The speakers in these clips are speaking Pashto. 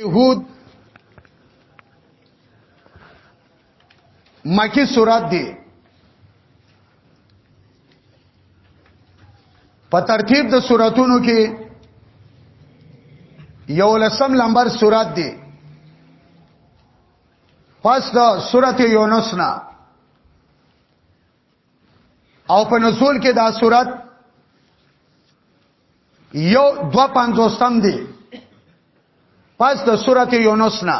هود مکی سورات دی په ترتیب د سوراتونو کې یو لسم لمبر سورات دی پس د سورته یونس نه او په نزول کې دا صورت یو دو پنځوستم دی پس د صورت یونس نه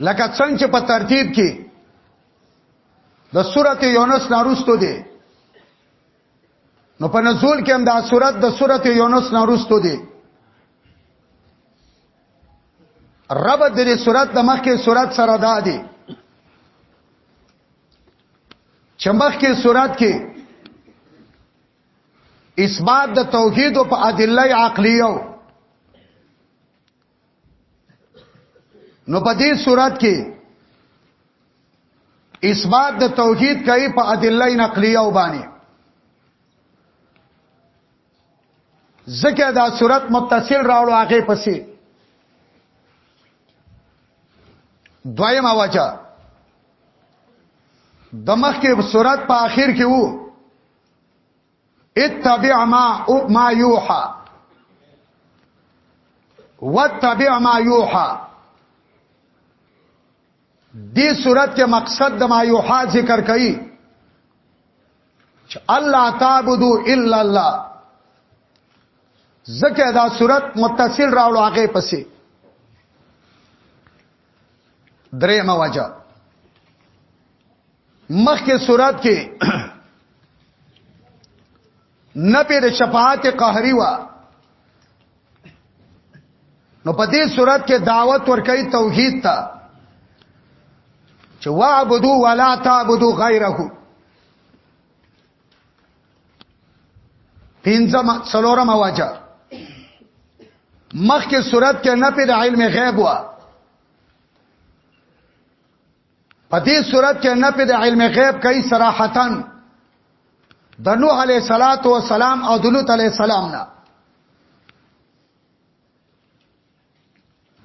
لکه څنګه چې په ترتیب کې د صورت یونس ناروستو دی نو په نزول کې هم دا صورت د صورت یونس نه روستو دی رب د دې صورت د مخکې صورت سره دا دی چې مخکې صورت کې اثبات د توحید او په ادله عقلیو نو په دې صورت کې اثبات د توحید کوي په ادله نقلیه او باندې ځکه دا صورت متصل راوړو هغه پسې دویمه وجه د مخکې صورت په آخر کې وو اتبع ما او ما یوحا واتبع ما یوحا دې صورت کې مقصد د ما یوحا ذکر کړي چې الله تعبدو الا الله زکه دا صورت متصل راوړو هغه پسې درې مواجه مخکې صورت کې نه پیر شفاعت قهری وا نو په دې صورت کې دعوت ورکړي توحید ته چې واعبدوا ولا تعبدوا غیره پینځم څلورم واجه مخکې صورت کې نه پیر علم غیب وا په دې صورت کې نه په د علم غیب کوي صراحتا د نوح علی صلوات و سلام او د لوط علی السلام نه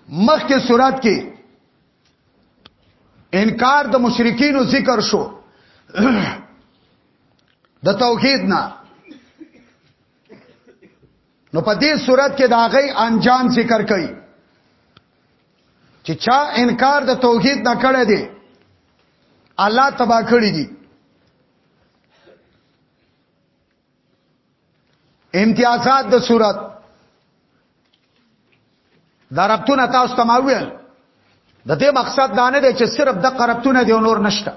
مخکې صورت کې انکار د مشرکین ذکر شو د توحید نه نو په دې صورت کې دا غي انجام ذکر کړي چې چا انکار د توحید نه کړی دی الله تبا کړی دی امتیازات د صورت دا ربطونه تاسو ته ما ویل د دې مقصد دا نه دی چې صرف د قربتونه دی نور نشته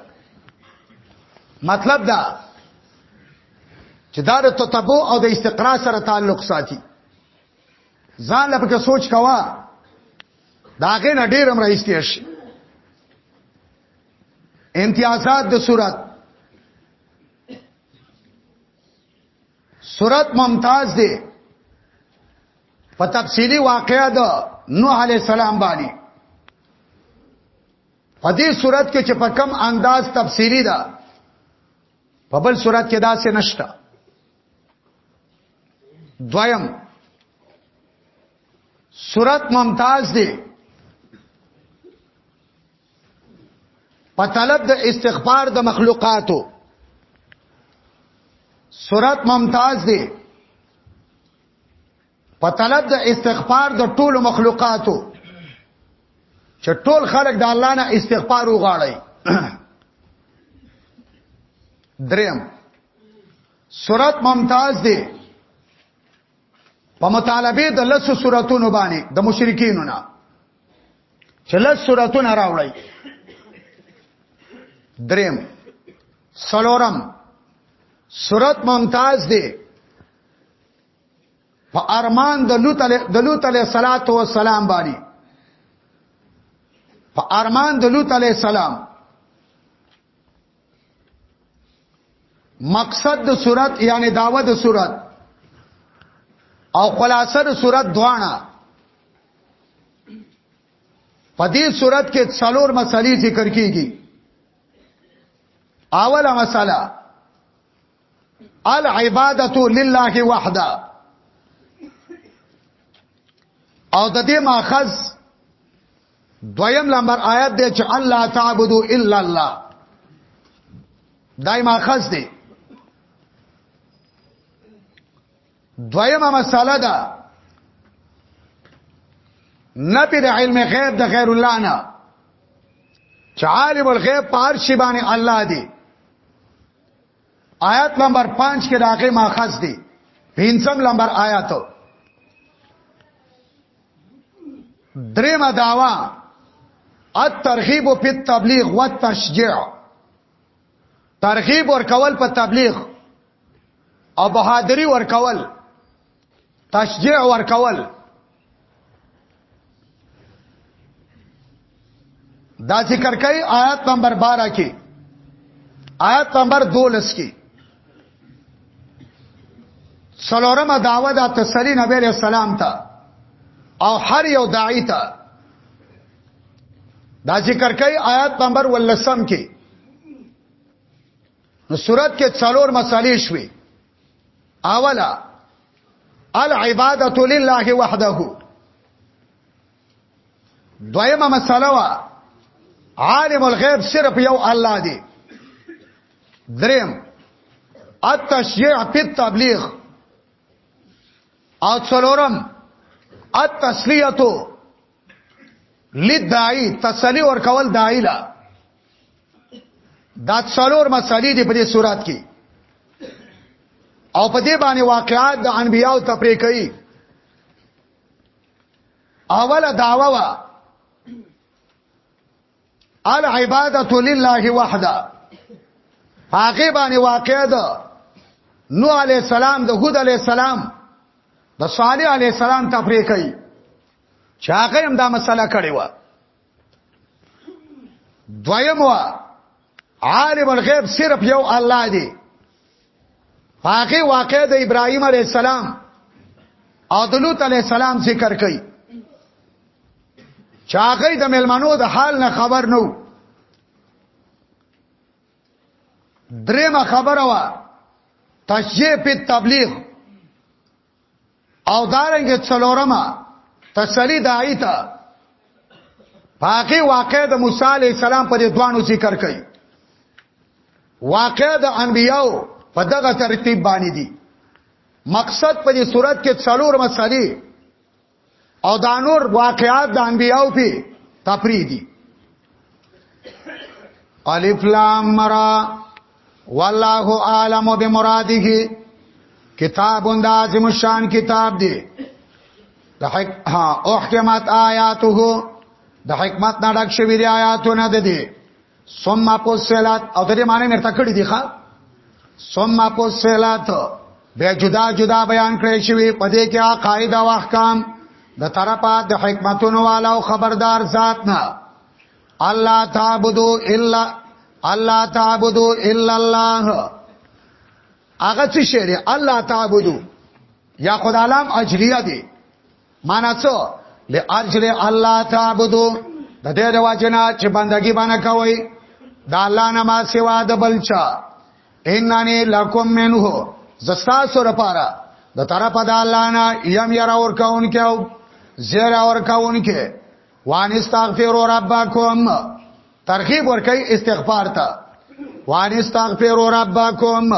مطلب دا چې دا د تتبع او د استقرا سره تعلق ساتي ځان لپاره سوچ کوا دا غې نه ډېرم راځي شي امتیازات د صورت صورت ممتاز دی په تفصیلی واقعا د نوح علی السلام باندې په دې صورت کې چې په کم انداز تفصیلی ده په بل صورت کې دا څه نشته دویم صورت ممتاز دی په طلب د استغفار د مخلوقاتو صورت ممتاز دی په طلب د استغفار د ټولو مخلوقاتو چې ټول خلک د الله نه استغفار وغواړي دریم سورت ممتاز دی په مطالبه د لسو سوراتونو باندې د مشرکین نه چې لس سوراتونه راوړی دریم سلورم سورت ممتاز دی په ارمان د لوط علی د لوط علی صلوات و سلام باندې په ارمان د لوط علی السلام مقصد د صورت یعنی داوه د صورت او خلاصه د صورت دواړه په دې صورت کې څلور مسلې ذکر کیږي اوله مسله العبادت لله وحده او د دې ماخذ دویم لمبر آیات دی چې الله تعبدو الا الله دای ماخذ دی دویمه مساله ده نبی د علم غیب د غیر الله نه چې عالم الغیب پارشی باندې الله دی آیات نمبر 5 کې راغې ماخذ دی پنځم نمبر آیات دریم داوا الترغیب فی التبلیغ والتشجیع ترغیب ورکول په تبلیغ او بهادری ورکول تشجیع ورکول دا ذکر کوي آیات نمبر 12 کې آیات نمبر 12 کې سلورم دعوه د تسلی نبی علیہ السلام ته او هر یو داعی ته دا ذکر کوي آیات نمبر 13 کې نو صورت کې څلور مسالې شوي اولا العباده لله وحده دویمه مسله وا عالم الغیب صرف یو الله دی دریم التشیع فی التبلیغ او څلورم التسلیه لداعی تسلی ور کول داعی لا دا څلور مسالې دي په دې صورت کې او په دې باندې واقعات د انبیانو تفریق کوي اوله دعوا وا العبادت لله وحده هغه باندې واقع ده نو علی السلام د هود علی السلام د صالح علی السلام تفریق کوي چې هغه هم دا مسله کړې و دویم و عالم الغیب صرف یو الله دی هغه واقع د ابراهیم علی السلام او د لوط علی السلام ذکر کړي چاغې د ملمنو د حال نه خبر نو درېمه خبره وا تشجیع په تبلیغ او دارنګه څلورمه تسلی دای ته باقی واقع د موسی علی السلام په دوانو ذکر کړي واقع د انبیاو په دغه ترتیب باندې دي مقصد په دې صورت کې څلور مسالې او دا نور واقعات د انبیاو په تفریدی الف لام مرا والله عالم بمراده کتاب د عظیم شان کتاب دی د حق ها احکمت آیاته د حکمت نه ډک شوی دی آیاتونه د دې ثم فصلت او د دې معنی مرته کړی دی ښا ثم فصلت به جدا جدا بیان کړی شوی په دې کې عقاید او احکام د طرفه د حکمتونو والا او خبردار ذات نه الله تعبدو الا الله تعبدو الا الله هغه څه شری الله تعبدو یا خدای عالم اجریه دی معنا څه لاجل الله تعبدو د دې د واجنا چې بندگی باندې کوي دا الله نه ما سوا د بلچا اننی لکم منه زستا سره پارا د طرف د الله نه یم ير اور کون کې او زیر اور کون کې وان استغفر ربکم ترغیب ور کوي استغفار ته وان استغفر ربکم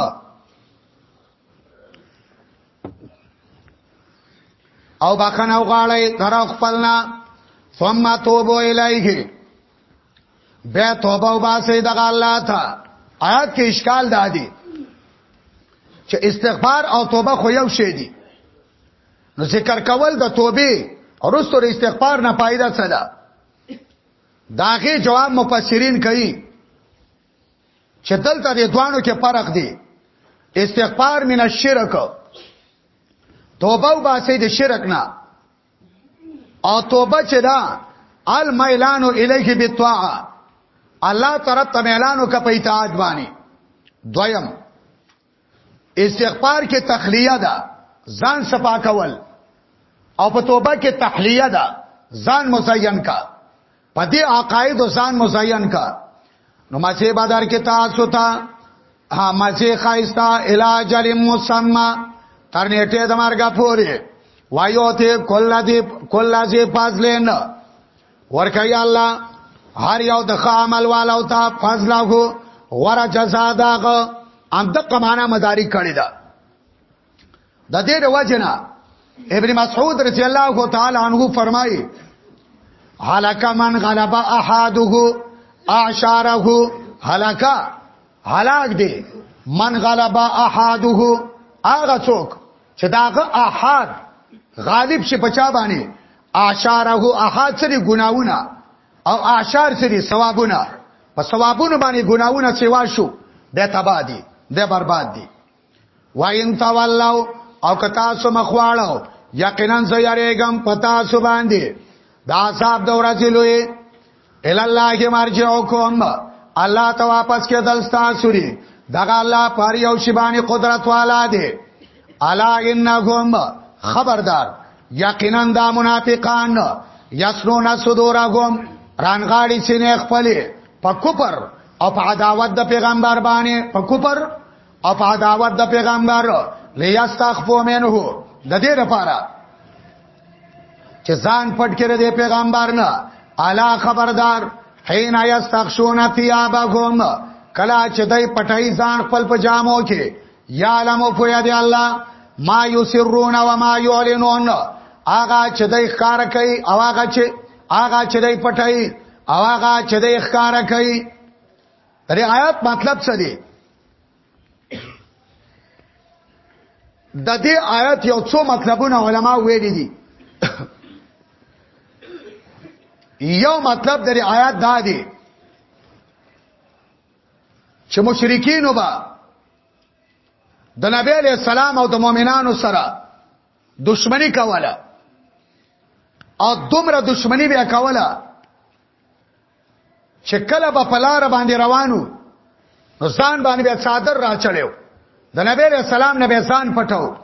او بخنه غواړی در خپلنا ثم توبو الیه بیا توبه وباسه دغه الله ته آیات کې اشکال دادی چې استغفار او توبه خو یو شی دي نو ذکر کول د توبې ورستو استغفار نه پایده څه ده داغه جواب مفسرین کوي چې دلته د دوانو کې فرق دی استغفار من الشرک توبه او باسي د شرک نه او توبه چې دا المیلان الیه بالطاعه الله طرف ته اعلان وکړ په اطاعت باندې دویم استغفار کې تخلیه ده ځان صفا کول او په توبه کې تحلیه ده ځان مزین کا په دې عقاید ځان مزین کا نو مزه بازار کې تاسو ته ها مزه خایستا علاج مسمى تر نیټه د مرګه پورې وایو ته کله دې کله دې فاضلین ورکړي الله هر یو د عمل والو ته فضل هو ور جزا داغه ان د قمانه مدارک کړی دا د دې وجنه ابن مسعود رضی الله تعالی عنہ فرمایي هلاک من غلب احده اعشاره هلاک هلاک دی من غلب احده هغه څوک چې داغه احاد غالب شي بچا باندې اشاره احاد سری ګناونه او اشار سری ثوابونه په ثوابونو باندې ګناونه سیوا شو د تبا دي د برباد دي وان تولوا او کتا سو مخواړو یقینا زیریګم پتا سو باندې دا صاحب د ورځې لوی ال الله مرجعکم الله ته واپس کې دل تاسو لري دغه الله پر یو شی باندې قدرت والا دی الا انهم خبردار یقینا دا منافقان یسنون صدورهم رانغاړي سینې خپل په کوپر او په عداوت د پیغمبر باندې په کوپر او په عداوت د پیغمبر لیاستخفو منه د دې لپاره چې ځان پټ کړي د پیغمبر نه الا خبردار حين يستخشون ثيابهم کلا چې دای پټای ځان خپل پجامو کې یا علم فویا دی الله ما یسرون و ما یعلنون آغا چې دای ښکار کوي او آغا چې آغا چې دای پټای او آغا چې دای ښکار کوي درې آیات مطلب څه دی د دې آیت یو څو مطلبونه علما ویلي دي یو مطلب د آیات دا دی چې مشرکین وبا د نبی علی السلام او د مؤمنانو سره دشمنی کوله او دومره دشمنی بیا کوله چې کله په پلار باندې روانو نو ځان باندې بیا څادر راچړیو د نبی رسول سلام نبی ځان پټاو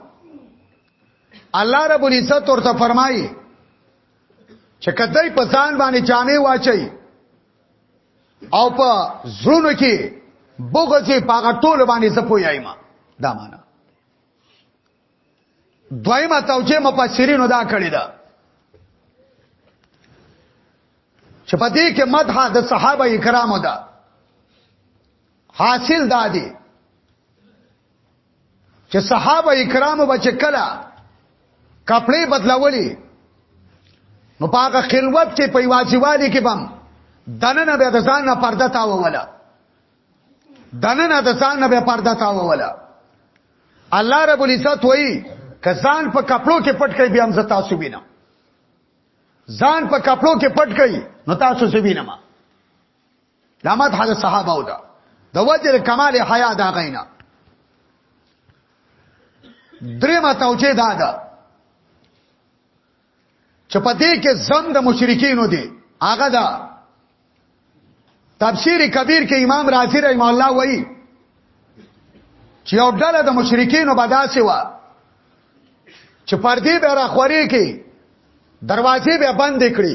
الله رب العزت ورته فرمایي چې کته په ځان باندې جامې واچي او په زړونو کې بغض په هغه ټول باندې زپویایما دا معنا دویمه توجیه مفسرینو دا کړی ده چې په دې کې مدح د صحابه کرامو ده حاصل دا دی چې صحابه کرامو بچ کلا کپڑے بدلولي نو پاګه خلوت کې په واجبالي کې بم دننه به د ځان نه پرده تاووله دننه د ځان نه به پرده تاووله الله رب العزت وایي که ځان په کپړو کې پټ کړئ بیا هم زه تاسو وینم ځان په کپړو کې پټ کړئ نو تاسو زه وینم دا مت حاله صحابه او دا د وجه کمال حیا دا غینا درې متوجه دا ده چې په دې کې زم د مشرکینو دی هغه دا تفسیر کبیر کې امام رازی رحم الله وایي چې یو ډله د مشرکینو بداسي و چې پردي به راخوري کې دروازې به بند کړي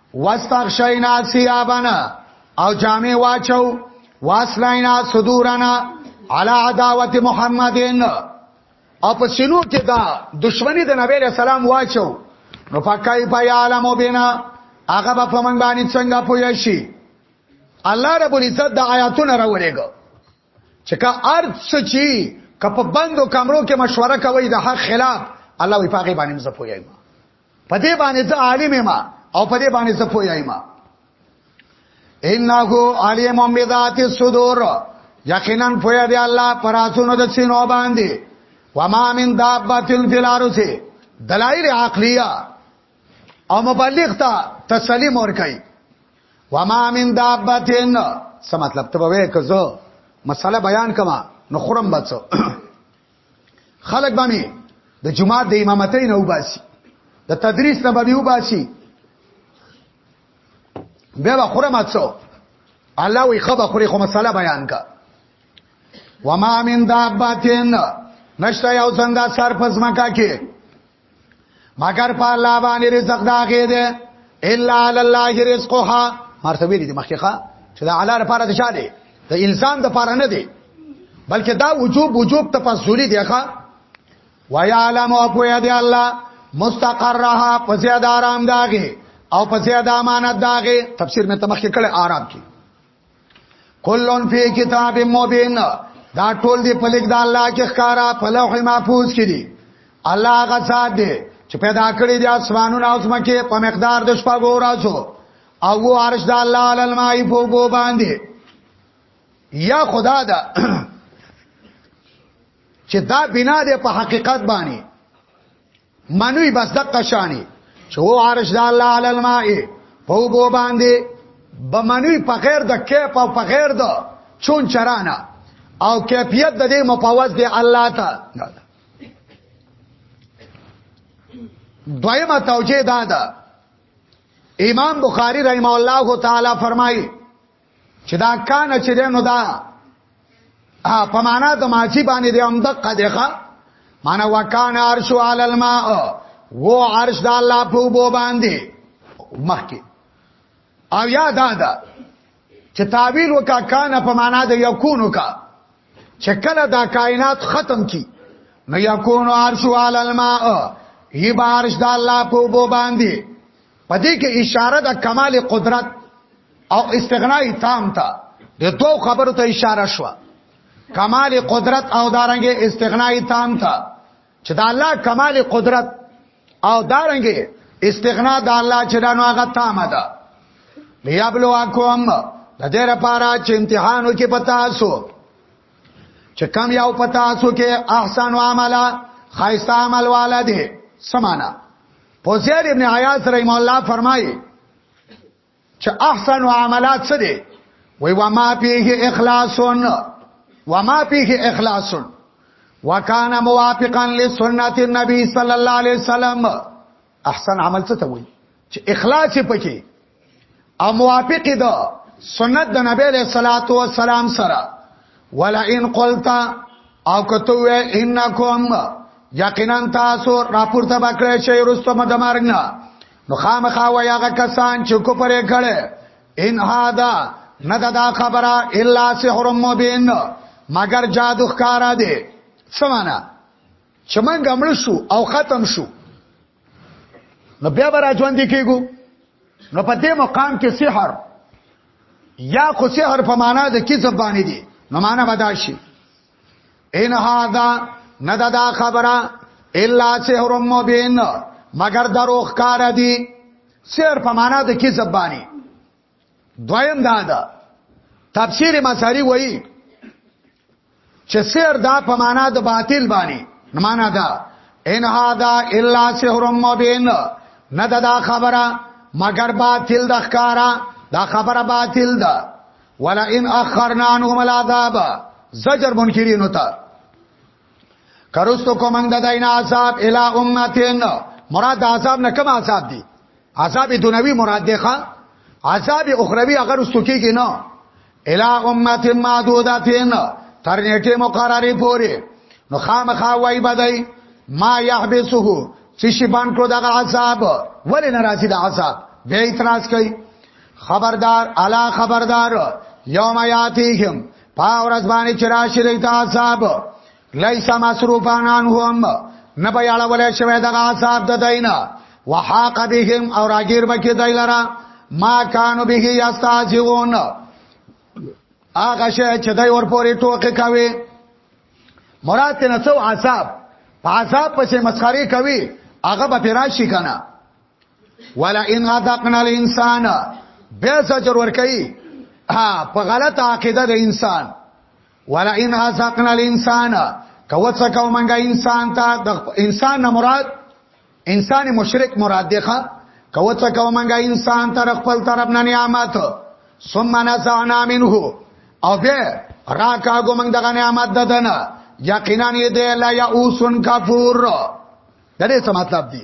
واستغشینا ثيابنا او جامع واچو واسلینا صدورنا علی عداوت محمدین او په سینو کې دا دشمنی د نبی له سلام واچو نو پکای په عالم وبینا هغه په پمن باندې څنګه پوي شي الله رب العزت د آیاتونو راولېګو چې کا ارت سچي کپ بندو کمرو کې مشوره کوي د حق خلاف الله وی پاګې باندې مزه پوي په دې باندې زه عالم ما او په دې باندې زه پوهی ما انه علیم بذات الصدور یقینا پوهه دی الله پراتونو د سینو باندې وما من دابه فی الارض دلائل عقلیه او مبلغ ته تسلیم ور کوي وما من دابه څه مطلب ته به وې کزو مسله بیان کما نو خرم بچو خلک باندې د جمعه د امامتۍ نه وباسي د تدریس نه باندې وباسي بیا به خوره ماتسو الله وی خبر خوري خو مسله بیان کا وما من دابتن نشته یو څنګه سر پزما کا کې مگر په الله باندې رزق داګه ده الا علی الله رزقها مرتبه دي مخکخه چې دا علی لپاره ده شاده د الزام د لپاره نه دی بلکې دا وجوب وجوب تفصیلی دی ښا ويعلم او پوهه دی الله مستقرها په زیاد آرام داګه او په زیاد امانت داګه تفسیر مې تمخ کړه آرام کې کلون فی کتاب مبین دا ټول دی په لیک د الله کې ښکارا په لوح محفوظ کې دي الله هغه ذات دی چې پیدا کړی دی اسمانونه او زمکه په مقدار د شپږ ورځو او و عرش د الله علی الماء په بو باندې یا خدا دا چې دا بنا دی په حقیقت باندې منوی بس دقه شانی چې هو عرش د الله علی الماء په وبو باندې بمنوی په غیر د کیف او په غیر د چون چرانه او کیفیت د دې مفوض دی الله ته دویمه توجیه دا ده امام بخاری رحم الله تعالی فرمایي چې دا کان چې دی نو دا په معنا د ماضی باندې دی هم د قدغه معنا وکانه عرش علی الماء و عرش د الله په وبو باندې مخکې او یا دا دا چې تعبیر وکا کان په معنا د یکون وکا چې کله دا کائنات ختم کی نو یکون عرش علی الماء هی بارش د الله په وبو باندې پدې کې اشاره د کمال قدرت او استغنای تام ته د دوو خبرو ته اشاره شوه کمال قدرت او دارنګ استغنای تام ته چې د الله کمال قدرت او دارنګ استغنا د الله چې دانو هغه تام ده لیابلو اکوم د دې لپاره چې امتحانو کې پتا سو چې کم یو پتا سو کې احسن عمله خیسته عمل والا دی سمانا فوزیر ابن عیاض رحم الله فرمایي چې احسن عملات څه دي وای و ما پیه اخلاصون و ما پیه اخلاصون وکانا موافقا لسنت النبي صلی الله علیه وسلم احسن عمل څه ته وای چې اخلاص پکې او موافق د سنت د نبی له صلوات و سلام سره ولا ان قلت او کتو انکم یقینا تاسو راپورته بکړی شي رستم د مرګ نه نو خامخا و یاغه کسان چې کو پرې کړي ان هاذا نه دا خبره الا سحر مبین مگر جادو ښکارا دی سمانا چې من غمړ شو او ختم شو نو بیا به راځوند کېګو نو په دې مقام کې سحر یا خو سحر په معنا د کذب باندې دي نو معنا بداشي ان هاذا نددا خبره الا سحر مبین مگر دروغ کار دي سحر په معنا د کذب باندې دویم دا ده تفسیر مساری وایي چې سحر دا په معنا د باطل باندې نه معنا دا ان هاذا الا سحر مبین نه دا, دا خبره مگر باطل د ښکارا دا خبره باطل ده ولا ان اخرنا عنهم العذاب زجر منکرین ته کرستو کو منګ د دین عذاب الا امتین مراد عذاب نه کوم عذاب دی عذاب دنیوی مراد دی ښا عذاب اخروی اگر رستو کیږي نه الا امت معدودتین تر نیټه مقرری پوری نو خامخا وای بدای ما یحبسه چې شی باندې کړو دغه عذاب ولې ناراضی د عذاب به اعتراض کوي خبردار الا خبردار یوم یاتیهم پاورز باندې چراشی دی عذاب لیس مصروفان عنهم نه به یاله ولې شوی دغه عذاب د دینه وحاق بهم او راګیر بکی دای لرا ما کانو به یستاجون هغه شی چې دای ورپورې ټوکې کوي مراد نه څو عذاب په عذاب پسې مسخري کوي هغه به پیراشي کنه ولا ان غذقنا الانسان بیا سجر ور کوي ها په غلط عقیده د انسان ولا ان غذقنا الانسان کوڅ کو منګه انسان ته د انسان نه مراد انسان مشرک مراد دی ښا کوڅ کو منګه انسان تر خپل طرف نه نعمت ثم نزعنا منه او به راکا ګو موږ دغه نعمت ددنه یقینا یې دی لا یوسن کفور دا دې څه مطلب دی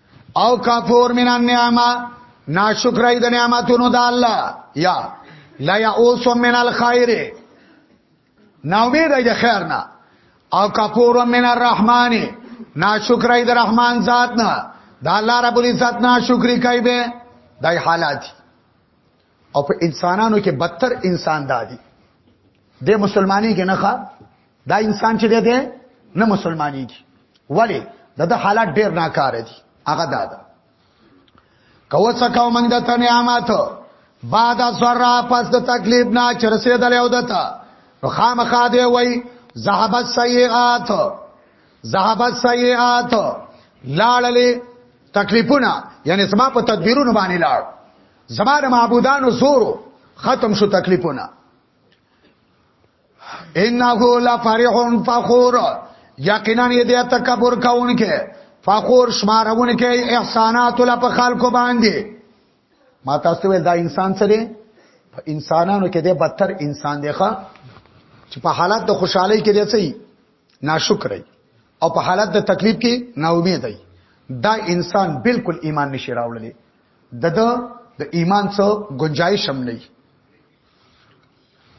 او کافور من النعمه ناشکرای د نعمتونو د الله یا لا یعوس من الخير نا امید د خیر نه او کفور من الرحمن نا شکرای د رحمان ذات نه د الله رب العزت نا شکرې کوي به دای حالات او په انسانانو کې بدتر انسان دادی د مسلمانۍ کې نه ښه دا انسان چې دی نه مسلمانۍ کی ولی د د حالات ډیر ناکاره دي هغه دا ده کو څه کو موږ د ته نعمت بعد سره پس د تکلیف نه چرسه دل او دتا نو خامخا دی وای ذهبت سیئات ذهبت سیئات لاړلې تکلیفونه یعنی سما په تدبیرونو باندې لاړ زما د معبودانو زورو ختم شو تکلیفونه انه لا فرح فخور یقینا دې تکبر کاونکې فخور شمارونکې احسانات له په خلکو باندې ما تاسو ول دا انسان سره په انسانانو کې دې بدتر انسان دی ښا چې په حالت د خوشحالي کې دې سي ناشکرې او په حالت د تکلیف کې نا امید دی دا انسان بالکل ایمان نشي راوړلی د د ایمان څخه گنجائش هم نه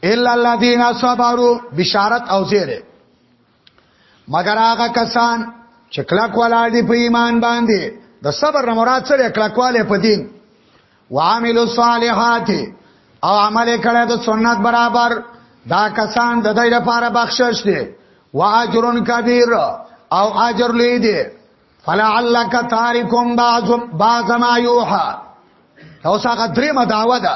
الا الذين صبروا بشارت او زیره مگر هغه کسان چې کلک ولاړ دي په ایمان باندې د صبر نه مراد سره کلکواله په دین وعملوا الصالحات او عمل کړه د سنت برابر دا کسان د دې لپاره بخشش دي واجر کبیر او اجر لوی دي فلعلک تارکم بعض بعض ما یوحى اوس هغه درې مداوه ده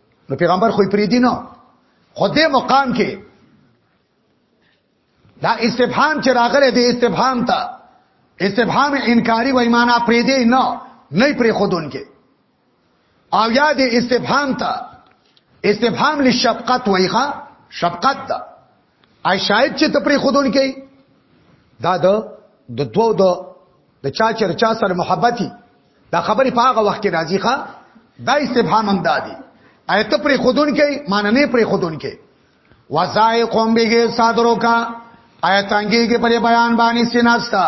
نو پیغمبر خو پری دی نو خو دې مقام کې دا استفهام چې راغله دې استفهام ته استفهام انکاری و ایمانا پری دی نه نه پری خودون کې او یا دې استفهام ته استفهام لشفقت وایخه شفقت ده ای شاید چې ته پرې خودون کې دا د د دوو د د چا چرچا سره محبتي دا خبرې په هغه وخت کې راځي ښا دا استفهام هم دادي ایت پر خودون کې ماننه پر خودون کې وزای قوم به صادرو کا ایت انګي کې پر بیان باندې سیناستا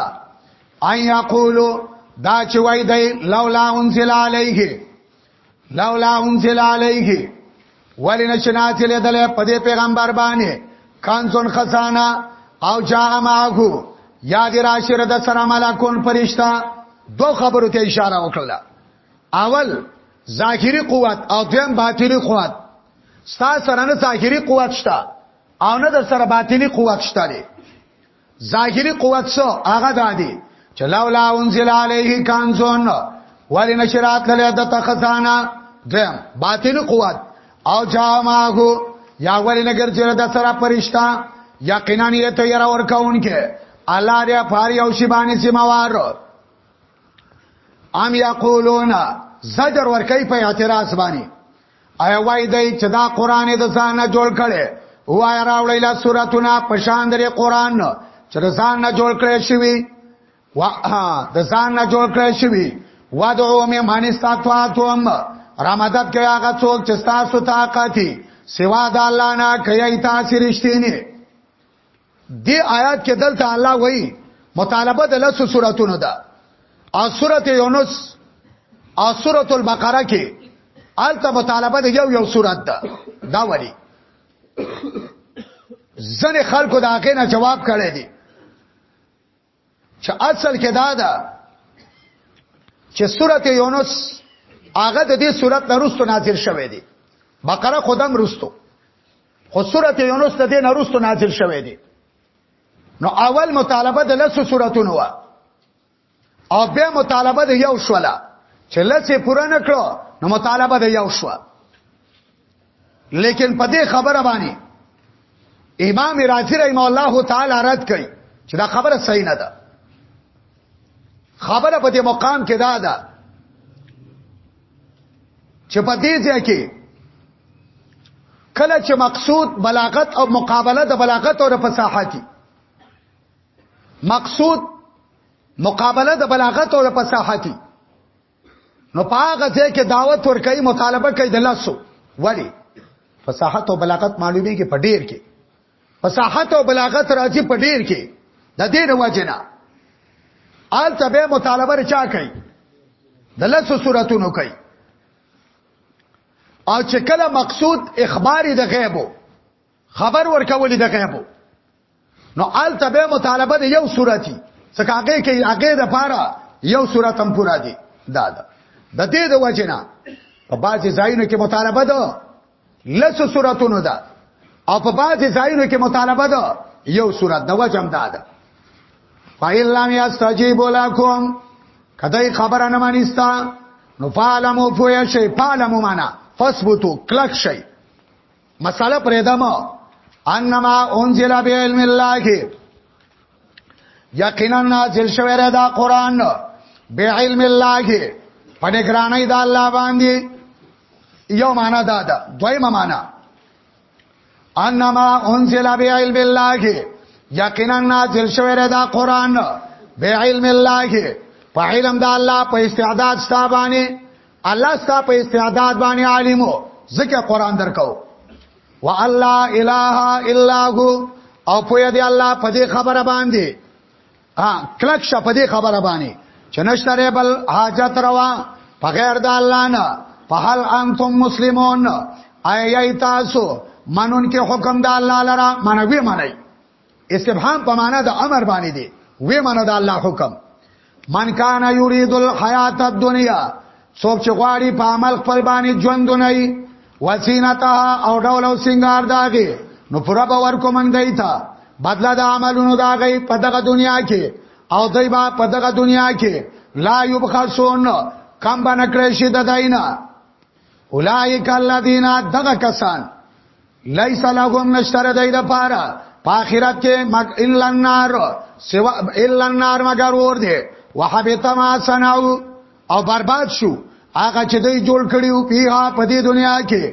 اي یقولو دا چې وای دی لولا انزل علیه لولا انزل علیه ولی نشنات لیدل په دې پیغمبر باندې کانزون خزانه او جاء معه یا دی راشر د سره ملکون پرشتہ دو خبرو ته اشاره وکړه اول ظاهری قوت او دویم باطنی قوت ستا سره نه ظاهری قوت شته او نه د سره باطنی قوت شته ظاهری قوت سو هغه دادی چې لولا انزل علیه کانزون ولی نشرات للی د تخزانا دیم باطن قوت او جامعه یا ولی نگر چې د سره پرشتہ یقینا یې ته یې اور کاون کې الله دې پاری او شی باندې سیموار ام یقولون زجر ورکی په اعتراض باندې آیا وای دی چې دا قران د ځان نه جوړ کړي وای راوړی لا سوراتونه په شان درې قران چې د ځان نه جوړ کړي شوی وا د ځان نه جوړ کړي شوی وادعو می معنی ساتواتوم رامدد کوي هغه څوک چې تاسو طاقتي سوا د الله نه کوي تاسو رښتینی دی آیات کې دلته الله وایي مطالبه د لاسو سوراتونو ده او سورته یونس او سورته البقره کې الته مطالبه د یو یو سورات ده دا وری ځنې خلکو د هغه نه جواب کړی دی چې اصل کې دا ده چې سورته یونس هغه د دې سورته نرستو نازل شوه دی بقره خودم رستو خو سورته یونس د دې نرستو نازل شوه دی نو اول مطالبه د لسو سوراتونو وا او بیا مطالبه د یو شولا چې لسه پوره نکړو نو مطالبه د یو شولا لیکن په دې خبره باندې امام رازی رحم الله تعالی رد کړي چې دا خبره صحیح نه ده خبره په دې مقام کې دا ده چې په دې ځای کې کله چې مقصود بلاغت او مقابله د بلاغت او فصاحتي مقصود مقابله د بلاغت او فصاحتي نو پاګه ته کې دعوت ور کوي مطالبه کوي د لاسو ولی فصاحت او بلاغت معلومي کې پډیر کې فصاحت او بلاغت راځي پډیر کې د دې نواجنا آل تبه مطالبه رچا کوي د لاسو صورتونو کوي او چې کله مقصود اخباري د غیبو خبر ورکول د غیبو نو آل تبه مطالبه د یو سورتی څخه هغه کې هغه د پاره یو سورت هم پورا دی دا ده د دې د وجنه په بعضی ځایونو کې مطالبه ده لس سوراتونو ده او په بعضی ځایونو کې مطالبه ده یو سورات د وجم ده ده فایل لم یستجیب لکم کدی خبره نه مانیستا نو فعلمو فویا شی فعلمو معنا فثبتو کلک شی مساله پرېدم انما انزل بعلم الله یقینا نازل شوی را دا قران به علم الله په نگرانی دا الله باندې یو معنا دا ده دویمه معنا انما انزل بعلم الله یقینا نازل شوی را دا قران به علم الله په علم دا الله په استعداد ستابانه الله ستا په استعداد باندې عالمو ځکه قران درکو و الله اله الا هو او په دې الله په دې خبره باندې ها کلک شه په دې خبره باندې چې نشته بل حاجت روا په غیر د الله نه په هل انتم مسلمون اي اي تاسو منون کې حکم د الله لرا منوي منای استفهام په معنا د امر باندې دی وې منه د الله حکم من کان یرید الحیات الدنیا څوک چې غواړي په عمل خپل باندې ژوند نه وي وسینتا او ډول او سنگار داږي نو پورا باور کوم دی تا بدلا د عملونو داږي په دغه دنیا کې او دوی با په دغه دنیا کې لا یبخسون کم باندې کړی شي د داینا اولائک الذین دغه کسان لیس لهم نشتر دای د پاره په آخرت کې مګ الا النار سوا الا النار مگر ور دي وحبط ما صنعوا او برباد شو هغه چې دوی جوړ کړیو پیه په دې دنیا کې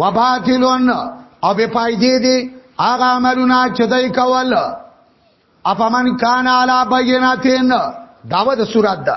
وباطلون او به پایدې دي هغه عملونه چې دوی کول افمن کان علی بیناتین داوه د صورت ده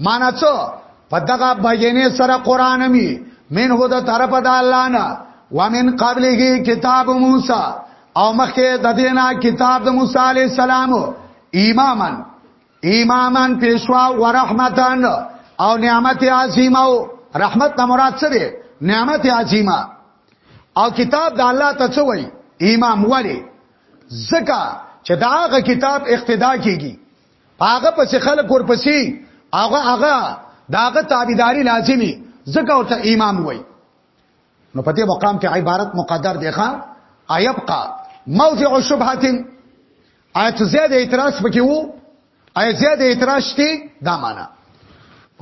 معنا څه په دغه بیانې سره قران می من هو د طرف د الله نه ومن قبله کتاب موسی او مخکې د دینه کتاب د موسی علی السلام امامن امامن پیشوا و رحمتن او نعمت عظیمه او رحمت نه مراد څه دی نعمت عظیمه او کتاب د الله ته څه وای امام ولی زکه چې دا غ کتاب اقتدا کیږي هغه پسې خلک ورپسې هغه هغه داغه تابعداري لازمي ځکه ورته امام وای نو په دې مقام کې عبارت مقدر دی ښا ايبقى موضع شبهه آیت زیاد اعتراض پکې وو آیت زیاد اعتراض شته دا معنا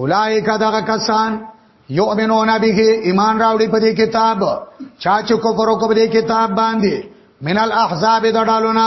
اولایک دغه کسان یؤمنون به ایمان راوړي په دې کتاب چا چې کو پرو کو دې کتاب باندې منال احزاب د ډالونه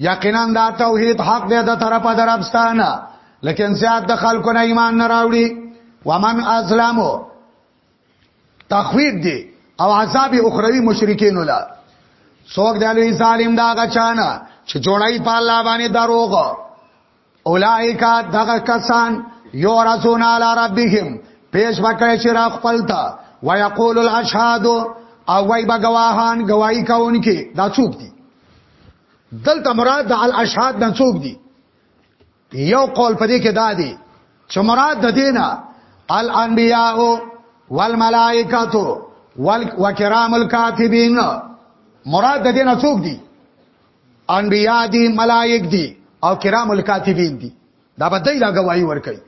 یقینا دا توحید حق دی د طرف درپستانه لیکن زیاد د خلکو نه ایمان نه راوړي ومن ازلمو تخویب دی او عذاب اخروی مشرکین ولا څوک دی لوی ظالم دا غچانا چې جوړای په الله باندې دروغ اولائک دغه کسان یورثون علی ربهم پیش وکړي چې را خپل تا ويقول الاشهاد او وای به گواهان گواہی کوونکي دا څوک دي دلته مراد د الاشهاد نه څوک دي یو قول پدې کې دا دی چې مراد د دینه الانبیاء والملائکه وکرام الکاتبین مراد د دینه څوک دي انبیا دي ملائک دي او کرام الکاتبین دي دا به دای لا گواہی ورکړي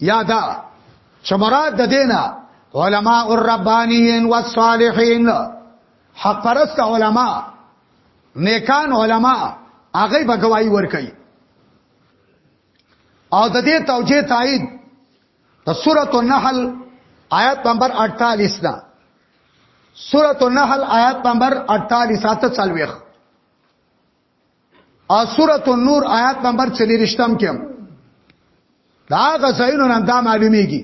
یا دا چې مراد د دینه علما الربانیین والصالحین حق پرست علما نیکان علما هغه به گواہی ورکړي او د دې توجیه تایید د سورۃ النحل آیات نمبر 48 دا سورۃ النحل آیات نمبر 48 اته چالويخ او سورۃ النور آیات نمبر 43م کې دا غزاینو نن دا معلومیږي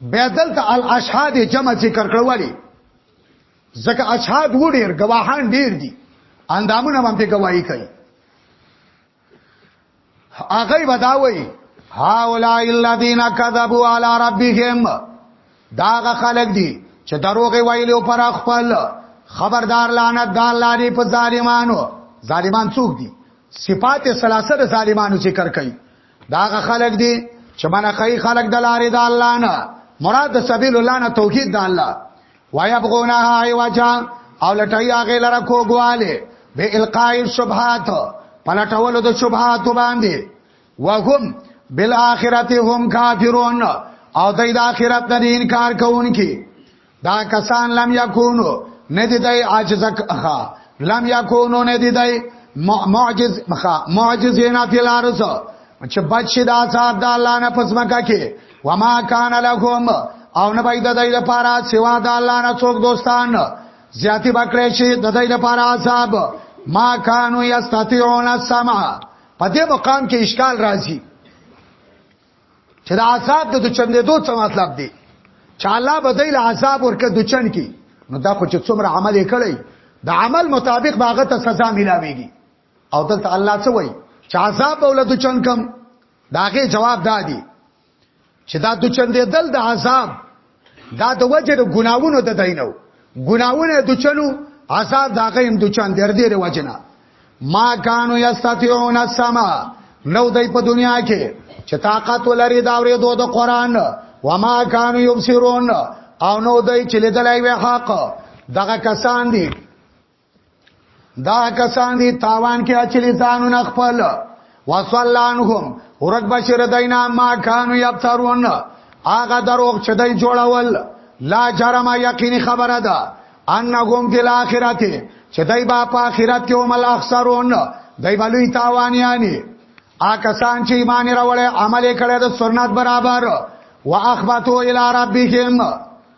بدل ته الاشهاد جمع ذکر کړوالی ځکه اشهاد وډیر گواهان ډیر دي اندامونه باندې گواہی کوي هغه بداوي هاولا الذین کذبوا علی ربهم داغه خلق دي چې دروغه ویلو پر خپل خبردار لعنت د الله دی په ظالمانو ظالمان څوک دي صفات ثلاثه د ظالمانو ذکر کوي داغه خلق دي چې منه کوي خلق د لارې د الله نه مراد د سبیل الله نه توحید د الله ويبغونها عوجا او لټي هغه لره کوګواله به القاء الشبهات پلټولو د شبهات باندې وهم بالاخره هم کافرون او د اخرت نه انکار کوونکي دا کسان لم یکونو ندی دای عاجز خا لم یکونو ندی دای معجز خا معجزینا فی الارض چې بچی دا صاحب د الله نه پسمکه کې وما کان لهم او نه باید دای د پاره سوا د الله نه څوک دوستان زیاتی بکړی شي د دای د پاره عذاب ما کانو یستطيعون السمع په دې مقام کې اشکال راځي چې د عذاب د چندې دوه څه مطلب دی چې الله بدای له عذاب ورکه د چن کې نو دا خو چې څومره عمل کړی د عمل مطابق باغه ته سزا ملاويږي او دلته الله څه وایي چې عذاب اولاد چنکم داغه جواب دادی چې دا د چندې دل د عذاب دا د وجه د ګناوونو د دینو ګناوونه د چلو عذاب داغه هم د چندې ر دې وجنه ما کانو یستطيعون السما نو دای په دنیا کې چې طاقت ولري دا ورې دوه د قران و ما کانو یبصرون او نو دای چې لیدلای وی حق دغه کسان دي دا کسان دي تاوان کې اچلي ځانونه خپل وصلانهم ورک بشیر دینا ما کانو یبترون آغا دروغ چې دای جوړول لا جرم یقینی خبره ده انهم فی الاخرته چې دای با په اخرت کې هم الاخسرون دای بلوی تاوانیانی آ کسان چې ایمان راوړل عمل کړي د سنت برابر واخبتو الی ربهم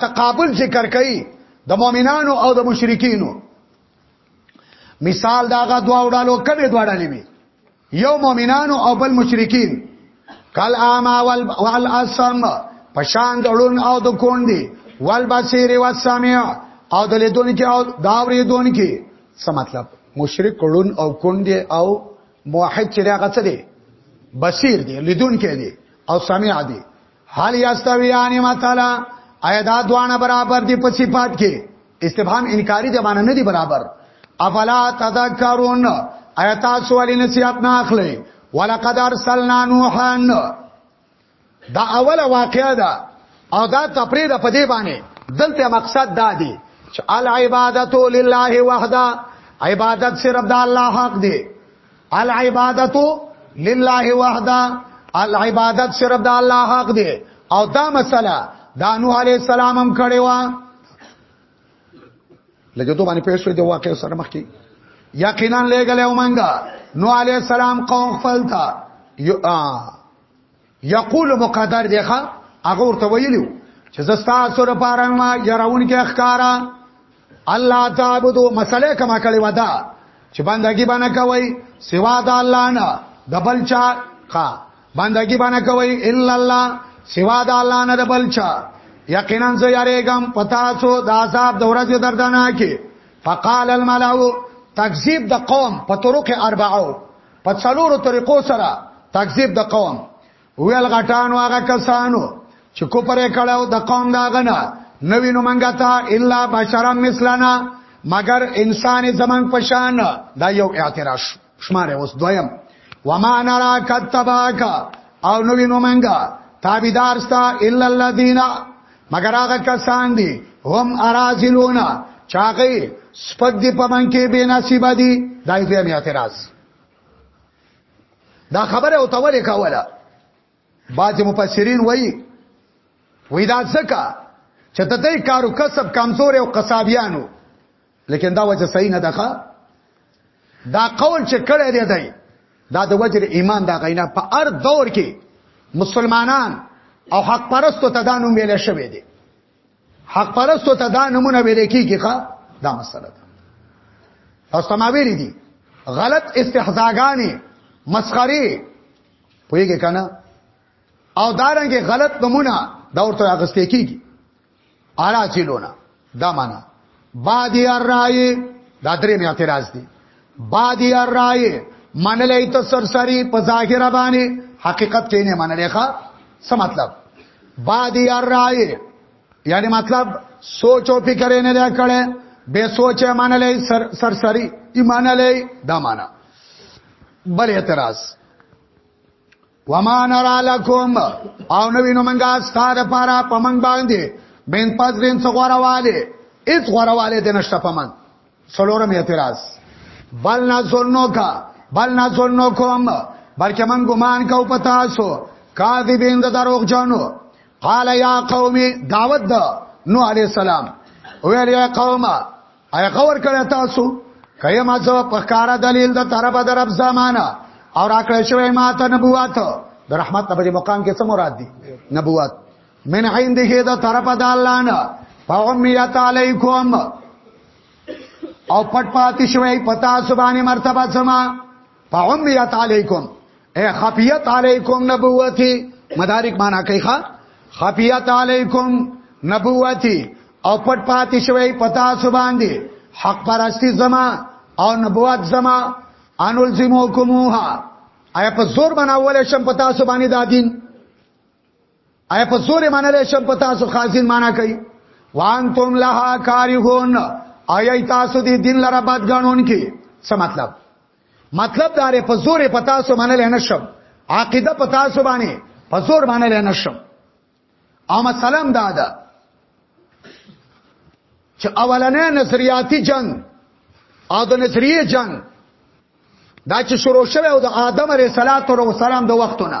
تقابل ذکر کوي د مؤمنانو او د مشرکینو مثال داغه دوا وډالو کمه دوا ډالې وي یو مؤمنانو او بل مشرکین کل اما والاسم پشان دړون او د کوندې والبصیر والسمع او د لیدون کې او داورې دون کې څه مطلب مشرک کړون او کوندې او موحد چې هغه څه دی بصیر دی لیدون کې دی او سمع دی حال یاستویان مثلا ایا دا دوانه برابر دي په صفات کې استفهام انکاری دی معنی نه دی برابر افلا تذکرون ایا تاسو ولې نصیحت نه اخلي ولقد ارسلنا نوحا دا اوله واقعا ده او دا تفرید په دی باندې دلته مقصد دا دی چې العبادت لله وحده عبادت صرف د الله حق دی العبادت لله وحده العبادت صرف د الله حق دی او دا مسله دا نوح علی السلام هم کړی و لکه دوه باندې پیښ شو دی واقع سره مخ کی یقینا لګلې ومنګا نوح علی السلام قوم خپل تا یقول مقدر دی ښا هغه ورته ویلو چې زستا سره پاره ما يرون کې اخکارا الله تعبدو مسله کما کړي ودا چې بندګي باندې کوي سوا د الله نه د بلچا ښا بندګي باندې کوي الا الله سوا د الله نه د بلچا یقینا زه یریګم پتا سو د عذاب د ورځې دردناکه فقال الملأ تکذیب د قوم په طرق اربعو په څلورو طریقو سره تکذیب د قوم ویل غټانو هغه کسانو چې کوپر کړهو د قوم دا غنا نوی نو منګه تا الا بشرا مثلنا مگر انسان زمنګ پشان دا یو اعتراض شماره اوس دویم وما نرا کتباک او نوی نو منګه تابیدار ستا الا الذین مگر هغه کسان دي هم ارازلونا چاغي سپک دي په من کې بے نصیب دي دای په می اعتراض دا خبره او توله کوله بعض مفسرین وایي وای دا ځکه چې د دې کارو کسب کمزور او قصابیانو لیکن دا وجه صحیح نه ده دا قول چې کړی دی دی دا د وجه ایمان دا غینا په هر دور کې مسلمانان او حق پرستو ته دا نوم ویل شوی دی حق پرستو ته دا نمونه ویل کیږي ښا دا مسله ده تاسو ما ویری دي غلط استهزاګانی مسخري پوهیږي کنه او دارنګ غلط نمونه دا ورته اغستې کیږي اړه چلونه دا معنا بادی الرای دا درې مې اعتراض دي بادی الرای منلې ته سرسری په ظاهر باندې حقیقت کې نه منلې ښا څه مطلب بادی الرای یعنی مطلب سوچ او فکر نه لري کړي به سوچ منلې سر سرسری ایمانلې دا معنا بل اعتراض وما نرا لکم او نوینو منگا ستاد پارا پمنگ باندی بین پس دین سو غوروالی ایت غوروالی دینشتا پمنگ سلورم اعتراض بل نظرنو کا بل نظرنو کم بلکه من گمان کو پتاسو کاذبین د دروغ جانو قال یا قومی دعوت دا نو علی السلام ویل یا قومه ایا خبر کړه تاسو کای ما څو په کار دلیل د طرف درب زمانہ او راکړې شوی ما ته نبوت د رحمت په مقام کې څه مراد دي نبوت من عنده د طرف د الله نه فغمیت علیکم او پټ پاتې شوی پتا سبحانه مرتبه سما فعمیت علیکم اے خفیت علیکم نبوتی مدارک معنا کوي ښا خفیت علیکم نبوتی او پټ پاتې شوی پتا سو باندې حق پرستی زما او نبوت زما انلزموکموها ایا په زور بناول شم پتا سو باندې دا دین آیا په زور معنی له شپ تاسو خاصین معنی کوي وان تم لها کارهون آیا تاسو دې دین لره بد غنون کی څه مطلب مطلب دار په زور په تاسو معنی له نشم عقیده په تاسو باندې په زور معنی له نشم او مسلم دا ده چې اولنې نظریاتي جنگ او د نظریه جنگ دا چې شروع شوه او د آدم علیه السلام د وختونه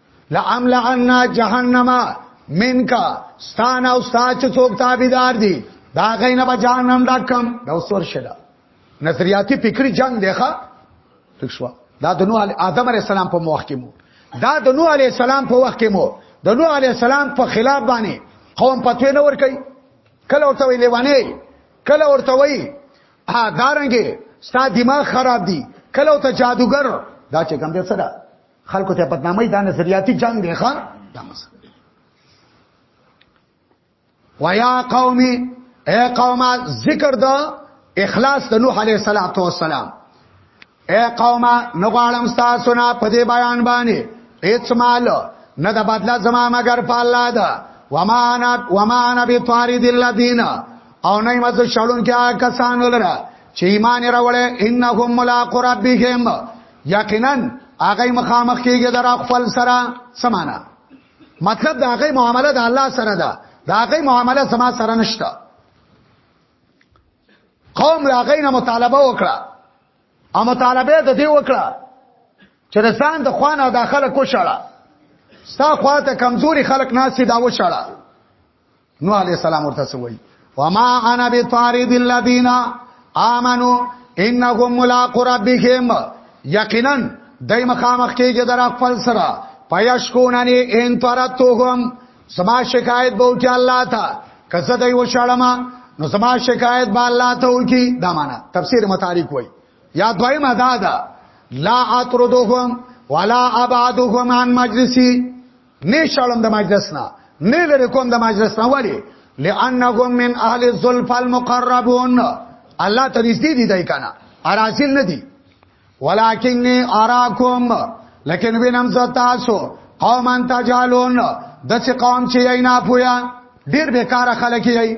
لاملعنا جهنم منکا ستان او ستا چې څوک تابعدار دي دا غینه به جهنم دا کم دا وسور شدا نظریاتی فکری جنگ دی ښا تښوا دا د نوح آدم علی السلام په وخت کې مو دا د نوح علی السلام په وخت کې مو د نوح علی السلام په خلاف باندې قوم پتوې نه ور کوي کله ورته وی لیوانه کله ورته وی ها دارنګي ستا دماغ خراب دی کله ته جادوګر دا چې کوم دې سره خلکو ته بدنامي دا نظریاتي جنگ دی ښا دا مسله ويا قومي اے قوما ذکر دا اخلاص د نوح عليه السلام اے قوما نغوالم ستا سنا په دې بیان باندې هیڅ مال نه د بدلا زما مگر په الله دا وما انا وما انا بطارد الذين او نه مزه شړون کې کسان ولره چې ایمان راوړې انهم ملاق ربهم یقینا هغه مخامخ کیږي در خپل سره سمانا مطلب دا هغه معامله د الله سره ده دا هغه معامله سما سره نشته قوم لا غینه مطالبه وکړه او مطالبه د دې وکړه چې د ځان د خوانه داخله کوشړه ستا خواته کمزوري خلک ناسي دا وشړه نو عليه السلام ورته سوي وما انا بطارد الذين امنوا انهم ملاق ربهم یقینا دای مخامخ کېږي در خپل سره پيشکونني ان ترتوهم سما شکایت به وکړي الله ته کزه دای و شړما نو سما شکایت به الله ته وکړي دا معنا تفسیر متارک وای یا دویم ادا دا لا اتردوهم ولا ابعدوهم عن مجلسی نه شړم د مجلس نه نه لري کوم د مجلس نه ولی لانهم من اهل الظلف المقربون الله ته نږدې دي دای کنه اراسل نه دي ولکن اراکم لکن وینم ز تاسو قومن تجالون د څه قوم چې یې نه پویا ډیر بیکاره خلک یې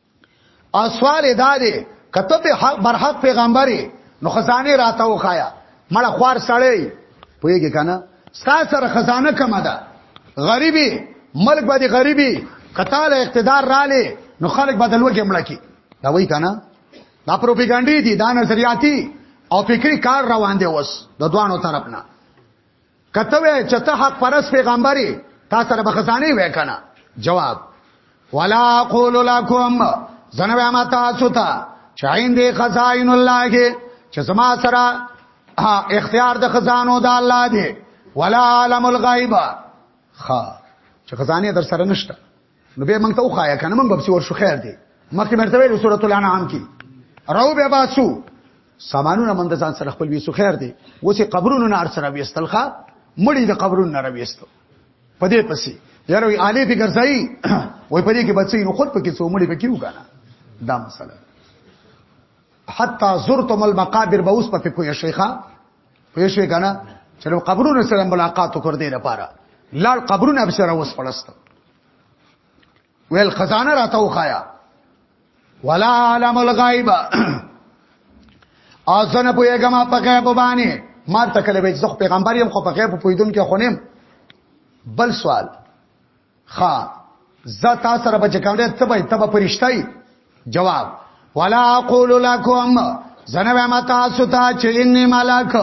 او سوال یې دا دی که ته په حق برحق پیغمبري نو خزانه راته وخایا مړه خوار سړی پوهیږي کنه ستا سره خزانه کمه ده غریبي ملک باندې غریبي کتاله اقتدار رااله نو خلک بدل وګي مړه کی دا وای کنه دا پروپاګاندا دي دا نظریاتي او فکری کار روان دی اوس د دوانو طرف نه کته وې چې ته حق پرس پیغمبري تا سره به خزانه وې کنه جواب ولا قول لكم زنه ما تاسو ته چاین دې خزائن الله کې چې زما سره اختیار د خزانو د الله دی ولا عالم الغیب خا چې خزانه در سره نشته نو به موږ ته وخایا کنه موږ به ورشو خیر دی مخکې مرته ویل سورۃ الانعام کې راو به باسو سامانونه مند ځان سره خپل ویسو خیر دی وسه قبرونو نه سره ویستلخه مړی د قبرونو نه ویستو پدې پسې یاره وی آلې فکر ځای وای پدې کې بچی نو خود پکې څو مړی پکې وګانا دا مسله حتا زرتم المقابر به اوس په کوی شیخه پوه شئ که نه چې له قبرونو سره ملاقات وکړ دی لپاره لاړ قبرونه به سره اوس پړست ویل خزانه راته وخایا ولا عالم الغیب او زه نه پوهېږم په غیب باندې ما ته کله به زه پیغمبر یم خو په غیب پوهیدون کې خونیم بل سوال خا زه تاسو سره بچ کوم دې تبه تبه پرشتای جواب ولا اقول لكم زنه ما تاسو ته چې انی ملک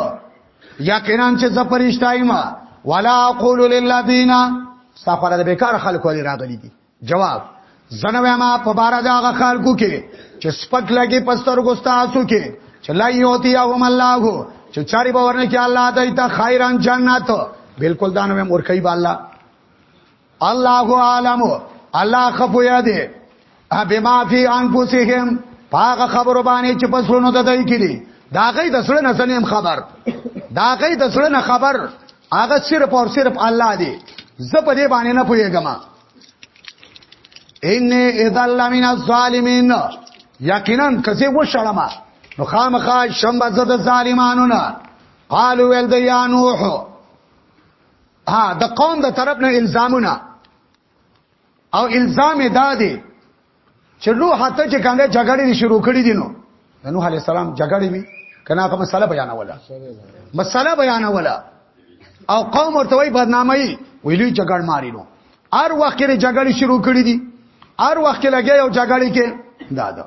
یقینا چې زه پرشتای ما ولا اقول للذین استغفر د بیکار خلکو لري راغلي دي جواب زنه ما په بار د هغه خلکو کې چې سپک لګي پستر ګستاسو کې چې لا یوتیهم الله چې چاري باور نه کې الله دایته خیرن جنت بالکل دانو مې مور کوي الله الله عالم الله خپو یا دی بما فی انفسهم پاغه خبرو باندې چې پسونو د دای کړي دا غي د سړی نه سنیم خبر دا غي د سړی نه خبر هغه صرف او صرف الله دی زه په دې باندې نه پوهیږم ان اذا لمن الظالمین یقینا کسي و شړما نو خامخا شمبه زده ظالمانو نه قالو ول د یا نوح ها د قوم د طرف نه الزامونه او الزام دا دی چې نو حتی چې کنده جګړې شروع کړې دي نو نوح علی السلام جګړې وی کنه هغه مسله بیانوله مسله بیانوله او قوم ورته وی بدنامي ویلي جګړ ماری نو هر وخت کې جګړې شروع کړې دي هر وخت کې لګي او جګړې کې دا دا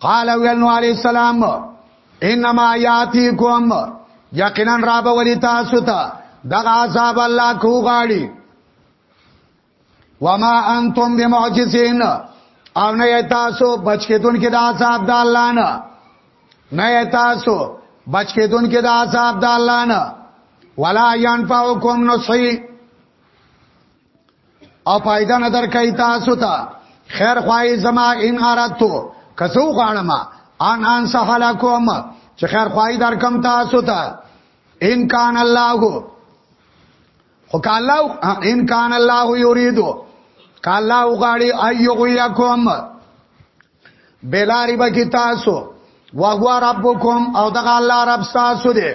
قال ویل نو علی السلام انما یاتیکم یقینا رب ولی تاسو ته دغه عذاب الله کو غاړي وما انتم بمعجزین او نه تاسو بچ کېدون کې د عذاب د الله نه نه تاسو بچ کېدون کې د عذاب د الله نه ولا ينفعكم نصيب او پایده نه درکای تاسو ته تا خیر خوای زما ان ارادتو کسو غاړم ان ان سهلکم چې خیر خوای درکم تاسو ته تا ان کان الله خو کاله ان کان الله یریدو کاله غاړي ایغویکم بلاری بکی تاسو وهو ربکم او دغه الله رب تاسو دی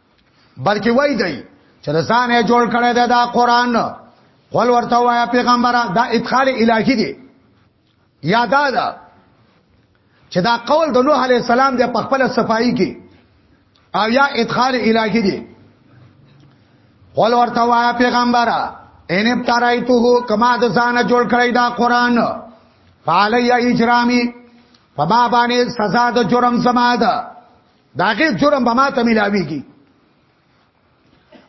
بلکې وای دی چې ځان یې جوړ کړی دی دا قران قول ورته وایا پیغمبره دا ادخال الهی دی یادا دا چې دا قول د نوح علی السلام د خپل صفائی کې او یا ادخال الهی دی قول ورته وایا پیغمبره ان ابترایته کما د ځان جوړ کړی دا قران فعلی اجرامی فما باندې سزا د جرم سما ده داغه جرم به ما ته ملاويږي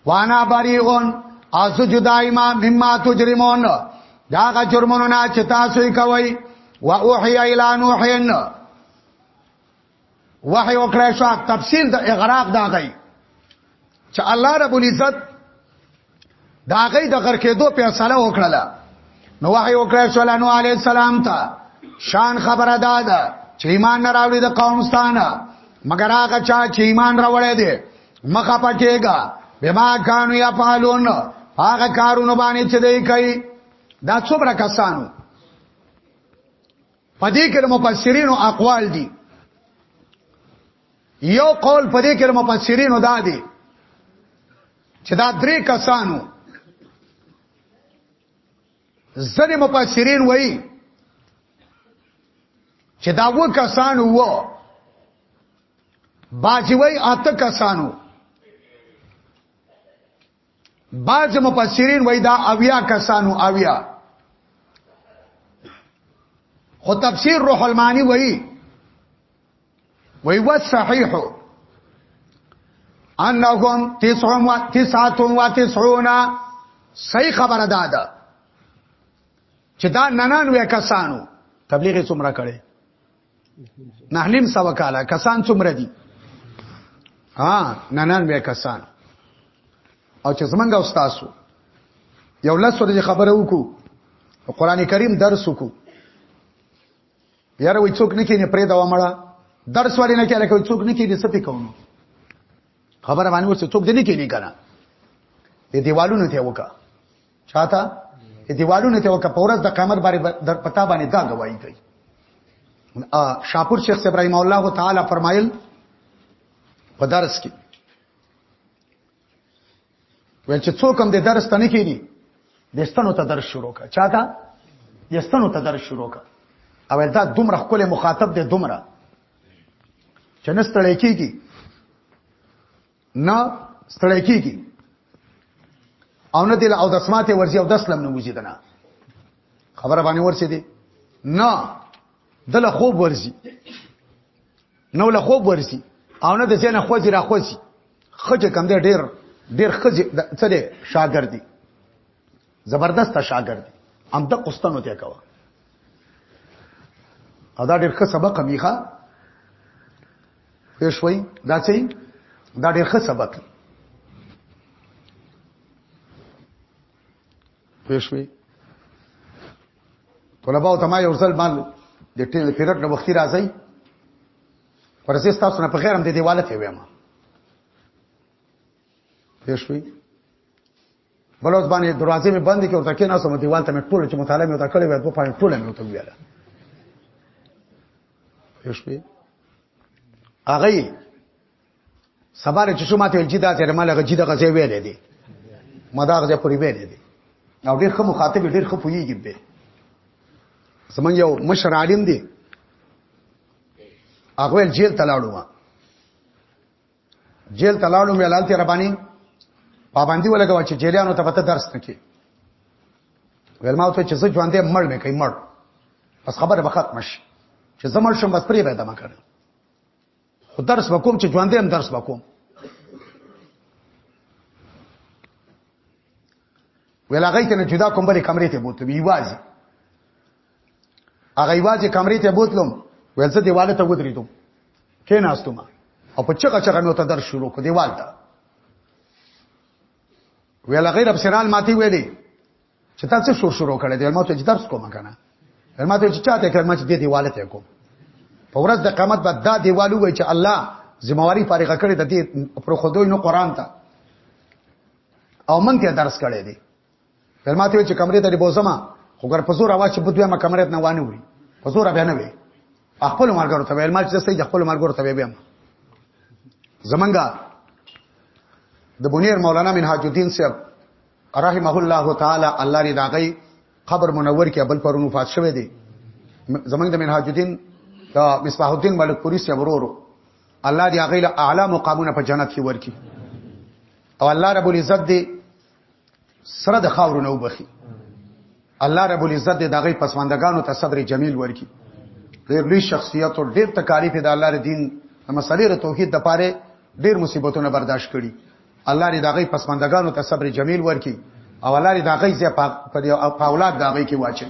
وانا بریون از جدایما مما تجرمون داغه جرمونو نه چې تاسو یې کوي و اوحي الى نوحين وحي وکړای شو تفصیل د اغراق دا غي چې الله رب العزت دا غي د غر کېدو په اصله وکړه نو وحي وکړه سولانو عليه السلام ته شان خبره داده چې ایمان نه راوړي د قوم ستانه مگر هغه چا چې ایمان راوړی دی مخه پټېګا بما کانو یا پالون هغه کارونه باندې چې دی کوي دا څومره کسانو پدې کې د مفسرینو اقوال دي یو قول پدې کې د مفسرینو دا دي چې دا درې کسانو ځنې مفسرین وایي چې دا و کسانو و باجی وای اته کسانو باج مفسرین وای دا اویا کسانو اویا خو تفسیر روح المانی وای وی و صحیح انهم تسعون و تسعتون و تسعون صحیح خبره ده ده چې دا ننان وې کسانو تبلیغ څومره کړي نه نیم سو کاله کسان څومره دي ها ننان وې کسان او چې زمونږ او تاسو یو لاسو د خبره وکړو قران کریم درس وکړو یاره وای څوک نه کینې پرې دا ومړه درس وړي نه کړه کوي څوک نه کینې څه پې کوم خبره باندې وسه څوک دې نه کینې کنه دې دیوالونو ته وکا چاته دې دیوالونو ته وکا پورز د قمر باندې در پتا باندې دا گواہی کوي ا شاپور شیخ ابراهیم الله تعالی فرمایل په درس کې ویل چې څوک هم د درس ته نه کېږي د ستنو ته درس شروع کړه چاته د ستنو ته درس شروع کړه او دا دومره خپل مخاطب دی دومره چې نه ستړی کېږي نه ستړی کېږي او نه دل او د سماته ورځي او د اسلام نه وځي دنا خبره باندې ورسې دي نه دل خوب ورځي نو له خوب ورسی او نه د زینه خوځي را خوځي خځه کم دی ډیر ډیر خځه څه دی شاګردي زبردست شاګردي ام د قسطنو ته کاوه او دا ډیر ښه سبق میخه پښوی دا څه دا ډیر ښه سبق پښوی طلبه او تما یو ځل باندې د ټیل پیرټ نو وختي راځي پر اساس تاسو نه په خیر هم د دیواله کې وایم پښوی بل اوس باندې دروازې مې بندې کې ورته کې نه سم دیوال ته مې ټول چې مطالعه مې وتا کړې وې په پاین ټول مې وته ویاله پښوی هغه سبا چې شو ماته ویل چې دا چې مال غجی دغه ځای ویلې دي ما دا غځه پوری ویلې دي او ډیر خو مخاطب ډیر خو پویږي به زمونږ یو مشر عالم دی هغه جیل تلاړو ما جیل تلاړو مې لالته ربانی پابندي ولګوا چې جیلانو ته پته درس نکي ویل ما ته چې زه ژوندې مړ نه کوي مړ بس خبره به ختم شي چې زمړ شم بس پرې به دمه کړم خو درس وکوم چې ژوندې هم درس وکوم ویل هغه ته نه جدا کوم بلې کمرې ته بوتلم یوازې هغه یوازې کمرې ته بوتلم ویل زه دیواله ته ودرېدم کېناستم او په چغه چغه مې ته در شروع کو دیوال ته ویل غیر ابسرال ماتي ویلې چې تا څه شور شروع کړی دی ما ته چې درس کوم کنه ما ته چې چاته کړم چې دې دیواله ته کوم په ورځ د قیامت بعد دا دیوالو وای چې الله ذمہواری فارغه کړې د دې پر خودوی نو قران ته او من ته درس کړی دی ما ته چې کمرې ته بوزما خو ګر په زور اواز چې بده ما کمرې نه وانه وي په زور بیا نه وي خپل مرګرو ته ویل ما چې سید خپل مرګرو ته ویم زمنګا د بنیر مولانا منهاج الدین صاحب رحمه الله تعالی الله دې داغي قبر منور کې بل پرونو فات شوه دي زمنګ د منهاج الدین دا مصباح الدین ملک پوری سي ورورو الله دې هغه له اعلی مقامونه په جنت کې ورکي او الله رب العزت دې سره د خاور نو بخي الله رب العزت دې دغه پسماندگانو ته صبر جمیل ورکي ډېر لوی شخصیت او ډېر تکالیف د الله دین مسلې ر توحید د پاره ډېر مصیبتونه برداشت کړي الله دې دا غي پسمندګانو ته صبر جمیل ورکي او الله دې دا غي زه په دې په اولاد دا غي کې واچي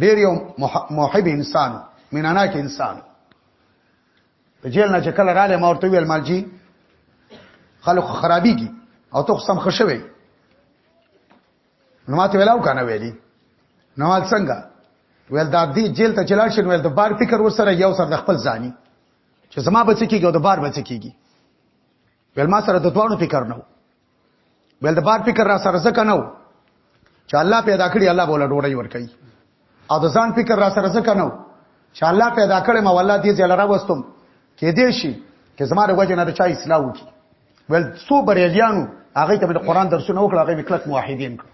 ډیر یو محب انسان میناناک انسان په جیل نه چې کله رااله ما ورته ویل مالجی خلک خرابيږي او ته سم خشوي نو ماته ویلاو کنه ویلی نو څنګه ویل دا دی جیل ته چلاړ شین ویل د بار فکر ورسره یو سر د خپل ځاني چې زما بچی کېږي او د بار بچی کېږي ول ما سره د دوانو فکر نه ول د بار فکر را سره ځکه نه چې الله پیدا کړی الله بوله ډوړی ور کوي او د ځان فکر را سره ځکه نه چې الله پیدا کړی ما والله دې ځل را وستم کې دې شي چې زما د وجه نه د چا اصلاح وکي ول څو بریلیانو هغه ته د قران درسونه وکړه هغه وکړه موحدین کړ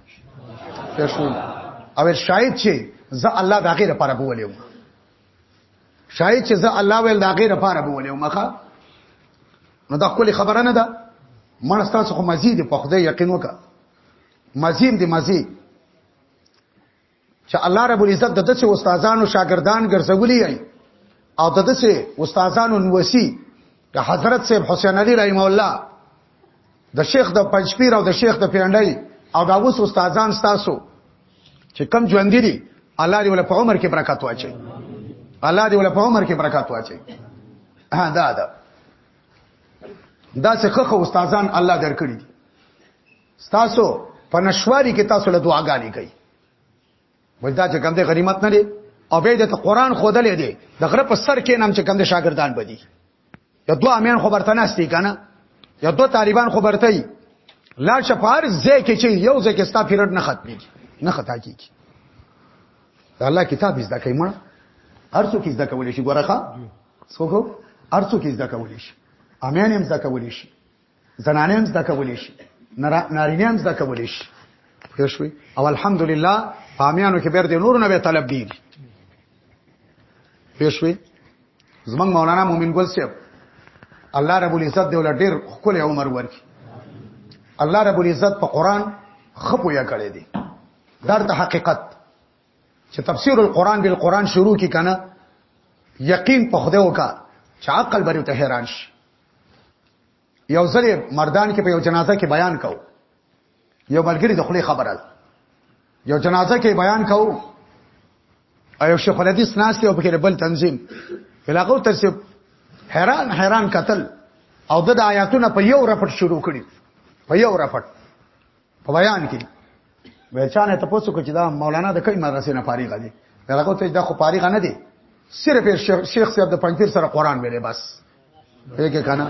او شاید چې زه الله د غیر لپاره بولیو شاید چې زه الله ویل دا غیر لپاره به ولې مخه نو دا خپل خبره نه ده مړ ستاسو خو مزید په خدای یقین وکړه مزید دی مزید چې الله رب العزت دته چې استادانو شاګردان ګرځولي ای او دته چې استادانو نوسی د حضرت صاحب حسین علی رحم الله د شیخ د پنځپیر او د شیخ د پیرندای او دا اوس استادان تاسو چې کم ژوند دي الله دې ول په عمر کې برکت واچي الله دې ول په عمر کې برکت واچي ها دا دا دا څه خو استادان الله درکړي تاسو په نشواري کې تاسو له دعاګانې کوي ولدا چې کوم دې غنیمت نه دی او به د قرآن خودلې دی د غره په سر کې نام چې کوم دې شاګردان بدی یا دوه امین خو برته نهستی کنه یا دوه طالبان خو برته ای لا شپار زه کې چې یو زه کې ستا پیریډ نه ختمېږي نه خطا کیږي الله کتاب زده کوي مړه هر څوک زده کولی شي ګورخه څوک هر څوک زده کولی شي امین هم زده کولی شي زنانه هم زده کولې شي نارینه هم زده کولې شي پوه شوي او الحمدلله بامیانو کې بیر دې نور نه به طلب دی پوه شوي زمنګ مولانا مومن ګل صاحب الله رب العزت دې ول ډیر خپل عمر ورکړي الله رب العزت په قران خپو یا کړی دی در ته حقیقت چې تفسیر القرآن بالقرآن شروع کی کنه یقین په خدای وکا چې عقل بری ته حیران شي یو ځل مردان کې په یو جنازه کې بیان کو یو ملګری د خلی خبره یو جنازه کې بیان کو ایو شیخ الحدیث ناس ته او په بل تنظیم علاقو ترسه حیران حیران قتل او د آیاتونه په یو رپټ شروع کړي په یو رپټ په بیان کې وچانه ته پوسو کو چې دا مولانا د کومې مدرسې نه فارغ دی هغه ته دا خو فارغ نه دی صرف شیخ صاحب د پنځیر سره قران ویلې بس یې کنه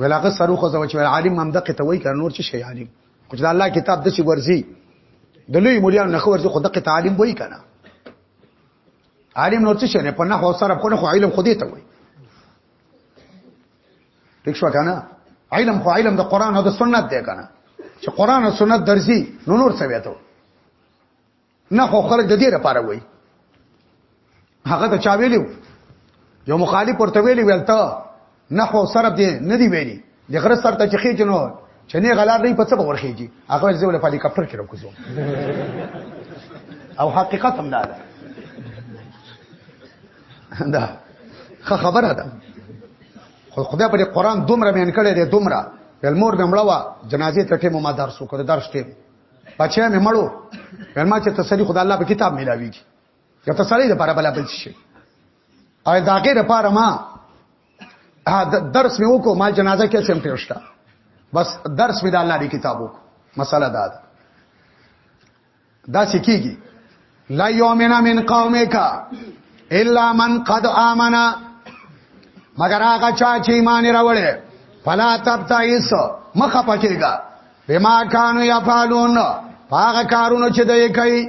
ولاغه سرو خو ځو چې عالم هم دقه ته وای کړ نور چې شي عالم خو دا الله کتاب د سی ورزي د لوی مليان نه خو ورزي خو دقه تعلیم وای کنه عالم نور څه شي په نحو سره په نحو علم خو دې ته وای ټیک شو کنه علم خو علم د قران او د سنت دی کنه چې قران او سنت درځي نو نور څه ویته نه خو خلک د دې لپاره وای هغه ته چا ویلو یو مخالف ورته ویلی ویل ته نحو سره دې نه دی ویلی د غره سر ته چې خېج نو چې نه غلار نه په څه ورخېږي هغه ځول په هلیکاپټر کې راکوزو او حقیقت هم دا ده دا خبره ده خو خدای په قرآن دومره مین کړی دی دومره ولمور مې مړه وا جنازې ته ټیم ما درس وکړ درس ټیم بچی مې مړو ولما چې تسلی خدای الله په کتاب ملاویږي یا تسلی د پاره بلا بل شي او داګه د پاره ما درس مې وکړو ما جنازه کې سم پیوشتا بس درس مې د الله دی کتاب وکړو مسله دا ده دا سکیږي لا یومنا من قومک الا من قد امنا مگر هغه چا چې ایمان راوړې فلا تبتئس مخه پکېګا بما كانوا يفعلون هغه کارونه چې دوی کوي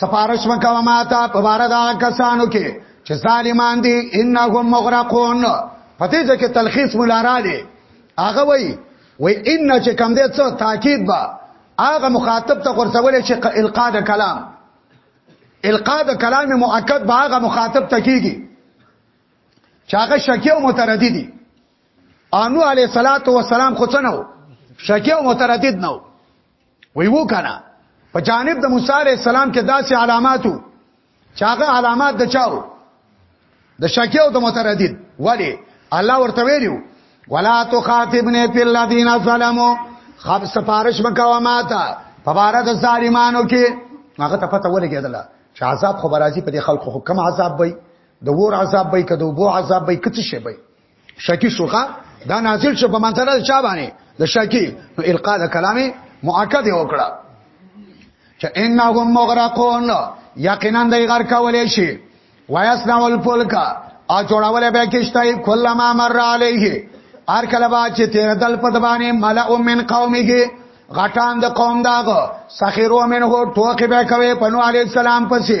سفارش وکوه ما ته په بار دا کسانو کې چې ظالمان دي انهم مغرقون پته ځکه تلخیص مولارا دي هغه وای وای ان چې کم دې څه تاکید با هغه مخاطب ته ورسول چې القاء د کلام القاء د کلام مؤکد با هغه مخاطب ته کیږي چې هغه شکی او متردد دي انو علی صلوات و سلام خو څنو شکی او متردد نو وی وو کنه په جانب د موسی عليه السلام کې داسې علاماتو چاغه علامات د چاو د شکی او د متردد ولی الله ورته ویلو ولا تخاطبني في الذين ظلموا خب سفارش مکوا ماته په بار د ظالمانو کې هغه ته پته ولګېدله چې عذاب خو برازي په دې خلکو خو کم عذاب وي د ور عذاب وي کدو بو عذاب وي کڅ شي وي شکی شوخه دا نازل شو په منتره د چا باندې د شکی نو القا د کلامي مؤکد وکړه چې انهم مغرقون یقینا دای غر کولې شي ویسنا والفلکا او جوړولې به کېشتای کله ما مر علیه ار کله با چې تیر دل په دبانې ملأ من قومه غټان د قوم داغه سخیرو منه ټوکې به کوي پنو علی السلام پسې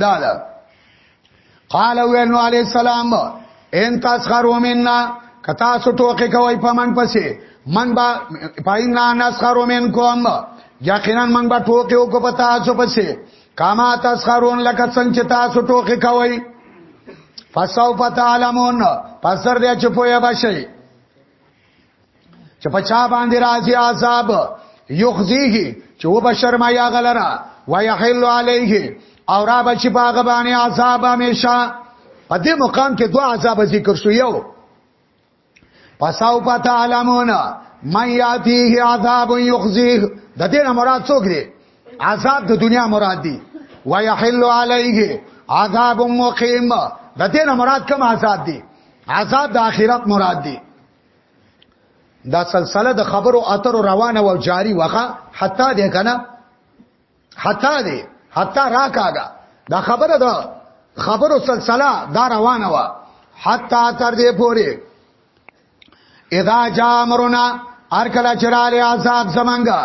دا دا قال وینو علی السلام ان تاسخروا منا کتا سو ټوکې کوي په من پسې من با پاینا نسخروا منکم یقینا من با ټوکې وکړ په تاسو پسې کما تاسخرون لکه څنګه چې تاسو ټوکې کوي فسوف تعلمون پسر دې چې پوهه بشي چې په چا باندې راځي عذاب یخزیه چې و بشر ما یا غلرا ويحل عليه او را بچ باغ باندې عذاب همیشه په دې مقام کې دوه عذاب ذکر شو یو پساو پتا علمون من یاتیه عذاب یخزیه د دې نه مراد څوک دی عذاب د دنیا مراد دی ويحل عليه عذاب مقیم د دې نه مراد کوم عذاب دی عذاب د آخرت مراد دی دا سلسله د خبرو اترو روانه او جاری وخه حتی دې کنه حتی دې حتی راکاګه دا خبره ده خبرو سلسله دا روانه وا حتی تر دې پوري اذا جاء امرنا ارکلا چراله عذاب زمانګه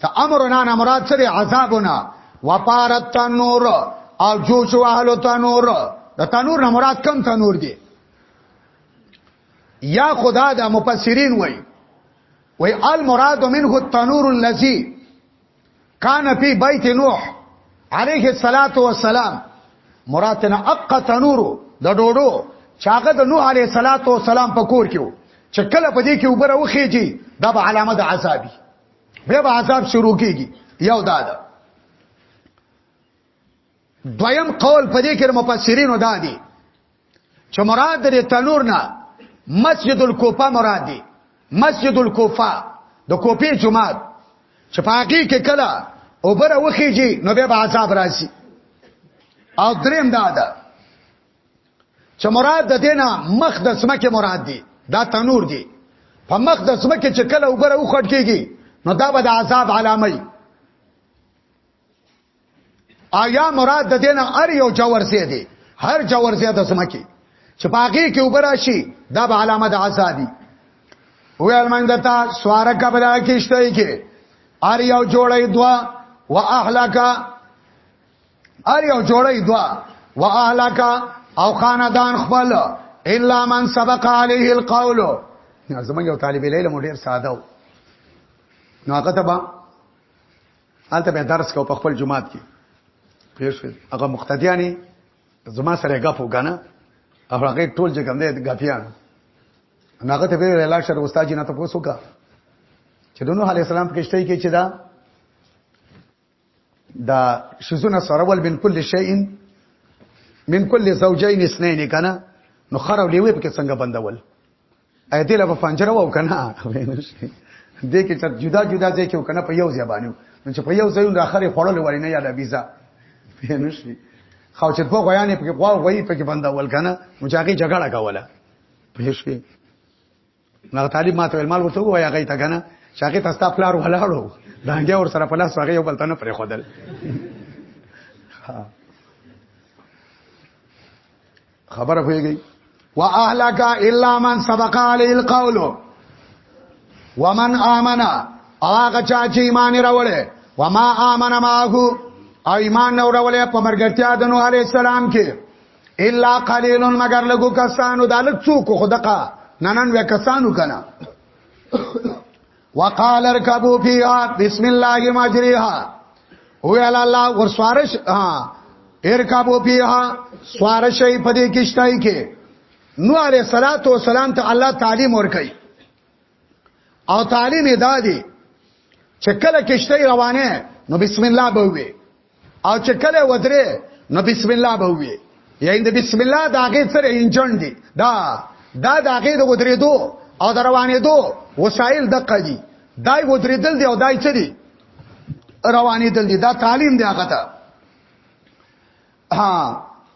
ته امرنا نه مراد سره عذابنا وپارت تنور او جوش واهلو تنور د تنور نه مراد کم تنور دی یا خدا دا مفسرین وای وای المراد منه التنور الذي کان فی بیت نوح علیه الصلاۃ والسلام مراد نه اق تنور د ډوډو چاغه د نوح علیه الصلاۃ والسلام په کور کې چې کله په دې کې وبره وخیږي دا به علامه د عذابي بیا به عذاب شروع کیږي یو دا ده دویم قول په دې کې مفسرین دا دي چې مراد دې تنور نه مسجد الکوفه مراد دی مسجد الکوفه د کوفه جمعات چې پاګه کې کلا او بره وخیږي نو به عذاب راشي او دریم دا ده چې مراد د دینه مخ د سمکه مراد دی دا تنور دی په مخ د سمکه چې کله وګره وخټ کیږي نو دا به د عذاب علامه آیا مراد د دینه ار یو جوور زی دی هر جوور زی د سمکی چې پاګه کې وبراشي دا به علامه د ازادي ویل من دتا سوارک بلا کیشته کې ار یو جوړې دوا واهلکا ار یو جوړې دوا واهلکا او خاندان خپل الا من سبق عليه القول زمونږ یو طالب علم ډیر ساده و نو هغه ته هلته به درس کو په خپل جماعت کې پیښ هغه مقتدیانی زما سره غف وګنه او هغه ټول چې کوم دې غفیان هغه ته به ریلا شر استاد جنا ته پوسو کا چې دونو علی السلام کېشته کې چې دا دا شزونه سرول من کل شیء من کل زوجین اثنین کنه نو خرو لیوی په څنګه بندول اې دې له پنجره وو کنه دې کې چې جدا جدا ځای کې کنه په یو ځای باندې نو چې په یو ځای د اخرې خړل وړي نه یاد بيزا نه شي خو چې په غویانې په غوا وای په کې بندا ول کنه نو چې هغه جګړه کوله په شي نو طالب ما ته مال ورته وای هغه ته کنه چې هغه تاسو ته پلار ولاړو دانګه ور سره په لاس هغه یو بل ته نه پرې خدل خبره پويږي واهلك الا من سبق عليه القول ومن امن هغه چا چې ایمان راوړې وما امن معه او ایمان نه راوړې په مرګتیا د نوح عليه السلام کې الا قليل مگر لګو کسانو د لڅو کو خدقه ننن وکسانو کنه وقال اركبوا فيها بسم الله مجريها هو على الله ورسوارش ها اركبوا فيها سوارشي په دې کشتای کې نو عليه صلوات و سلام ته الله تعلیم ورکړي او تعلیم دادی چې کله کشتای روانه نو بسم الله به وي او چې کله ودرې نو بسم الله به وي یعنی د بسم الله د هغه سره انجن دی دا دا د هغه د ودرې دو او د روانې دو وسایل د قدی دای ودرې دل دی او دای څه دی روانې دل دی دا تعلیم دی هغه ته ها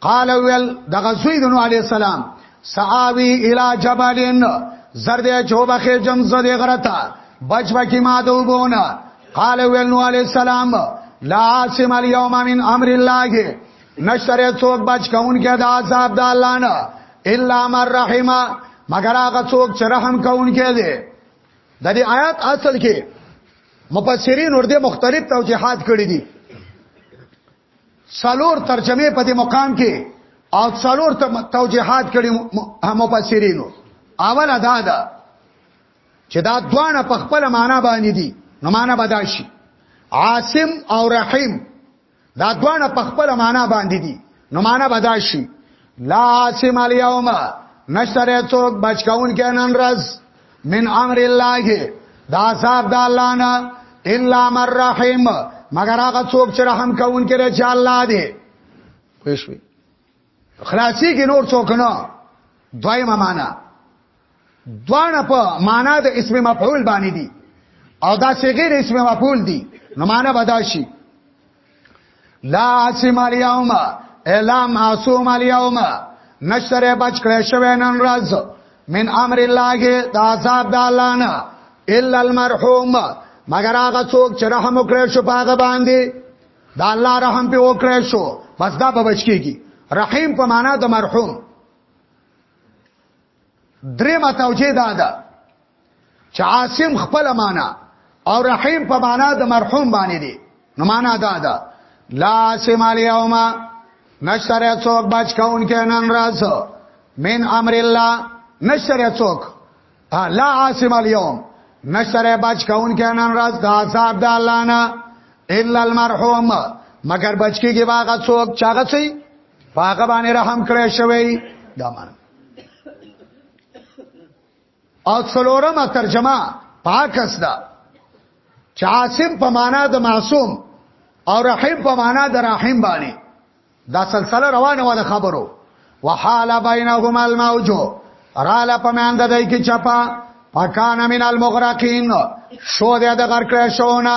قال ویل دغه زوی د نوح علی السلام ساوی الی جبلن زرد چوبه خې جم زده غرتا بچ بکی ما دوبونه قال ویل نوح علی السلام لا عاصم اليوم من امر الله نشره څوک بچ کون کې د عذاب د الله نه الا من رحمه مگر هغه څوک چې رحم کون کې دی د دې آیات اصل کې مفسرین ورته مختلف توجیهات کړی دي څلور ترجمه په دې مقام کې او څلور توجيهات کړي مفسرینو اول ادا ده چې دا دوانه په خپل معنا باندې دي نو معنا بداشي عاصم او رحیم دا دوانه په خپل معنا باندې دي نو معنا بداشي لا عاصم الیوم نشتره څوک بچکاون کې نن راز من امر الله دا عذاب د الله نه الا من رحم مگر هغه څوک چې رحم کوون کې رچ الله دی پښوی خلاصي کې نور څوک نه دویمه معنا دوانه په معنا د اسم مفعول باندې دي او دا صيغه د اسم مفعول دي نو معنا بداشي لا عاصم اليوم الا معصوم اليوم نشتره بچ کړی شوی نن ورځ من امر الله د عذاب د الله نه الا المرحوم مگر هغه څوک چې رحم وکړي شو هغه باندې دا الله رحم په وکړي شو بس دا به بچ کیږي رحیم په معنا د مرحوم درېمه توجیه دا ده چې عاصم خپل معنا او رحیم په معنا د مرحوم باندې دي نو معنا دا ده لا عاصم الیوم نشره څوک بچ کون کې نن راز من امر الله نشره څوک لا عاصم الیوم نشره بچ کون کې نن راز د عذاب د الله نه الا المرحوم مگر بچکی کې باغ څوک چاغه سي باغ باندې رحم کړی شوی دا معنی او څلورمه ترجمه پاکس ده چې عاصم په معنا د معصوم او رحیم په معنا د رحیم باندې دا سلسله روانه و د خبرو وحال بینهما الموج را ل په مند دای کی چپا پکان من المغرقین شو د غرق شونه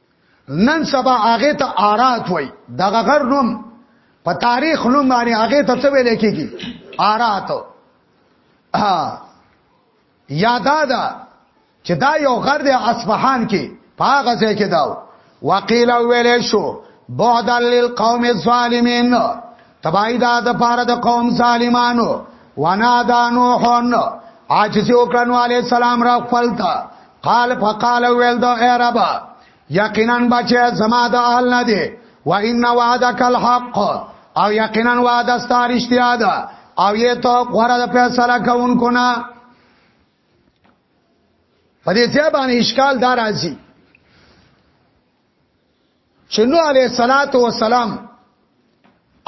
نن سبا هغه ته آرات وای دغه غر نوم په تاریخ نوم باندې هغه ته څه ویل کېږي آرات ها یادا دا چې دا یو غر د اصفهان کې پاغه ځای کې داو وقیل ویل شو بعد للقوم الظالمین تبای دا د پاره د قوم ظالمانو ونا دا نوحون عاجز وکړنو علی السلام را خپلتا قال فقال ویل دا اے رب یقینا بچی زما د اهل نه دی و ان وعدک الحق او یقینا وعده ستارشتیا ده او یې ته غره د فیصله کوونکو نه په دې ځای باندې اشکال دار راځي چې نو علی صلوات و سلام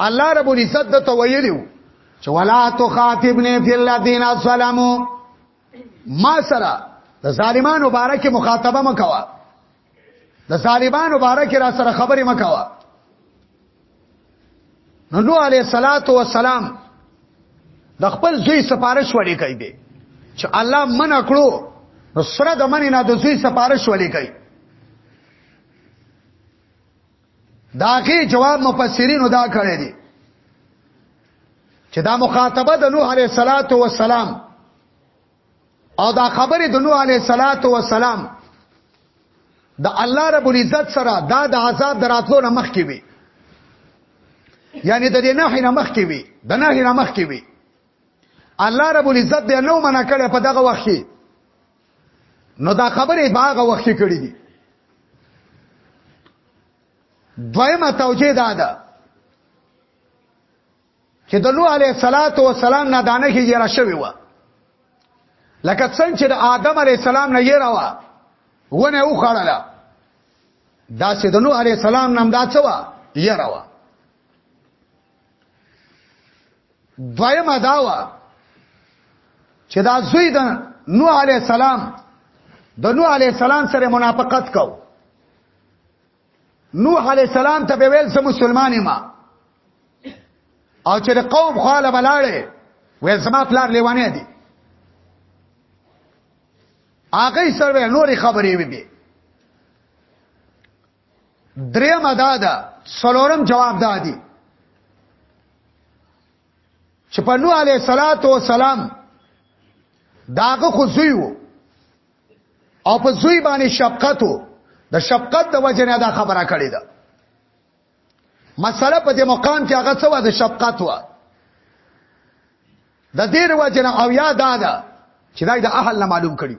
الله رب العزت د تویلو چې ولا تخاطبنی فی الذین ظلموا ما سره د ظالمانو مبارک مخاطبه مکوا د ظالمانو مبارک را سره خبرې مکوا نو نو علی صلوات و سلام د خپل زوی سفارش وړي کوي به چې الله منع کړو نو سره د منی نه د زوی سفارش وړي کوي داغه جواب مفسرینو دا کړی دی چې دا مخاطبه د نوح علیه صلوات و سلام او دا خبره د نوح علیه صلوات و سلام د الله رب العزت سره دا د عذاب دراتلو نه مخ کې وي یعنی د دې نه نه مخ کې وي د نه نه مخ کې وي الله رب العزت دې نو منع کړي په دغه وخت کې نو دا خبره باغه وخت کې کړې دي دویمه توجیه دا ده چې د نوح علیه صلوات و سلام نه دانه کې یې راشوي و لکه څنګه چې د آدم علیه السلام نه یې راوا ونه و خړله دا چې د نوح علیه السلام نام دا څه و یې راوا دویمه دا و چې دا زوی د نوح علی السلام د نوح علی السلام سره منافقت کو نوح علی السلام ته ویل سم مسلمان ما او چې قوم خاله بلاړې وې زما پلار لیوانه دي هغه سره نورې خبرې وې دریم ادا ده څلورم جواب دادی چې په نوح علیه صلوات و سلام داغه خو زوی وو او په زوی باندې شفقت وو د شفقت د وجه نه دا خبره کړې ده مسله په دې مقام کې هغه څه و د شفقت و د دې وجه نه او یاد ده چې دا د اهل نه معلوم کړي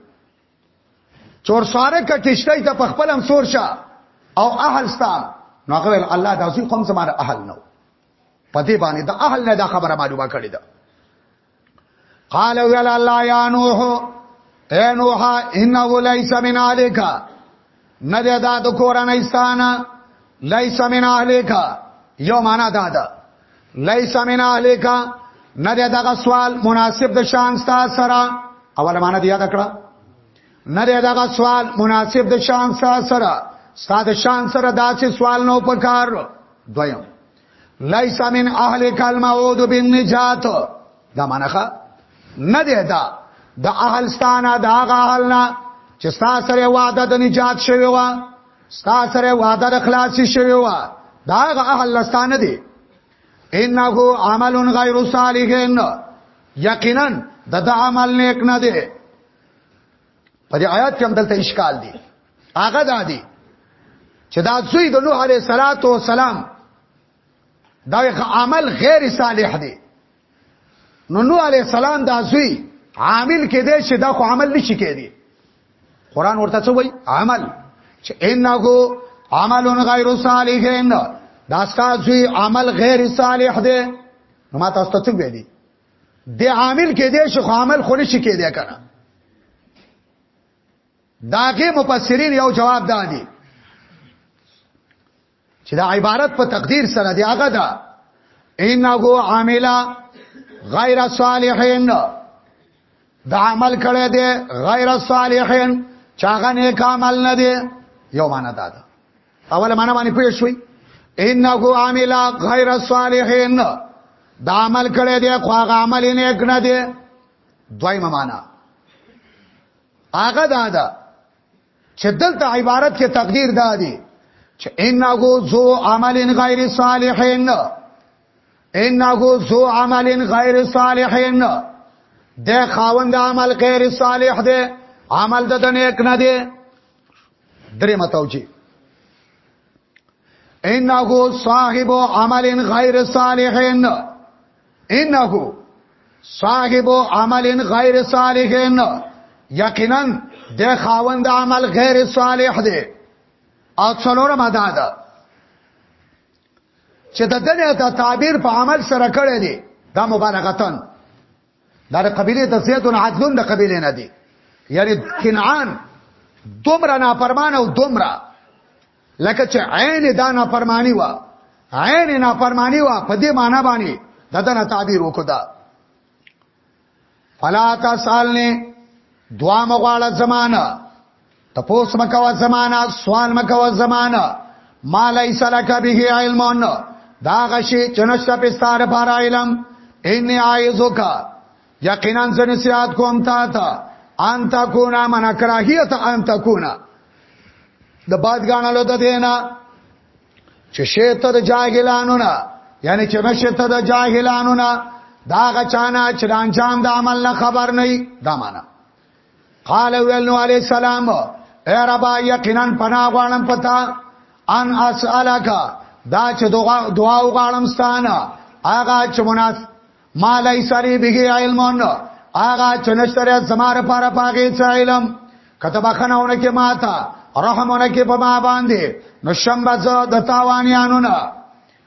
چور سواره ک کشته ته په خپل هم سور شه او اهل ستا نو هغه ویل الله دا زی کوم زماره اهل نو پدې باندې د اهل نه دا خبره معلومه کړې ده قال ویل الله یا نوح اے نوح انه ليس من عليك نه ده دا د کورنۍ ستانه لیس من اهلیک یو معنا دا ده لیس من اهلیک نه ده دغه سوال مناسب د شان ستا سره اوله معنا دی یاد کړه نه ده دغه سوال مناسب د شان ستا سره ستا د شان سره داسې سوال نو پکار دویم لیس من اهل کلمه او د بن نجات دا معنی نه دی دا د اهل ستانه دا غ اهل نه چې ستا سره وعده د نجات شوی و ستا سره وعده د خلاصي شوی و دا غ اهل لستانه دی انه عمل غیر صالح یقینا د د عمل نیک نه دی په دې آیات کې هم دلته اشکال دی هغه دا دی چې دا زوی د نوح علیه صلوات و سلام دا عمل غیر صالح دی نو نوح علیه السلام دا زوی عامل کې دی چې دا خو عمل نشي کېدی قران ورته څه وایي عمل چې انه عمل غیر صالح دا ستا زوی عمل غیر صالح دی نو ما تاسو ته څه ویلي د عامل کې دی شو عامل خو نشي کې دی کنه داغه مفسرین یو جواب دادی چې دا عبارت په تقدیر سره دی هغه دا انغو عاملا غیر صالحین دا عمل کړی دی غیر صالحین چاغه نیک عمل نه دی یو معنا دا ده اوله معنا باندې پوه شوي انه عامل غیر صالحین دا عمل کړی دی خو هغه عمل نه کړی دی دویمه معنا هغه دا ده چې دلته عبارت کې تقدیر دا دی چې انه ذو عمل غیر صالحین انه ذو عمل غیر صالحین د خاوند عمل غیر صالح دی عمل د نیک نه دی درې متوجي انه صاحب عمل غیر صالح انه صاحب عمل غیر صالح یقینا د خاوند عمل غیر صالح دی او څلور ماده ده چې د دنیا د تعبیر په عمل سره کړی دی دا مبالغتن دا د قبيله د زید بن عدلون د قبيله نه دی یعنی کنعان دومره نافرمان او دومره لکه چې عین دا نافرمانی و عین نافرمانی و په دې معنی باندې ددن تعبیر وکړه فلا تسالنی دوا مغواړه زمانہ تپوس مکوا زمانہ سوال مکوا زمانہ ما لیس لک به علم دا غشی چنشت پستار پر علم انی عائزک یقینا زنسیات کوم تا تا انت کونا من کراهیت انت کونا د بادګانلو د دینا چې شیته د جاهلانو نه یعنی چې نشته د جاهلانو نه دا غچانا چې د انجام د عمل نه خبر نه دا معنا قال ویل نو علی السلام اے ربا یقینا پناه غواړم پتا ان اسالک دا چې دعا وغواړم ستانه هغه چې مناس ما لیسری به علم هغه چې نشتره زماره پاره پاګې څه علم کته بخنهونه کې ماته رحمونه کې په ما باندې نو شم بز د تاوانیانو نه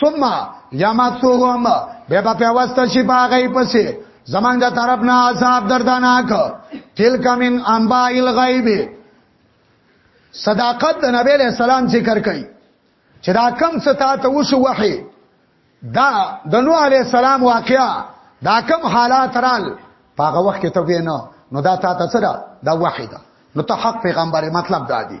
ثم یمسوهم به په پیوسته شي په غي پسې زمنګ د طرف نه عذاب دردناک تلک من انباء الغیب صداقت د نبی له سلام ذکر کړي چې دا کم ستا ته وشو وحي دا د نوح علی السلام واقعا دا کم حالات رال پاغه وخت ته وینو نو دا تا ته سره دا وحي ده نو ته حق پیغمبر مطلب دا دی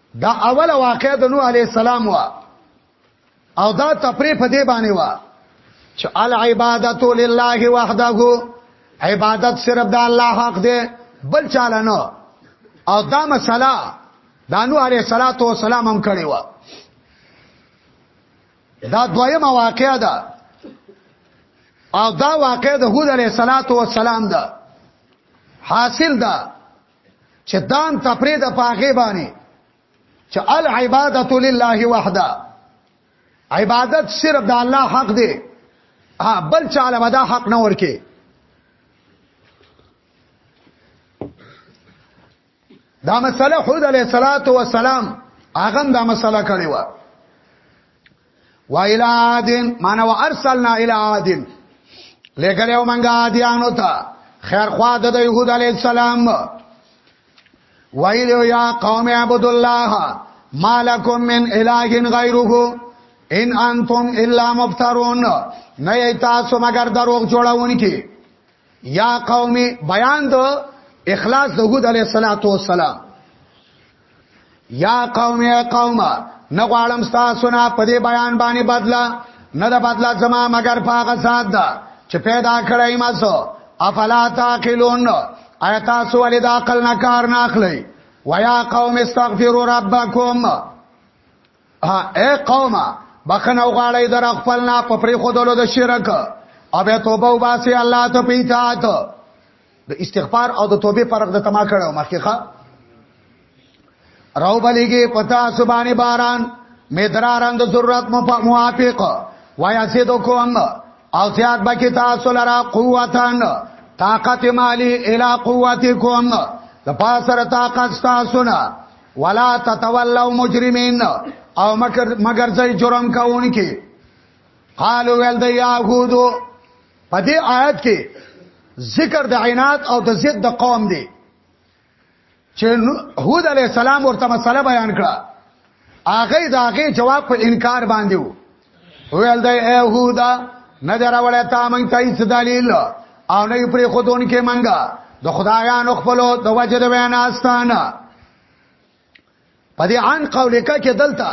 دا اوله واقعه د نوح علی السلام وا او دا تپری په دې باندې وا چې العبادت لله وحده عبادت صرف د الله حق دی بل چاله نه او دا مسله د نوح علی السلام هم کړی و دا دویمه واقعه ده او دا واقع د هود علیه صلوات و سلام ده حاصل ده چې دان تفرید په هغه باندې چې العبادت لله وحده عبادت صرف د الله حق دی ها بل چاله ودا حق نه ورکه دا مسله حود علیه الصلاۃ والسلام هغه دا مسله کړې و و الى عاد معنا وارسلنا الى عاد لګل یو منګه عادیانو ته خیر خوا د یهود علی السلام ویل یا قوم عبد الله مالکم من اله غیره ان انتم الا مفترون نه تاسو مگر دروغ جوړونکي یا قومي بیان د اخلاص د هود علی السلام یا قوم یا قوم نه غواړم تاسو نه په دې بیان باندې بدلا نه د بدلا زما مگر پاغه ذات دا چې پیدا کړای ما سو افلا تاقلون آیا تاسو ولې د عقل نه کار نه اخلئ ویا قوم استغفروا ربکم ها اے قوم بخنه غواړی در خپل نه په پری خودلو د شرک او به توبه وباسي الله ته پیتات د استغفار او د توبې فرق د تما کړو مخکخه راو بلیږي پتا سبانه باران مدراران د ضرورت موافق وایا سي دو کوم او زیاد بکی تاسو لرا قوتن طاقت مالی الی قوتکم د پاسره طاقت تاسو نه ولا تتولوا مجرمین او مگر مگر ځای جرم کوونکي قالو ول د یهودو په دې آیت کې ذکر د عینات او د ضد د قوم دی چې هود علی السلام ورته مسله بیان کړه هغه دا هغه جواب په انکار باندې وو ویل دی اے هودا نه دراولې تا مونږ ته هیڅ دلیل او نه پرې خودون کې منګه د خدایانو خپل د وجه د وینا استانه په دې عن قولکه کې دلته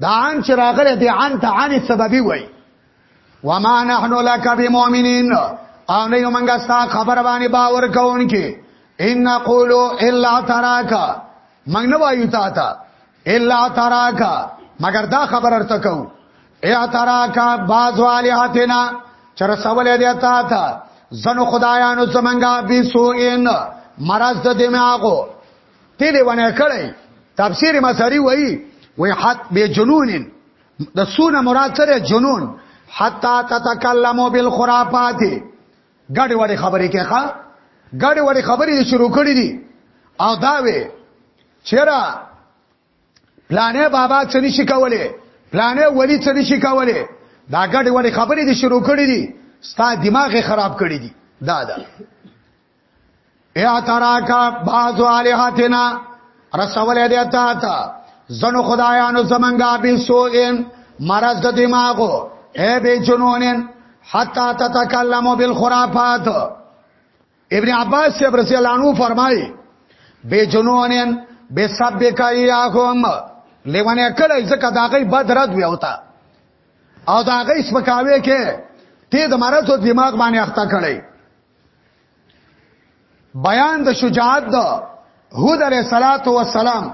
دا عن چې راغله دې عن ته عن سببي وای وما نحن لك بمؤمنين او نه یو منګه ستا خبر باندې باور کوونکې ان نقولو الا تراکا منګ نه وایو تا ته الا تراکا مگر دا خبر ارته کو ایا تراکا باز والی هاتینا چر سوال دی تا ته زنو خدایانو زمنګا بي سو ان مرز د دماغو ته دې ونه کړی تفسیر مسری وایي وی حت به جنون د سونه مراد سره جنون حتا تتکلمو بالخرافات ګډ وډ خبرې کې ښا ګډ وډ خبرې شروع کړې دي او دا وی چیرې پلانې بابا څه نشي کولای پلانې ولی څه نشي کولای دا ګډ وډ خبرې دي شروع کړې دي ستا دماغ خراب کړی دي دا دا یا تراکا بعض الہاتنا رسول دی تا تا زنو خدایانو زمنګا بي سوئن مرز د دماغو اے بي جنونن حتا تتکلمو بالخرافات ابن عباس رضی الله عنه فرمایي بي جنونن بسبک یاهم لیوانه کله ځکه دا غي بد رد وی اوتا او دا غي سپکاوي کې ته د مرز د دماغ باندې اخته کړی بیان د شجاعت د هود علیه صلوات و سلام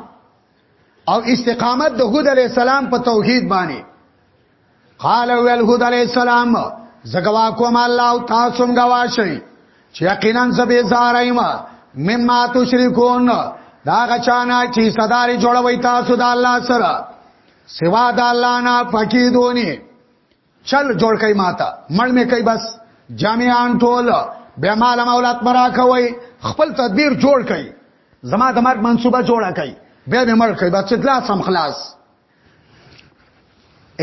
او استقامت د هود علیه السلام په توحید باندې قال ویل هود علیه السلام زګوا کوم الله تاسو غوا شي چې یقینا زبې زارایم مما تشریکون دا غچانا چې صداري جوړوي تاسو د الله سره سوا د الله نه پکې دونی چل جوړ کای ماته مړ می کای بس جامعان ټول به مال مولات مرا کوي خپل تدبیر جوړ کای زما د مرګ منصوبه جوړه کای به به مړ کای بس لا سم خلاص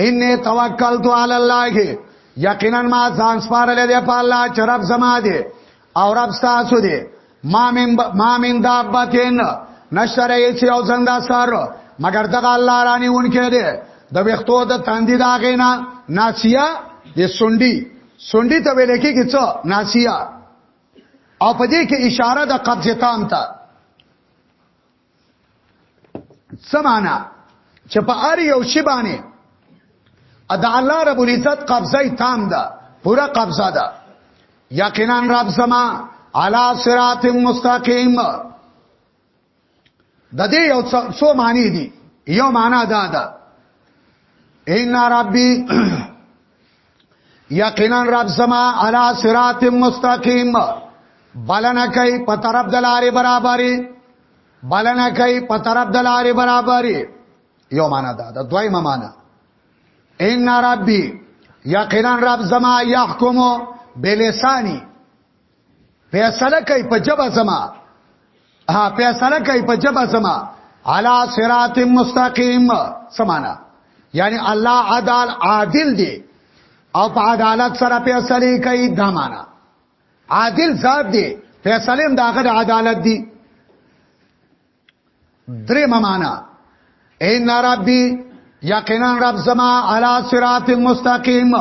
ان توکلت علی الله یقینا ما ځان سپارل دی په الله چې رب زما دی او رب تاسو دې ما من ما من دابتین نشره چې او زنده سر مگر دغه الله رانی اونکه دې د وختو د تندې دا غینا ناسیا د سونډي سونډي ته ویل کېږي څه ناسیا او په دې کې اشاره د قبضه تام ته سمانا چې په اړ یو شی باندې ادا الله رب العزت قبضه تام ده پورا قبضه ده یقینا رب سما علی صراط مستقیم د دې یو څو معنی دي یو معنا دا ده ان ربي یقینا رب سما علی صراط مستقیم بلنه کوي په طرف د لارې برابرې بلنه کوي په طرف د لارې برابرې یو معنا دا ده دویمه معنا ان ربي یقینا رب زما يحكم بلساني فیصله کوي په جبا زما ها فیصله کوي په جبا زما علا صراط مستقیم سمانا یعنی الله عدال عادل دی او په عدالت سره فیصله کوي دا معنا عادل ذات دی فیصله هم داغه عدالت دی درې معنا ان ربي یقینا رب زما علی صراط مستقیم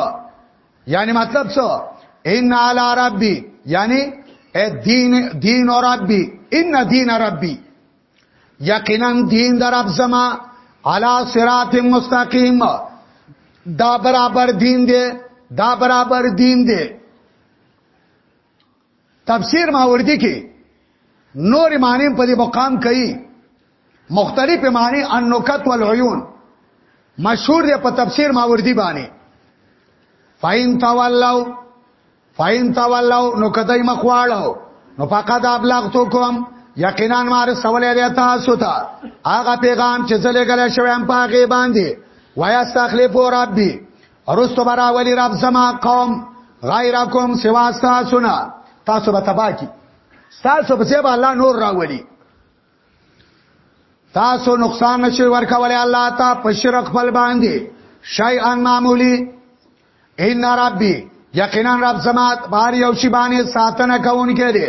یعنی مطلب څه ان علی ربي یعنی دین دین ربي ان دین ربي یقینا دین در رب زما علی صراط مستقیم دا برابر دین دی دا برابر دین دی تفسیر ماوردی کې نور معنی په دې مقام کوي مختلف معنی النکت والعیون مشهور دی په تفسیر ماوردی باندې فاین تولوا فاین تولوا نو کدی مخواړو نو فقط ابلغتو کوم یقینا مار سوالې دی تاسو ته هغه پیغام چې زله غل شوم په غیبان دی ویا استخلف ربي ارستو برا ولی رب زما قوم غیرکم سوا تاسو نه تاسو به تبا کی تاسو په سبا الله نور راولي تاسو نقصان نشي ورکولای الله تا په شرک خپل باندې شای ان معمولی ان ربي یقینا رب سمات بار یو شی باندې ساتنه کوونکې دي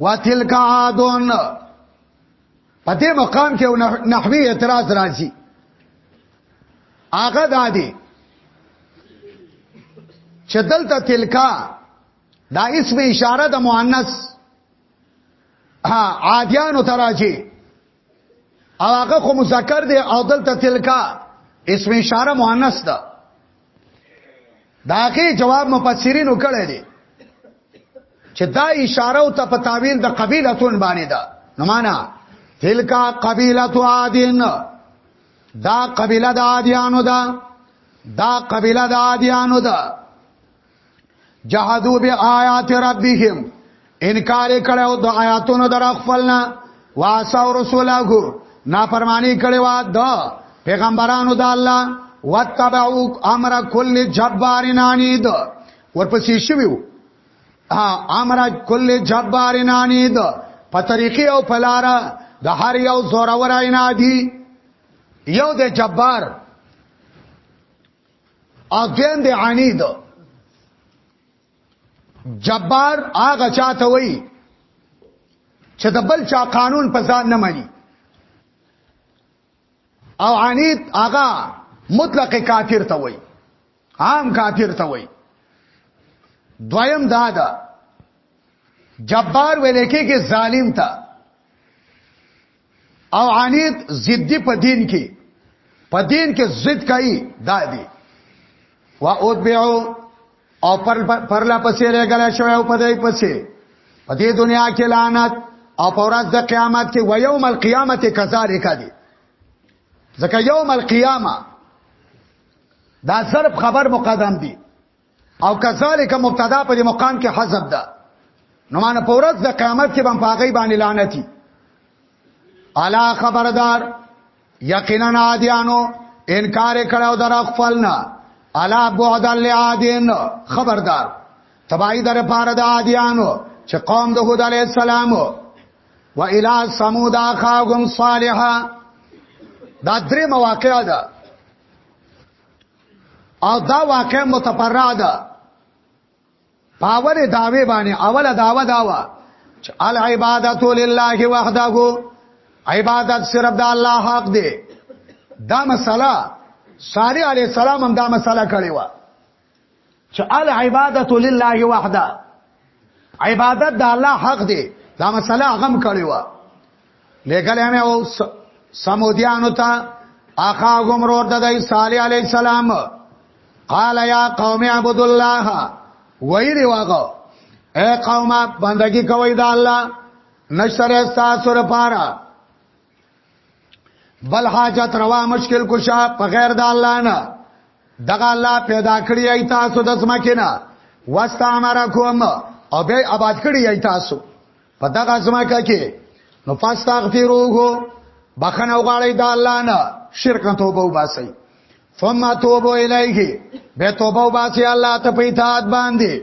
وتلک عادون په دې مقام کې نحوی اعتراض راځي هغه دادی چې دلته تلکا دا اسم اشاره د مؤنث ها عادیانو تراجی او هغه خو مذکر دی او دلته تلکا اسم اشاره مؤنث ده داغه جواب مفسرین وکړی دی چې دا اشاره او ته په تعویل د قبیلتون باندې ده نو معنا تلکا قبیلت عادین دا قبیله د عادیانو ده دا قبیله د عادیانو ده جهادو به آیات ربهم انکار کړو د آیاتونو در خپلنا واسو رسوله نافرمانی کړي وا د پیغمبرانو د الله وتبعوا امر کل جبار عنید ورپسې شویو امر کل جبار عنید په طریقې او په لار د هر یو زورور عنادی یو د جبار او دین دی عنید جبار هغه چاته وای چې د بل چا قانون په ځان نه مانی او عنید هغه مطلق کافر ته وای عام کافر ته وای دویم دا ده جبار ویل کېږي ظالم ته او عنید ضدی په دین کې په دین کې ضد کوي دا دی وا او بیاو او پر پر لا پسې لګل شوی او په دې پسې په دې دنیا کې لعنت او په ورځ د قیامت کې و یوم القیامت کذالک دی ځکه یوم القیامه دا صرف خبر مقدم دی او کذالک مبتدا په مقام کې حذف ده نو معنی په ورځ د قیامت کې باندې پاګی باندې لعنتی الا خبردار یقینا عادیانو انکار کړو در خپلنا الا بعد لعادین خبردار تبای در پار د عادیانو چې قوم د هود علی السلام و الی ثمود اخاهم صالحا دا درې مواقع ده او دا واقع متفرع ده پاور داوی باندې اوله داوا داوا چې العبادت لله وحده عبادت صرف د الله حق دی دا مسله صالح علی السلام هم دا مسله کړې و چې العبادة لله وحده عبادت د الله حق دی دا مسله غم کړی و لګلې مې او سمودیانو ته اخا غمرور د دای صالح علی السلام قال یا قوم عبد الله ویری واغو اے قومه بندگی کوي د الله نشره تاسو لپاره بل حاجت روا مشکل کشا په غیر د الله نه دغه الله پیدا کړی ای تاسو د زمکه نه واستعمرکم او به آباد کړی ای تاسو په دغه زمکه کې نو فاستغفروه بخنه وغاړی د الله نه شرک توبه وباسي ثم توبو الیه به توبه وباسي الله ته په اطاعت باندې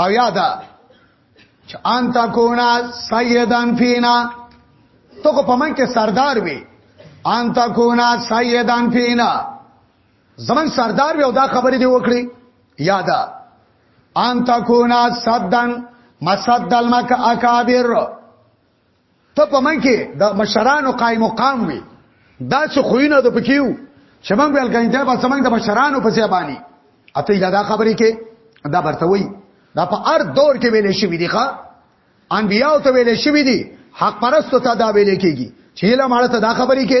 او یادا چې ان تا کونا سیدان فینا تو کو پمن کې سردار وی ان تا کونا سیدان فینا زمن سردار وی او دا خبرې دی وکړي یادا ان تا کونا صدن مسدل مک اکابر ته په من کې د مشرانو قائم مقام وي دا چې خوینه د پکیو چې موږ بل کین ته په سمنګ د مشرانو په ځای باندې اته دا خبرې کې دا برته وي دا په هر دور کې ویلې شوې دي ښا انبیاو ته ویلې شوې دي حق پرستو ته دا ویلې کېږي چې له ماړه ته دا خبرې کې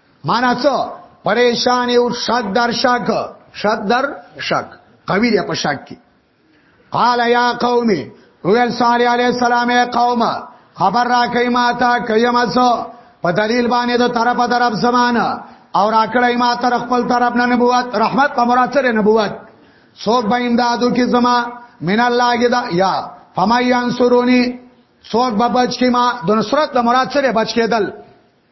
معنا څه پریشان او شک در شک شک در شک قوی دی په شک کې قال یا قومي ویل صالح علیہ السلام اے قوم خبر را کئی ما تا کیم اسو په دلیل باندې دو طرف طرف زمانہ او را کړی ما تر خپل طرف نه نبوت رحمت په مراد سره نبوت څوک به امدادو کې زما من الله کې دا یا فما ينصروني څوک به بچ کې ما د نصرت د مراد سره بچ کېدل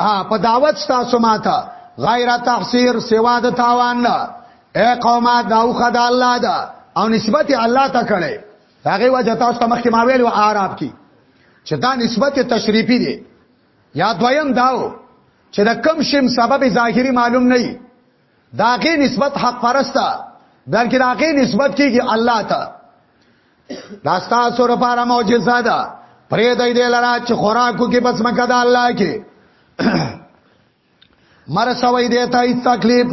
ا په دعوت تاسو ماته غیر تحصیر سوا د تاوان نه اے قومه دا خو د الله دا او نسبت الله ته کړي هغه وجه تاسو ته مخکې ما ویلو عرب کې چې دا نسبت تشریفي دی یا دویم داو چې د کم شیم سبب ظاهری معلوم نه دی داغه نسبت حق پرستا بلکې داغه نسبت کیږي الله ته دا ستاسو لپاره معجزه ده پرې دای دی لرا چې خوراکو کې بس مکه د الله کې مرسوي دی ته هیڅ تکلیف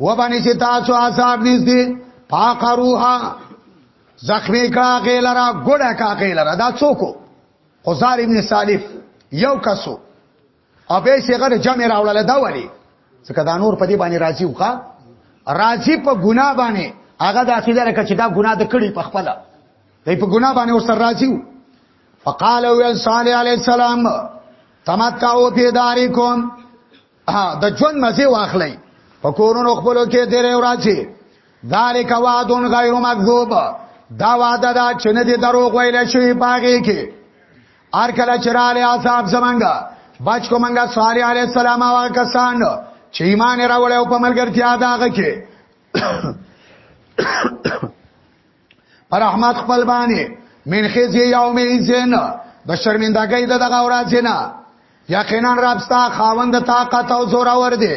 و باندې چې تاسو عذاب نږدې فاقروها زخمی کا غیلرا ګډه کا غیلرا دا څوک خو ظالم صالح یو کسو او به صيغه د جمع راوړل دا ولی ځکه دا نور په دې باندې راضي وکا راضي په ګنا باندې هغه د عقیده لکه چې دا ګنا د کړي په خپل دی په ګنا باندې ورسره راضي وو فقال ويل صالح عليه السلام تمتعوا في داركم د ژوند مزه واخلئ په کورونو خپل کې ډېر راځي ذالک وعدون غیر مکذوب دا وعده دا چې نه دي دروغ ویل شي باغې کې ار کله چراله عذاب زمانګه بچ کو منګه صالح علی السلام او کسان چې ایمان راوړل او په ملګرتیا داغه کې پر رحمت خپل باندې من خزی یوم ایزن د شرمندګۍ د دغه ورځې نه یقینا رب ستا خاوند طاقت او زور اور دی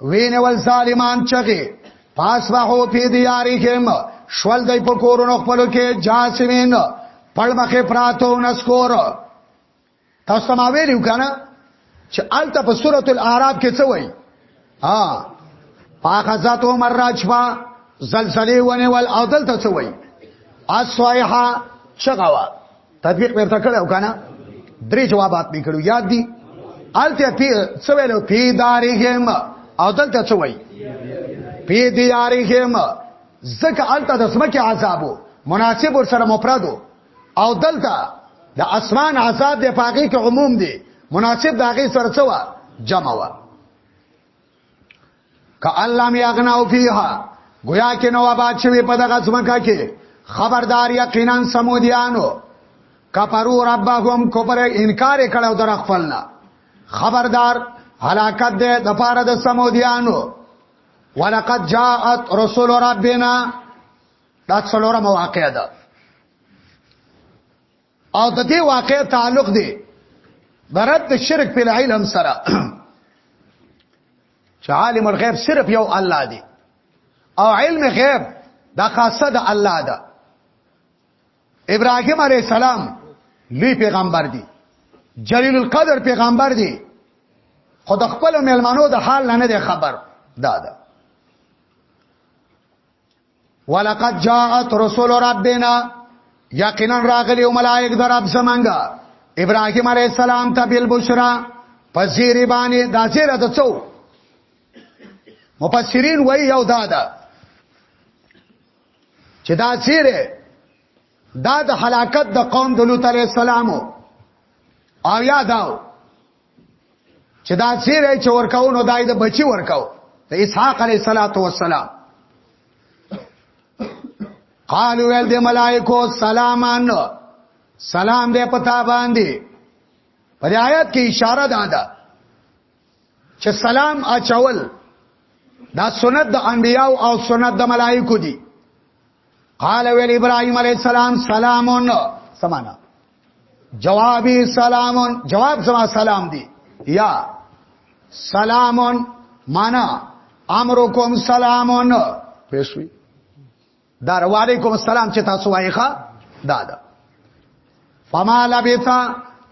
وینه ول ظالمان چغه پاس واهو پی دیاری کم شول دای په کورونو خپل کې جاسمین پړ مخه پراتو نسکور تاسو ما ویلو کنه چې الته په سورۃ الاعراف کې څه وایي ها پاخذات عمر راجفا زلزلې ونه ول او دلته څه وایي اصویحه چغوا تطبیق ورته کړو کنه درې جوابات مې کړو یاد دي الته پی سویلو پی دارهم او دلته څه وای پی دیارهم زکه الته د سمکه عذابو مناسب ور سره مفردو او دلته د اسمان عذاب د پاګه کې عموم دي مناسب داغه سره څه وا جمع وا کألا می اغناو فیها گویا کې نو آباد شوی په دغه ځمکه کې خبردار یقینا سمودیانو کفرو ربهم کفر انکار کړو در خپلنا خبردار هلاکت ده د پاره د سمودیانو ولقد جاءت رسول ربنا دا څلورمه واقعه ده او د دې واقع تعلق دی برد د شرک په علم سره چې عالم الغیب صرف یو الله دی او علم غیب دا خاصه د الله ده ابراهیم علی السلام لوی پیغمبر دی جلیل القدر پیغمبر دی خود خپل میلمانو د حال نه نه خبر دا ده ولقد جاءت رسول ربنا یقینا راغلی ملائک در رب زمانګه ابراهیم علی السلام ته بل بشرا پزیر باندې دا زیره د څو مفسرین وای یو دا ده چې دا زیره دا د هلاکت د قوم د لوط علی السلام او یا داو چې دا زیره چې ورکاو نو دای د بچي ورکاو د اسحاق علیه السلام قالو ول د ملائکو سلامان سلام دې پتا باندې په آیات کې اشاره ده دا چې سلام اچول دا سنت د انبیاو او سنت د ملائکو دي قال ویل ابراهيم عليه السلام سلامون سمانا جوابي سلامون جواب سما سلام دی یا سلامون معنا امرکم سلامون پېښوي دار وعلیکم السلام چې تاسو وایي ښا دا دا فما لبث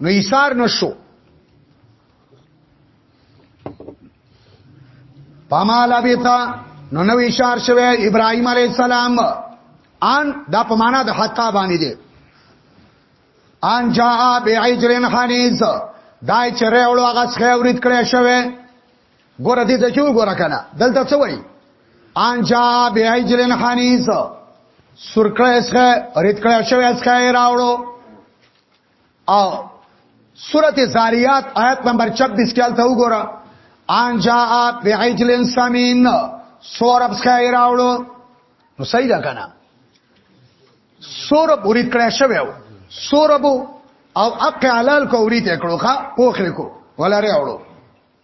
نو ایثار نشو پمالا بیتا نو نو اشار شوه ابراهيم عليه السلام ان دا په معنا د حتا باندې دي ان جاء بعجرن حنيز دای چرې اولو هغه څخه ورید کړی شوه ګور دې ته چو ګور کنه دلته څه وای ان جاء بعجرن حنيز سرکړه څخه ورید کړی شوه څخه راوړو او سورته زاریات آیت نمبر 26 کې الته وګوره ان جاء بعجل سمین سورب خیر راوړو نو صحیح ده کنه سورب ورید کړه شوو سورب او اقعلال کو ورید کړو ښا پوخ لیکو ولا راوړو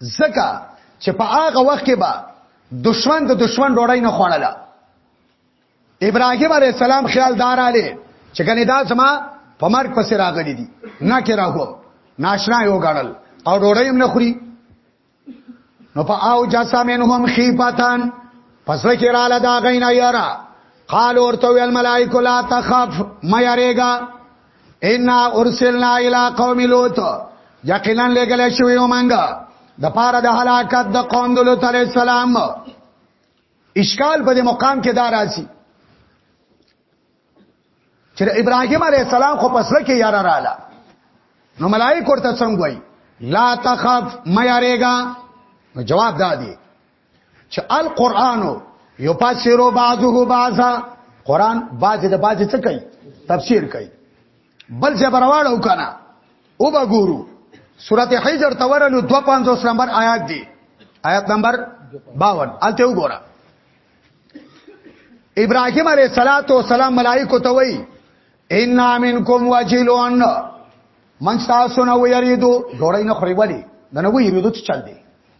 زکه چې په هغه وخت کې به دشمن د دشمن ډوړی نه خوړله ابراهيم عليه السلام خیال دار علي چې کني دا زما په مرګ پسې راغلي دي نه کې راغو ناشنا یو غړل او ډوړی هم نه خوري نو په او جاسا منهم خيفتان پس کې را لدا غینا یارا قال ورته ویل ملائکه لا تخف ما یریګا ان ارسلنا الى قوم لوط یقینا لګل شوی ومنګه د پاره د هلاکت د قوم د لوط علی السلام اشکال په دې مقام کې دا راځي چې ابراهیم علی السلام خو پسله کې یار رااله نو ملائکه ورته څنګه وای لا تخف مې یارېګا جواب دادی چې القرآن یو پاسیرو بعضه بعضا قرآن بعضه د بعضه څه کوي تفسیر کوي بل ځای برواړو کنه او به ګورو سورته حجر تورلو 250 نمبر آیات دی آیات نمبر 52 الته وګوره ابراهيم عليه صلوات و سلام ملائکه ته وای ان منکم وجلون من تاسو نه ویریدو ډوړی نه خوري ولی نه نه ویریدو څه چل دی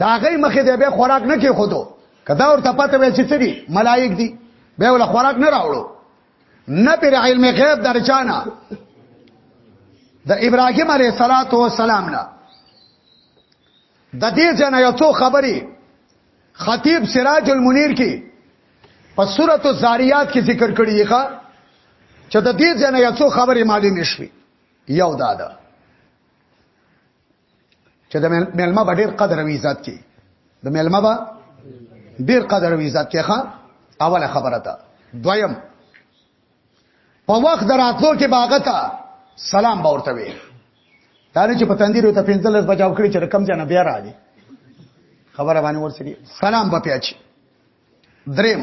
دا غي مخه دی به خوراک نه کې خودو کدا اور تپاته وې چې سړي ملائک دي به ول خوراک نه راوړو نه پر علم غیب درچانا د ابراهیم علیه صلوات و سلام نه د دې جن یو څو خبرې خطیب سراج المنیر کې په سورۃ الزاریات کې ذکر کړی دی ښا چې د دې جن یو څو خبرې معلومې شوې یو دا ده چې د ملما به ډیر قدر او عزت کې د ملما به ډیر قدر او عزت کې ښا اوله خبره ده دویم په وخت دراتلو کې باغه تا سلام به ورته وي دا نه چې په تندیر ته پنځلس بچاو کړی چې کم ځنه بیا راځي خبره باندې ورسېږي سلام به پیاچی دریم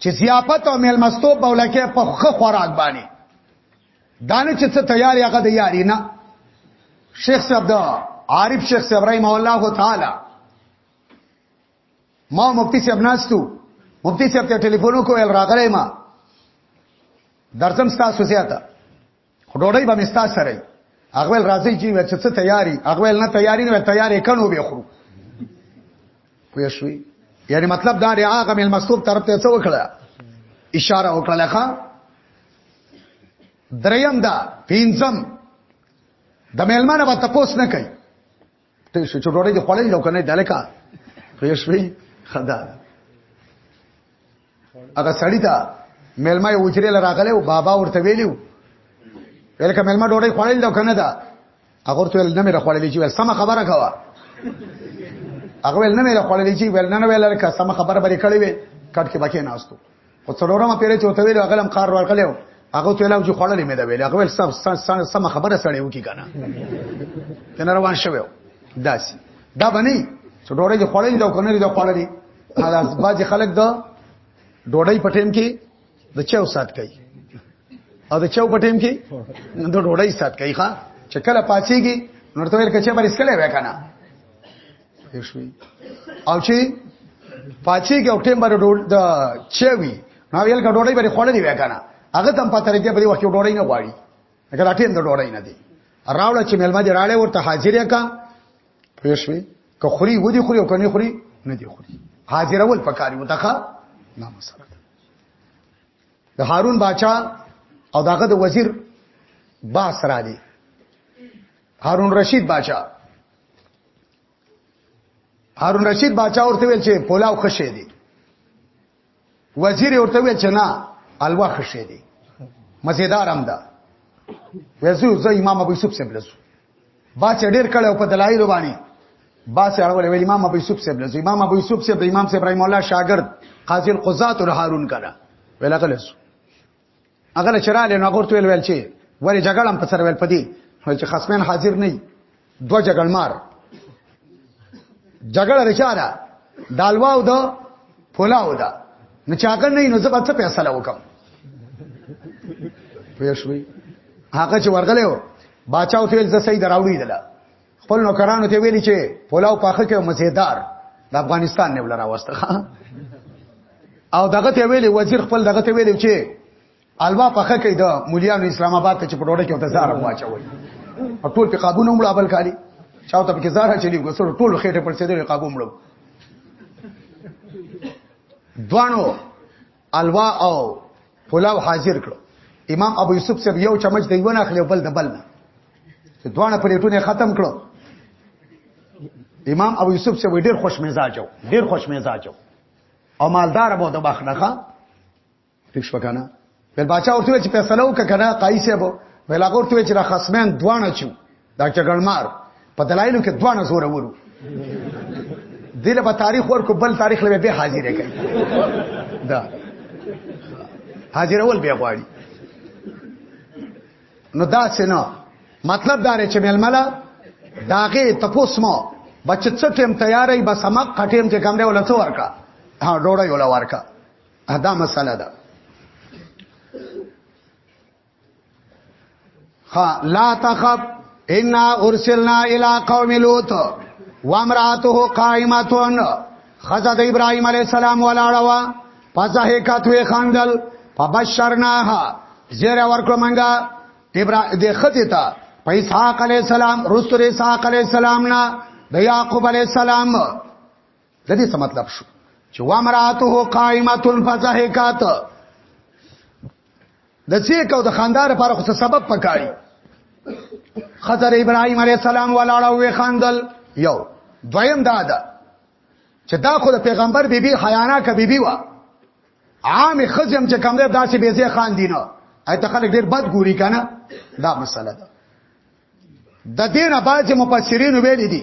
چې ضیافت او میلمستوب به ولکه په خو خوراک باندې دانه چې څه تیاری هغه د یاري نه شیخ صاحب دا عارف شیخ صاحب رحم الله تعالی ما مفتی صاحب ناستو مفتی صاحب ته ټلیفون وکړ راغلی ما درځم تاسو سره خو ډوډۍ به مستا سره هغه ول راځي چې وچ څه تیاری هغه ول نه تیاری نه تیاری کړو به خو پوه شوي یعنی مطلب دا دی هغه مل مستوب طرف ته څه وکړه اشاره وکړه ښا دریم دا پینځم د مېلمانه به تپوس نه کوي ته شو چې ډوړې دې خړلې لو کنه دلکا پېښوي خدا هغه سړی ته ملما یو چرې لراغله او بابا ورته ویلو ولکه ملما ډوړې خړلې لو کنه دا هغه ورته نه مې خړلې چې سم خبره کوا هغه ول نه مې خړلې چې ول نه ویل لکه سم خبره بری کړې وې کټ کې بکې ناستو او څلورمه پیره چې وته ویل هغه هم کار ورکړلو هغه ته لاو چې خړلې مې دا ویل هغه سب سم خبره سړی وکی کنه کنه روان شوو داسي دا باندې چې ډوړې چې خړلې دا کنه دا خړلې دا باج خلک دا ډوړې پټیم کې د چاو سات کوي او د چاو پټیم کې د ډوړې سات کوي ښا چې کله پاتېږي نو ته ورکه چې بر اسکلې وکنه شوي او چې پاتې کې او ټیم باندې د چوي نو ویل کا ډوړی باندې خوړلې وای کنه هغه تم پاتې راځي په دې وخت ډوړی نه غواړي هغه راټیم د ډوړی نه دی راوړل چې ملما دې راړې ورته حاضرې کا پوه شوي که خوري ودی خوري او کني خوري نه دی خوري حاضرول پکاري وتخه نه مسله د هارون باچا او داغه د وزیر باس را دي هارون رشید باچا هارون رشید باچا ورته ویل چې پولاو خشه دی وزیر ورته ویل چې نه الوا خشه دی مزیدار هم ده وزو زه امام ابو یوسف سیب لسو با چې ډیر کړه په دلایل باندې با چې اړول ویل امام ابو یوسف سیب لسو امام ابو یوسف سیب امام سیب ابراهیم الله شاګرد قاضی القضات او هارون کړه ویل کله هغه له چراله نو ورته ویل چې ولې جګړم په سر ویل پدی ول چې خصمین حاضر نه دو جګړمار جګړه رچاره دالواو دا فلاو دا نو چاګر نه نو زبر څه فیصله وکم پوه شوي هغه چې ورغلې و باچا او تل ز سید راوړي دلا خپل نوکرانو ته ویلي چې پلاو پاخه کې مزیدار د افغانستان نه ولر اوسته او دغه ته ویلي وزیر خپل دغه ته ویلي چې الوا پاخه کې د مليانو اسلام آباد ته چې په ډوډۍ کې وته زار واچوي او ټول په قابو نه مړ ابل کالي چاو ته په کې زار چلی وسره ټول خېټه پر سیدل قابو مړ دوانو الوا او پلاو حاضر کړو امام ابو یوسف صاحب یو چمچ دی ونه اخلي بل د بل نه دوانه پلیټونه ختم کړو امام ابو یوسف صاحب ډیر خوش مزاج و ډیر خوش مزاج او مالدار بو د بخنخه ټیک شو کنه بل بچا ورته چې فیصله وکړه کنه قایصه بو بل هغه ورته چې را خصمین دوانه چو دا چګړمار په دلایلو کې دوه نظر ورو دله په تاریخ ورکو بل تاریخ لوي به حاضر کوي دا حاضر اول به غواړي نو دا څنګه مطلب دا رې چې ململه داغه تپوس مو بچ څه ټیم تیارې بس ما کټیم چې کمره ولته ورکا ها ډوړې ولا ورکا دا مسله ده لا تخف ان ارسلنا الى قوم لوط وامراته قائمه خزد ابراهيم عليه السلام ولاړوا فزهکت وی خندل فبشرناها زیر ورکړه منګه ابراهيم د خته ته په اسحاق عليه السلام رسول اسحاق عليه السلام نه د يعقوب عليه السلام د دې څه مطلب شو چې وامراته قائمه فضحکات د څه کو د خاندار لپاره خو سبب پکاري خضر ابراهيم عليه السلام ولاړه وې خاندل یو دویم دا ده چې دا خو د پیغمبر بیبي بی حیانا ک بیبي وا عام خزم چې کمره داسې بیزه خان دینه ایت خلک ډیر بد ګوري کنه دا مسله ده د دینه باج مفسرین ویل دي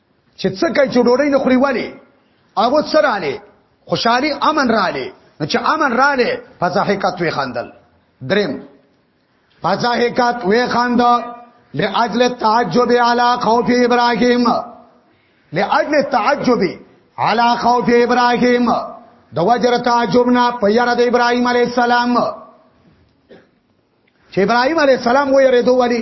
چې څه کوي چې ډوډۍ نه خوري ولی هغه سره علي خوشحالي امن را علي نو چې امن را علي فزاحقات وی خندل دریم فزاحقات وی خندل لاجل تعجب علی خوف ابراهیم لاجل تعجب علی خوف ابراهیم د وجر تعجب نه په یاد د ابراهیم علی السلام چې ابراهیم علی السلام وې ردو ولی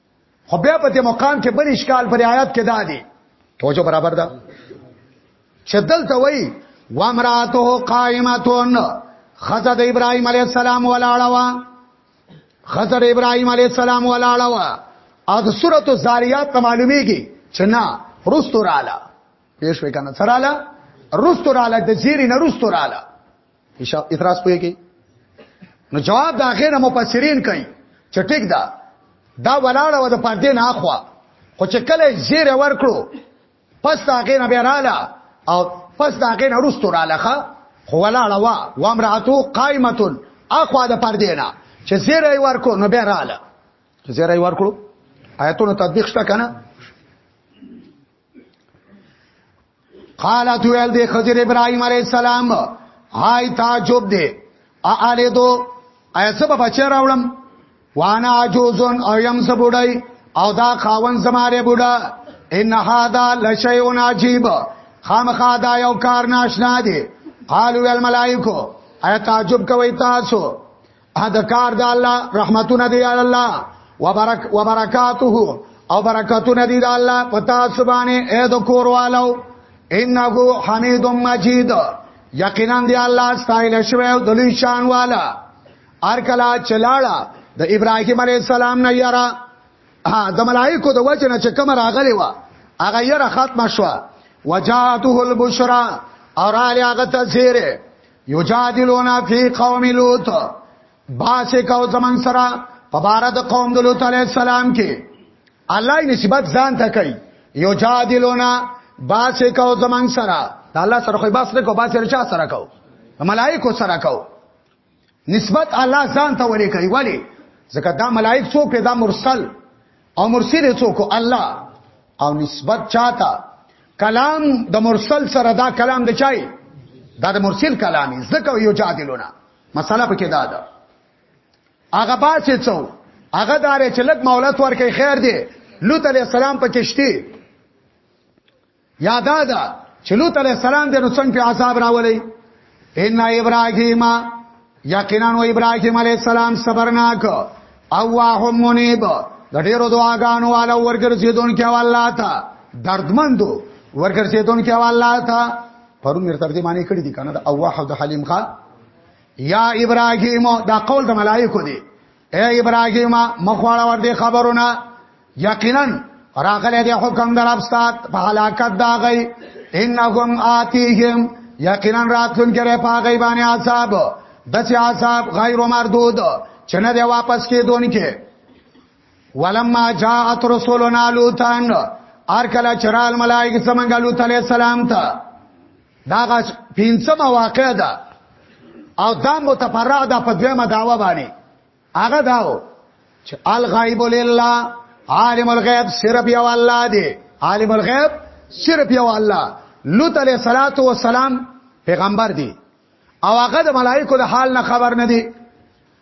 خو بیا په دې مقام کې بل اشکال پر آیات کې دا دی توجه برابر ده چې دلته وایي وامراته قائمتون خزه د ابراهيم عليه السلام ولاړه وا خزه د ابراهيم عليه السلام ولاړه وا او د سورۃ الزاریات ته معلومیږي چې نه رستوراله پېښ وکنه سراله رستوراله د زیری نه رستوراله اعتراض پويږي نو جواب د اخر مفسرین کوي چې ټیک ده دا ولاړه و د پردې نه اخوا خو چې کله زیر ورکړو پس دا غین بیا رااله او پس دا غین رستو رااله خو ولاړه وا و امراتو قائمه اخوا د پردې نه چې زیر ورکړو نو بیا رااله چې زیر ورکړو آیتونو تطبیق شته کنه قالت ویل دی خضر ابراهيم عليه السلام هاي تعجب دی االه دو ایسه په بچی راوړم وانا عجوزن او يم سبوډای او دا خاون زماره بوډا ان هاذا لشيء عجيب خامخا دا یو کار ناشنا دی قالو الملائکه ایا تعجب کوي تاسو ا د کار د الله رحمتونه دی الله وبرک وبرکاته او برکتونه دی د الله پتا سبانه اې د کوروالو انه حمید مجید یقینا دی الله ستایل شوی او د لوی شان والا ار کلا چلاړه د ابراهیم علی السلام نه یرا د ملائکو د وجه نه چې کوم راغلی و هغه یره ختم شو وجاته البشرا اور علی هغه تذیره یجادلونا فی قوم لوط باسه کو زمن سرا په بار د قوم د لوط علی السلام کې الله نسبت ځان ته کوي یجادلونا باسه کو زمن سرا د الله سره خو باس نه کو باس رچا سره کو ملائکو سره کو نسبت الله ځان ته ورې کوي ولی ځکه دا ملائک څوک دا مرسل او مرسل څوک الله او نسبت چاته کلام د مرسل سره دا کلام د چای دا د مرسل کلامي زکه یو جادلونه مسله پکې دا ده هغه باسي څو هغه دارې چې لک مولات ورکه خیر دی لوط علی السلام په کشتي یادا دا چې لوط علی السلام د نو څنګه په عذاب راولې ان ابراهیم یقینا و ابراهیم علی السلام صبرناک او واه منیب د ډیرو دعاګانو والا ورګرځیدون کې والله تا دردمندو ورګرځیدون کې والله تا پرون مې تر دې معنی کړی دي کنه د اواه د حلیم خان یا ابراهیم دا قول د ملائکو دی اے ابراهیم مخواړه ور دي خبرونه یقینا راغله دې حکم درپستات په هلاکت دا غي انهم آتیهم یقینا راتلون کې په غي باندې عذاب دچ عذاب غیر مردود چنه دې واپس کې دون کې ولما جاءت رسولنا لوطان ار کله چرال ملائکه سمنګ لوط علیہ السلام ته دا غاس پنځمه واقع ده او دا متفرع ده په دویمه داوا باندې هغه داو چې الغیب لله عالم الغیب صرف یو الله دی عالم الغیب صرف یو الله لوط علیہ الصلات والسلام پیغمبر دی او هغه د ملائکو د حال نه خبر نه دی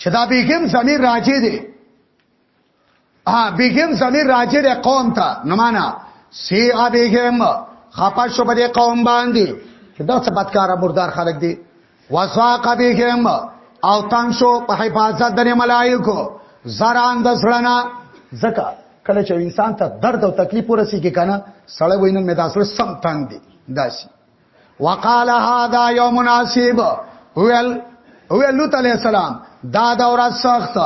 چې دا بیګم زمير راځي دي ها بیګم زمير راځي د قوم ته نه معنا سی ا بیګم خپه شو په دې قوم باندې چې دا څه بدکاره مردار خلک دي وساق بیګم او تنگ شو په حفاظت د ملائکو زران د سړنا زکه کله چې انسان ته درد او تکلیف ورسیږي کنه سړی وینم مې دا سره سم تنگ دي داسي وقال هذا يوم ناسب ویل ویل لوط علیہ السلام دا دورا سخت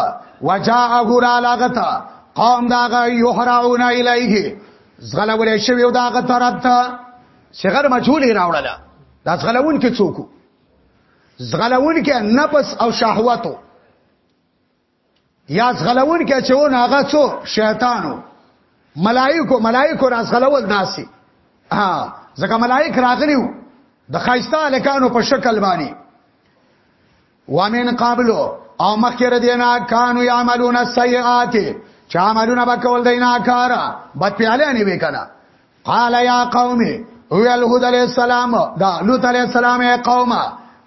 وجاءه را لغتا قوم داغه یحرعون الیه زغلول شوی او داغه طرف ته شغر مجهول راوړل دا زغلون کې څوک زغلون کې نفس او شهوتو یا ځغلون کې چې ونه هغه څو شیطانو ملائکو ملائکو را ځغلول داسي ها ځکه ملائک راغلیو د خایسته الکانو په شکل باندې وامن قابلو او مخکې ردینا کانو یعملون السیئات چا عملونه وکول دینا کارا بد پیاله نه وکړه قال یا قوم هو الهود علیہ السلام دا لوط علیہ السلام یا قوم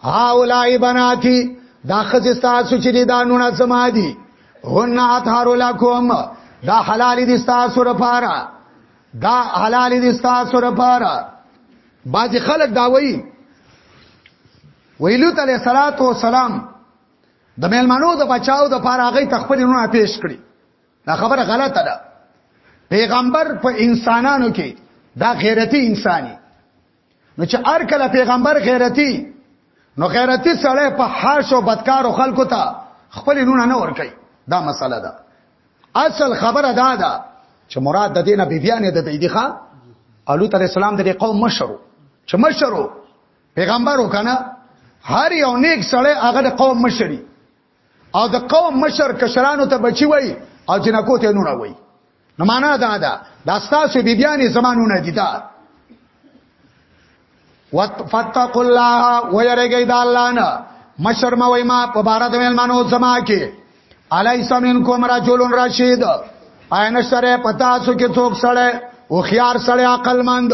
هاولای بناتی دا خزستا سچې دي دا نونه سما دي هن اطهر لكم دا حلال دي تاسو لپاره دا حلال دي تاسو لپاره بعض خلک دا وایي ویلو تعالی صلوات و سلام د مېلمنو د بچاو د پاره هغه تخپل نونه پیش کړی دا خبره غلطه ده پیغمبر په انسانانو کې دا غیرتی انساني نو چې هر کله پیغمبر غیرتی نو غیرتی سړی په حاش او بدکارو خلکو ته خپل نونه نه ور کوي دا مسله ده اصل خبره دا ده چې مراد د دینه بیبیانه د دې ښا الو تعالی السلام د قوم مشرو چې مشرو پیغمبر وکنه هر یو نیک سړی هغه د قوم مشري او د قوم مشر کشرانو ته بچي وای او جنکو ته نونه وای نو معنا دا ده دا ستاسو بیبیانې زمانونه دي دا واتقوا الله ويرګي د الله نه مشر ما وای ما په بار د ملمنو زما کې الیس منکم رجل رشید عین سره پتا سو کې څوک سره او خيار سره عقل مند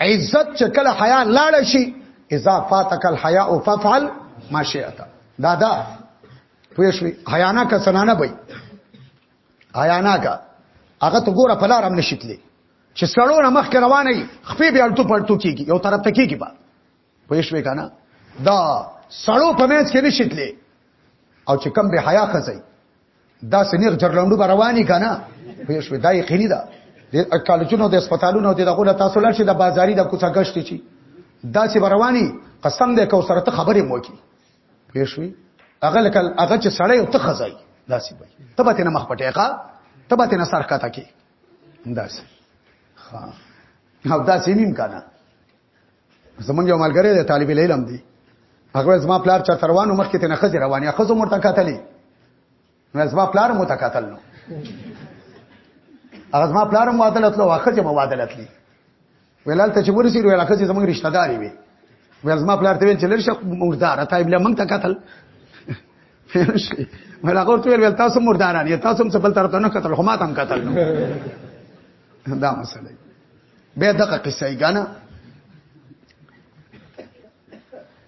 عزت چې کله حیا لاړ شي اذا فاتك الحياء فافعل ما شئت دا دا پوه شوي حیا نه کا سنانه وي حیا نه کا هغه ته ګوره په لار هم نشیتلی چې سړونه مخ روانه خپې بیا الټو پړتو کیږي یو طرف ته کیږي با پوه شوې کنه دا سړو په مېز کې نشیتلې او چې کم به حیا خزي دا سنیر جرلندو رواني کنه پوه شوې دا یقیني ده د کالجونو د هسپتالونو د دغه تاسو لار شي د بازاري د کوڅه گشت شي دا چې رواني قسم دې کو سره ته خبرې مو کی پوه شوې هغه لکه هغه چې سړی او ته خزي داسې وي ته به نه مخ پټې ښا ته به نه سر کاته کې داسې ها او داسې نیم کنه زمونږ یو ملګری دی طالب العلم دی هغه زما پلار چا تروانو مخ کې ته نخزه روانه خزو مرته قتلې نو زما پلار مو تقاتل نو هغه زما پلار مو عدالت لو واخه چې مو عدالت لی ولال ته چې ورسی ویل هغه زمونږ رشتہ داري وي ول زما پلار ته ویل چې لرشه مردار ته بل مونږ تقاتل ول هغه ورته ویل تاسو مرداران یې تاسو هم څه بل طرف ته نه قتل خو ما تم قتل نو دا مسله به دغه قصه یې غاڼه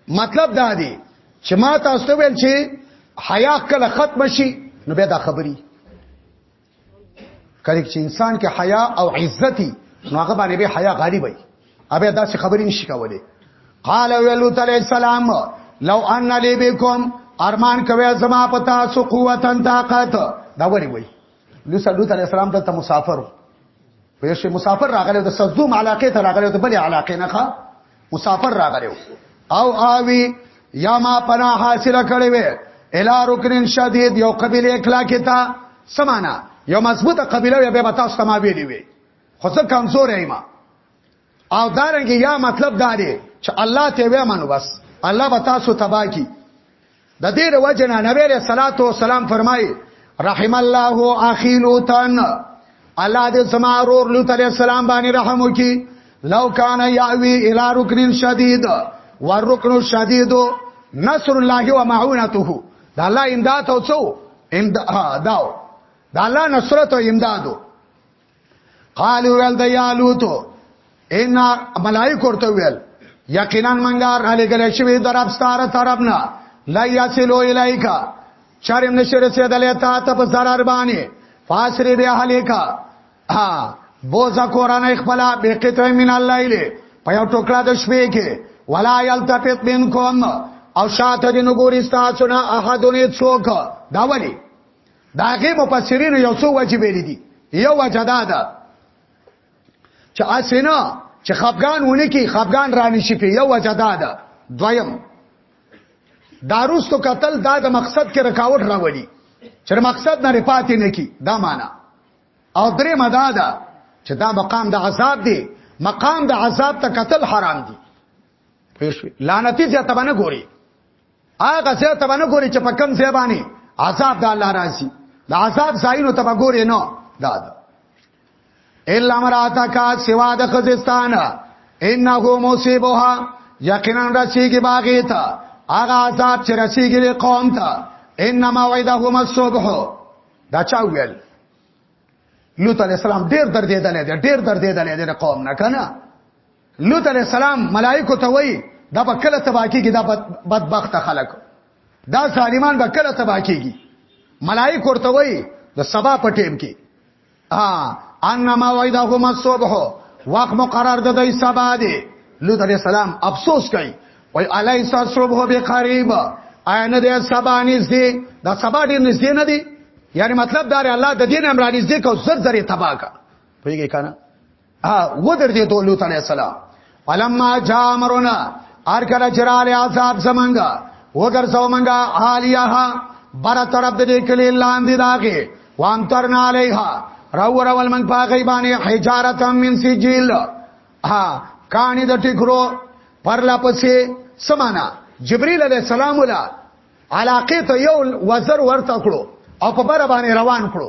مطلب دا دی چې ما تاسو ته ویل چې حیا کله ختم شي نو به دا خبري کله چې انسان کې حیا او عزتي نو هغه باندې به حیا غالب وي ابه دا څه خبرې نشي کولای قال ویلو تعالی السلام لو ان لی بكم ارمان کوي زما پتا سو قوتن طاقت دا وری وای لوی سلوط علی السلام دلته مسافر په شي مسافر راغلی د سزوم علاقه ته راغلی ته بلې علاقه نه ښه مسافر راغلی او آوی یا ما پنا حاصل کړی وی الا رکن شدید یو قبیله اکلا کتا سمانا یو مضبوطه قبیله وی به تاسو ته ما ویلی وی خو زه کمزور یم او دارنګ یا مطلب دا دی چې الله ته وې منو بس الله به تاسو تبا کی د دې وجه نه نبی له صلوات و سلام فرمایي رحم الله اخي لوطن الله دې سما رور لوط عليه السلام باندې رحم وکي لو کان یاوی الی رکن شدید والرکن الشدید نصر الله و معونته دا الله امداد او څو امداد دا الله نصرت او امدادو قالو ول د یا لوط ان ملائک ورته ویل یقینا منګار علی ګل شوی درب ستاره طرفنا لا یاسلو الایکا چرم نشر سیدل تا ته په zarar باندې فاسری به الیکا ها بوزا قران خپل به قطع من الليل په یو ټوکړه د شپې کې ولا یلتفت منکم او شاته دین ګوري تاسو نه احدونه څوک دا ولی دا هغه مفسرین یو څو وجه ویل دي یو وجه دا ده چې اسینا چې خفغان ونه کی خفغان رانی شي په یو وجه دا ده دویم داروستو قتل دا د مقصد کې رکاوټ راوړي چې مقصد نه رپاتې نه کی دا معنا او درې مدا ده چې دا مقام د عذاب دی مقام د عذاب ته قتل حرام دی پېښ لعنتی ځته باندې ګوري هغه څه ته باندې ګوري چې په کم ځای باندې عذاب د الله راځي د عذاب ځایونو ته وګوري نو دا دا الا مراتا کا سوا د خزستان انه مصیبها یقینا رسیږي باغی ته هغه عذاب چې رسیږي قوم ته انما وعدهم الصبح دا چا ویل لوط علی السلام ډیر درد دی دلې ډیر درد دی دلې د قوم نه کنه لوط علی السلام ملائکه ته وای دا په کله تبا کیږي دا بدبخت خلک دا ظالمان به کله تبا کیږي ملائکه ورته وای د سبا په ټیم کې ها انما وعدهم الصبح وقت مقرر د دې سبا دی لوط علی السلام افسوس کوي وای الیس الصبح بقریب اینه د سبا نږدې دا سبا ډیر نږدې نه دی یعنی مطلب دا الله د دین امرانیز دی کو زر زر تبا کا پیږي کنه ها ودر دې ته لوط علی السلام فلما جاء امرنا ار کله چرال عذاب زمنګا وګر زمنګا حالیها بر طرف دې کلی لاندې داګه وان ترنا علیها راو راول من پاګی باندې حجارت من سجیل ها کانی د ټیکرو پر لا پسې سمانا جبرئیل علیہ السلام ولا علاقه ته یو وزر ورته کړو او په بر باندې روان کړو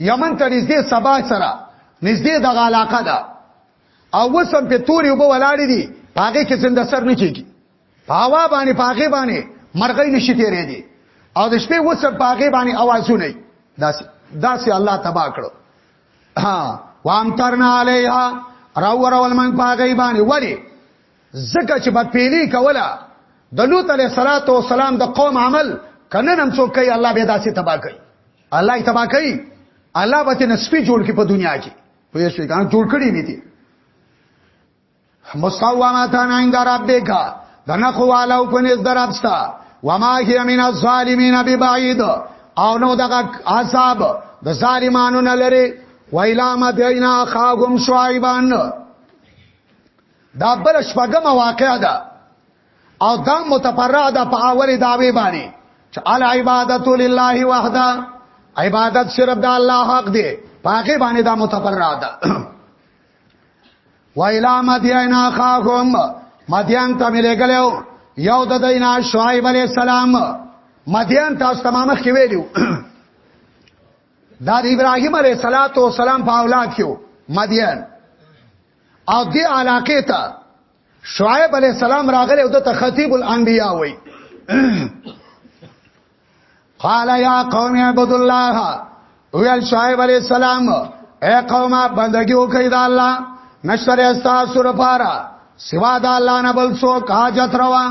یمن ته نږدې سبا سره نږدې دغه علاقه ده او وسم په توري وب ولاړې دي پاګه کې زنده سر نه کیږي په هوا باندې پاګه باندې مرغۍ نشي تیرې دي او د شپې وسم پاګه باندې اوازونه داسې داسې الله تبا کړو ها وامترنا علیها راو راول من پاګه باندې وړي زکه چې په پیلي کوله د لوط علیه السلام د قوم عمل کنه نم څوک کوي الله به داسې تبا کوي الله یې تبا کوي الله به تنه سپی جوړ کی په دنیا کې په یې شي ګان جوړ کړی نه دي مصواماتان عند ربک دنه خو والا او پنځ درابستا وما هي من الظالمین ببعید او نو دغه عذاب د ظالمانو نه لري ویلا مدینا خاغم شعیبان دا بل شپږم واقع ده او دا متفرع ده په اول داوی باندې چې ال عبادت لله وحده عبادت صرف د الله حق دی پاکه باندې دا متفرع ده و الى مدین اخاهم مدین ته ملګلو یو د دینا شعیب علی السلام مدین تاسو تمامه کې ویلو دا د ابراهیم علیه السلام په اولاد کې مدین او دې علاقې ته شعیب علی السلام راغلی او د تخطیب الانبیاء وای قال یا قوم عبد الله ویل شعیب علی السلام اے قومه بندگی وکړئ د الله نشره استاسو لپاره سوا د الله نه بل څوک حاجت روا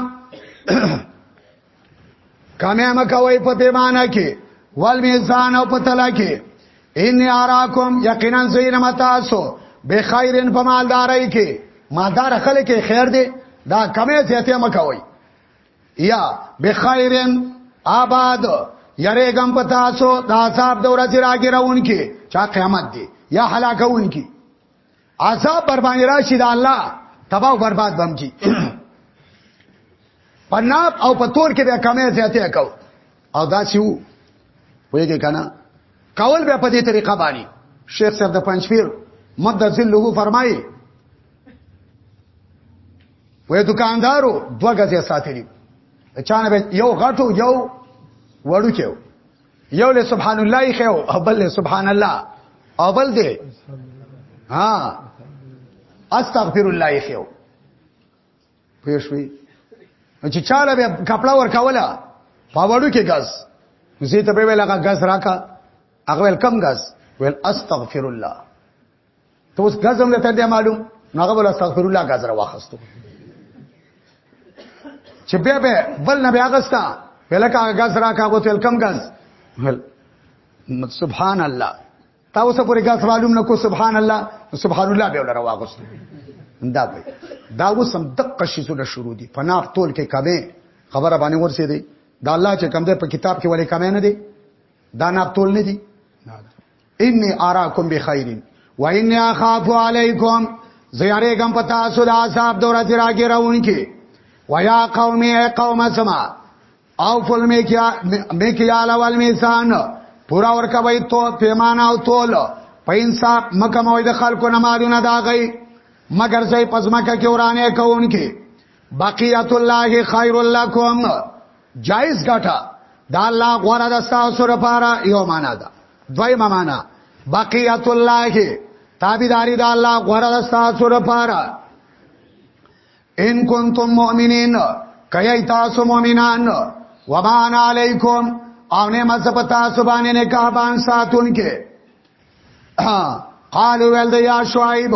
کمه مکوي په پیمانه کې وال میزان او په تلا کې ان اراکم یقینا زین متاسو به خیرن په مالداري کې مالدار خلک خیر دي دا کمه زیاته مکوي یا به خیرن آباد یریګم په تاسو دا صاحب د ورځې راګراون کې چا قیامت دی یا هلاکون کې عذاب بر باندې راشي دا الله تباہ او برباد بم کی پناب او پتور کې به کمه زیاته کو او دا سیو ویګه کنه کول به په دې طریقه باندې شیخ صاحب د پنځپیر مد ذلو فرمایي وې دکاندارو دوه غزه ساتلی چانه به یو غټو یو وړو کېو یو له سبحان الله خو او بل له سبحان الله او بل دی ها استغفر الله خو پېښوي چې چاله به کپڑا ور کولا پاوړو کې غاز زه ته به لګا غاز راکا هغه کم غاز ویل استغفر الله ته اوس غزم لته دی معلوم هغه بل استغفر الله غزر واخستو چې بیا به بل نه بیا غستا ولکه غزر کا کو تل کم غز سبحان الله تا اوس پورې غز معلوم نه کو سبحان الله سبحان الله به ولر واغستو دا به دا اوس هم دقه شي سره شروع دي پناه تول کې کمه خبره باندې ورسې دي دا الله چې کم ده په کتاب کې ولې کمه نه دي دا ناب تول نه دي انی اراکم بخیر و انی اخاف علیکم زیاره کم پتا سو د عذاب دورا چې راګی راون کی و یا قومی ای قوم سما او فل میکیا میکیال اول میسان پورا ورکه وای تو پیمانه او تول په انصاف مکه موید خلکو نه مالونه داغی مگر زې پزماکه کې ورانه کوونکې بقیت الله خیر لکم جایز ګټه دا الله غوړه د تاسو لپاره یو معنا ده دویمه معنا بقیت الله تابعداري دا الله غوړه د تاسو لپاره ان کنتم مؤمنین کای تاسو مؤمنان و مان علیکم او نه مزه پتا سبحانه نه کا بان ساتون کې قالو ول د یا شعیب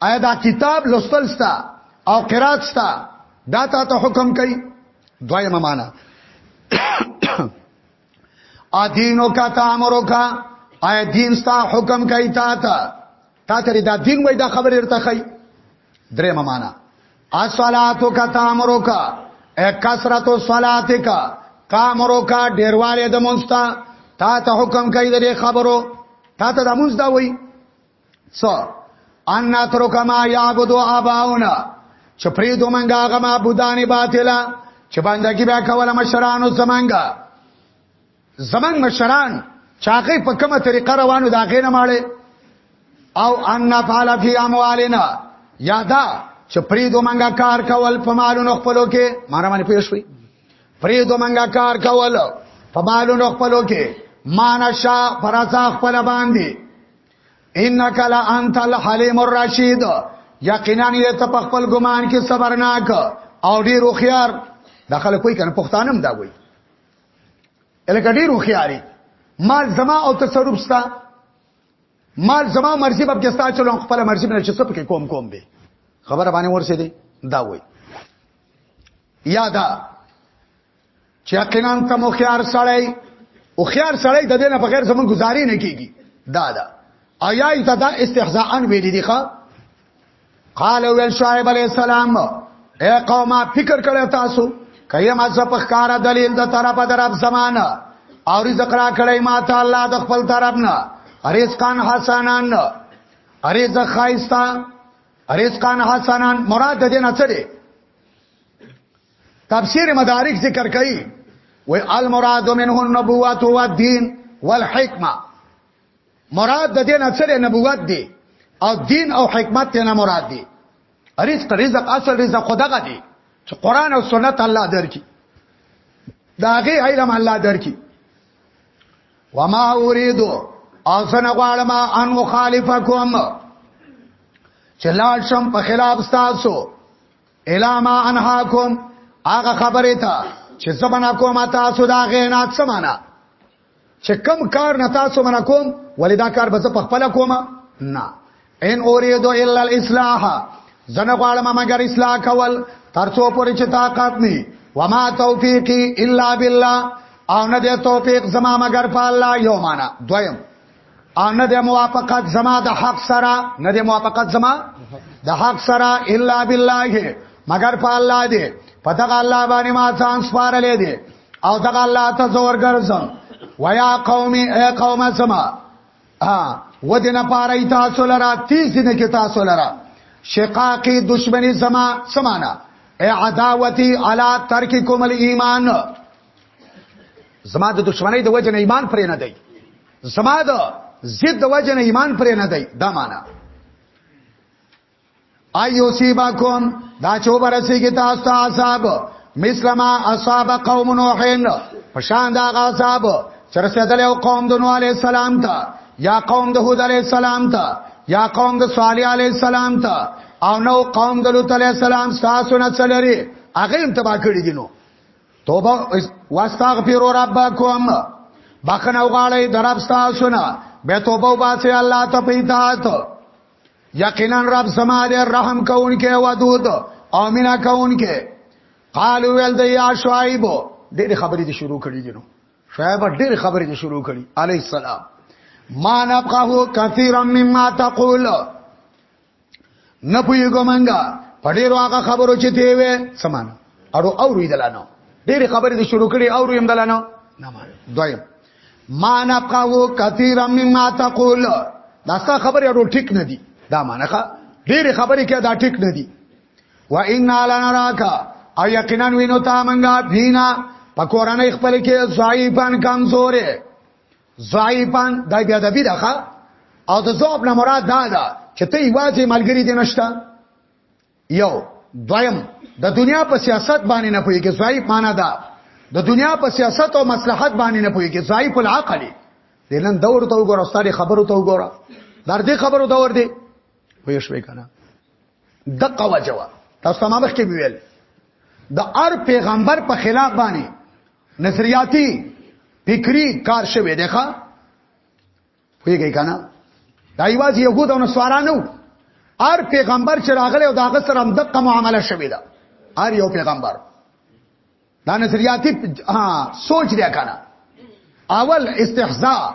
آیا دا کتاب لوستل ستا او قرات ستا دا تا ته حکم کوي دویمه معنا ا دینو کا تا امرو کا آیا دین ستا حکم کوي تا ته تا ته دا دین وای دا خبر ارته خی درېمه معنا اصلاتو کا تا امرو کا کثرت الصلات کا کامرو کا ډیرواله د مونستا تا ته حکم کوي د خبرو تا ته د مونږ دا وای څو ان اترک ما یعبدو اباونا چې پرې دوه منګه هغه معبودانې باطلا چې باندې بیا کوله مشرانو زمنګا زمنګ مشران چاغې په کومه طریقه روانو دا غې نه ماړې او ان فعل فی اموالنا یادا چې پرې دوه منګه کار کول په مالونو خپلو کې مارا باندې پېښ وي پرې دوه منګه کار کول په مالونو خپلو کې مانشا پرځا خپل باندې انک لا انت الحلیم الرشید یقینا یې ته په خپل ګمان کې صبرناک او ډیر خوخيار داخله کوئی کنه پښتانم دا وای الکه ډیر خوخياري مال زما او تصرف ستا مال زما مرزي په کې ستا چلو خپل مرزي نه چسپ کې کوم کوم به خبره باندې ورسې دي دا وای یادا چې یقینا ته مو خيار سړی او خيار سړی د دې نه بغیر زمون گزاري نه کیږي دا دا آیا ایت دا استهزاء ویل دي ښا قال ویل شعیب علی السلام اے قومه فکر کړی تاسو کیم از په ښکارا دلیل د طرفه درب زمانہ او رزق را کړی ما ته الله د خپل طرف نه رزقان حسنان رزق خایستا رزقان حسنان مراد دې نه څه دی تفسیر مدارک ذکر کوي و المراد منه النبوت و الدين والحکمه مراد د دین اصل نبوت دی او دین او حکمت نه مراد دی رزق رزق اصل رزق خدغه دی چې قران او سنت الله درکې داغه علم الله درکې وما اريد او سن غواړم ان مخالفکم چې لاړ شم په خلاف تاسو الا ما انهاکم هغه خبره ته چې زبنا کومه تاسو دا غینا څه معنا چې کم کار نه تاسو منا کوم ولدا کار به په خپل کوم نه ان اوریدو الا الاصلاح زنه غواړم مگر اصلاح کول ترڅو پورې چې طاقت ني وما توفيقي الا بالله او نه دې توفيق زما مگر په الله یو معنا دویم ان نه د موافقت زما د حق سره نه د موافقت زما د حق سره الا بالله مگر په الله دی په دغه الله باندې ما ځان سپارلې دی او دغه الله ته زور ګرځم ويا قومي اي قوم سما ها ودنه پاره تاسو لرا 30 دنه کې تاسو لرا شقاقي دشمني سما سمانا اي عداوتي على ترکكم الايمان زما د دشمنی د وجه نه ایمان پرې نه دی زما د ضد د وجه نه ایمان پرې نه دی دا معنا ایو سیبا کوم دا چوبرسی کی تاسو ته عذاب مثلما اصاب قوم نوحین پشان دا غصاب چرسدل او قوم د نوح علی السلام ته یا قوم د هود علی السلام ته یا قوم د صالح علی السلام ته او نو قوم د لوط علی السلام تاسو نه چلري هغه هم تبا کړی دي نو توبه واستغفر ربکم بخنه وغاړی درب تاسو نه به توبه وباسي الله ته پیتات یقینا رب سما دې رحم کوونکې ودود او مینا کوونکې قالو ول د یا شعیب ډېر خبرې دې شروع کړې دي نو شعیب ډېر خبرې دې شروع کړې علی السلام ما نبقه کثیرا مما تقول نه پویګو منګه پډیرو هغه خبرو چې دی وې سمان اړو او ری دلانو ډېری خبرې دې شروع کړي او ریم دلانو نه مان دویم ما نقاو کثیر مما تقول دا څه خبرې اړو ټیک نه دي دا مانخه ډېری خبرې کې دا ټیک نه دي و ان لنراک او یقینا وینو تا منګه دینا پکورانه خپل کې ضعیفان کمزورې ضعیفان دا بیا د بیره ښه او د ضعف نه مراد دا ده چې ته یوازې ملګری دی نشته یو دویم د دنیا په سیاست باندې نه پوهیږي ضعیف معنا ده د دنیا په سیاست او مصلحت باندې نه پوهیږي ضعیف العقل دی نن دور ته وګوره ستاره خبرو ته وګوره در دې خبرو دور دی وې شوې کنه دقه وجوه تاسو ما مخکې ویل د ار پیغمبر په خلاف باندې نظریاتی فکری کار شوی دی ښا ویګی کنه دا یواز يهود او نصارانو هر پیغمبر چې راغلی او داغه سره هم دغه معامله شوی ده هر یو پیغمبر دا نظریاتی ها سوچ دی کنه اول استحزاء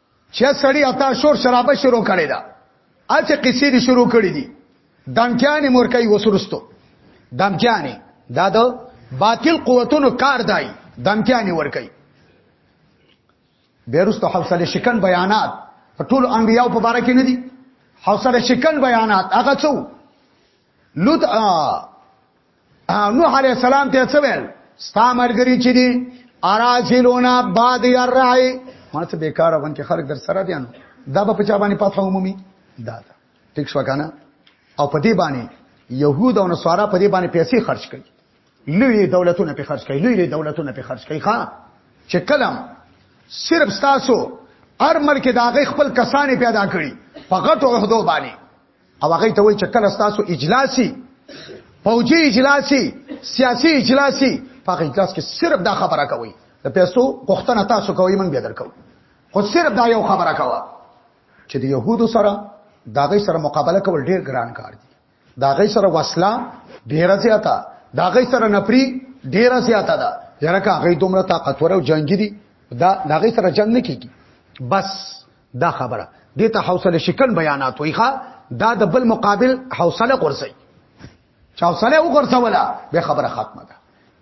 چې سړی او تا شور شرابه شروع کړی دا اته قصې دي شروع کړې دي دمکیانې مورکای وسرستو دمکیانې دا د باطل قوتونو کار دی دمکیانې ورکای بیرستو حوصله شکن بیانات ټول انبیاو په باره کې نه دي حوصله شکن بیانات هغه څو لوط نوح علیہ السلام ته څه ویل ستا مرګري چې دي ارازلونا باد يرای ما څه بیکاره ون کې خلک در سره دي دا په چا باندې پاتره عمومي دا دا ټیک شو کنه او په دې باندې يهود او نصارا په دې باندې پیسې خرج کړي لوی دولتونه په خرج کړي لوی دولتونه په خرج کړي ښا چې کلم صرف تاسو هر ملک داغه خپل کسانې پیدا کړي فقط او خدو باندې او هغه ته وایي چې کله تاسو اجلاسي فوجي اجلاسي سیاسي اجلاسي په اجلاس کې صرف دا خبره کوي د پیسو غوښتنه تاسو کوي من به درکو خو صرف دا یو خبره کوي چې د يهودو سره دا غي سره مقابله کول ډیر ګران کار دی دا غي سره وسله ډیر زیاته دا غي سره نپری ډیر زیاته ده یره کا غي دومره طاقتور او جنگي دي دا دا غي سره جنگ نه کیږي بس دا خبره دې ته حوصله شکن بیانات وي ښا دا د بل مقابل حوصله قرسي چې حوصله وګرځوله به خبره ختمه ده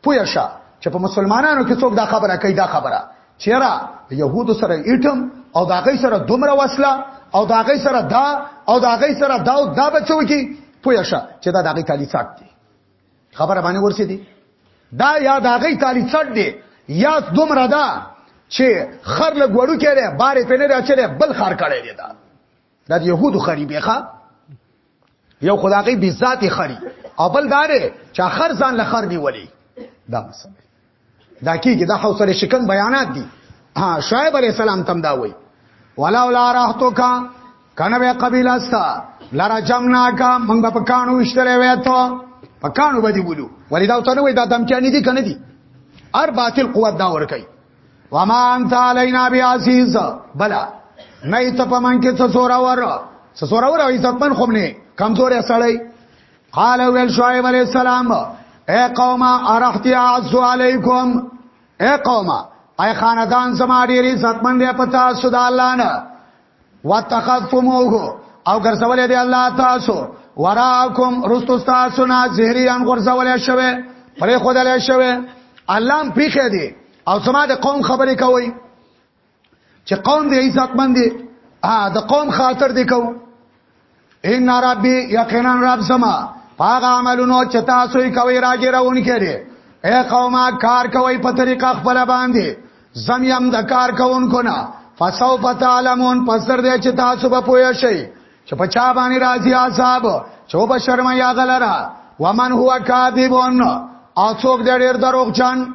پوه شه چې په مسلمانانو کې څوک دا خبره کوي دا خبره چیرې يهودو سره ایټم او دا غي سره دومره وسله او دا غي سره دا او دا غي سره دا او دا بچو کی پوه شه چې دا د غي تعلیقات دي خبره باندې ورسې دي دا یا دا غي تالی څټ دی یا دومره دا چې خر له ګوړو کړي بارې پنه راچره بل خر کړي دی دا د يهودو خري بيخه یو خدای به ذات خري او بل داره چې خر ځان لخر دی ولی دا مسله دا کیږي دا حوصله شکن بیانات دي ها شعیب علی السلام تم دا وای ولا ولا راحتو کا کنه به قبیله استا لرا جمنا کا موږ په کانو وشتلې وې ته په کانو باندې بولو ولې دا ته نه وې دا دمکانی دي کنه دي ار باطل قوت دا ور کوي وما انت علینا بیاسیز بلا نه ته په من کې څه سورا ور څه سورا ور او عزتمن خو نه کمزورې سړی قال ویل شعیب علیہ السلام اے قوم ارحتی اعزو علیکم اے قوم اے خاندان زما ډیر عزت مند پتا سود الله نه واتخذتموه او ګرځولې دی الله تاسو وراکم رستو تاسو نه زهري ان ګرځولې شوه پرې خدای شوه الله پیخه دی او زما د قوم خبرې کوي چې قوم دې عزت مند دي ها د قوم خاطر دې کو ان ربي یقینا رب سما پاغه عملونو چې تاسو یې کوي راګیرون کړي اے قومه کار کوي په طریقه خپل باندې زم یم د کار کوونکو نه فسو فتعلمون پسر دې چې تاسو به پوه شئ چې په چا باندې راځي عذاب چې وب شرم یا غلرا ومن هو کاذبون او څوک دې ډېر دروغجن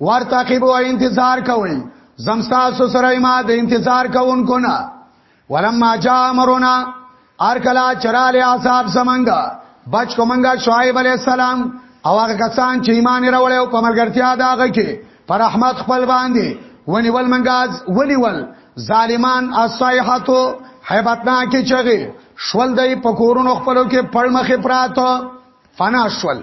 ورتقیب او انتظار کوي زمستا سو سره ما د انتظار کوونکو نه ولما جاء امرنا ارکلا چراله عذاب زمنګ بچ کومنګا شعیب علی السلام او هغه کسان چې ایمان راوړل او په ملګرتیا داغه کې پر رحمت خپل باندې ونی ول منګاز ونی ول ظالمان اصیحتو حیبتنا کې چغي شول دای په کورونو خپلو کې پړمخه پراته فنا شول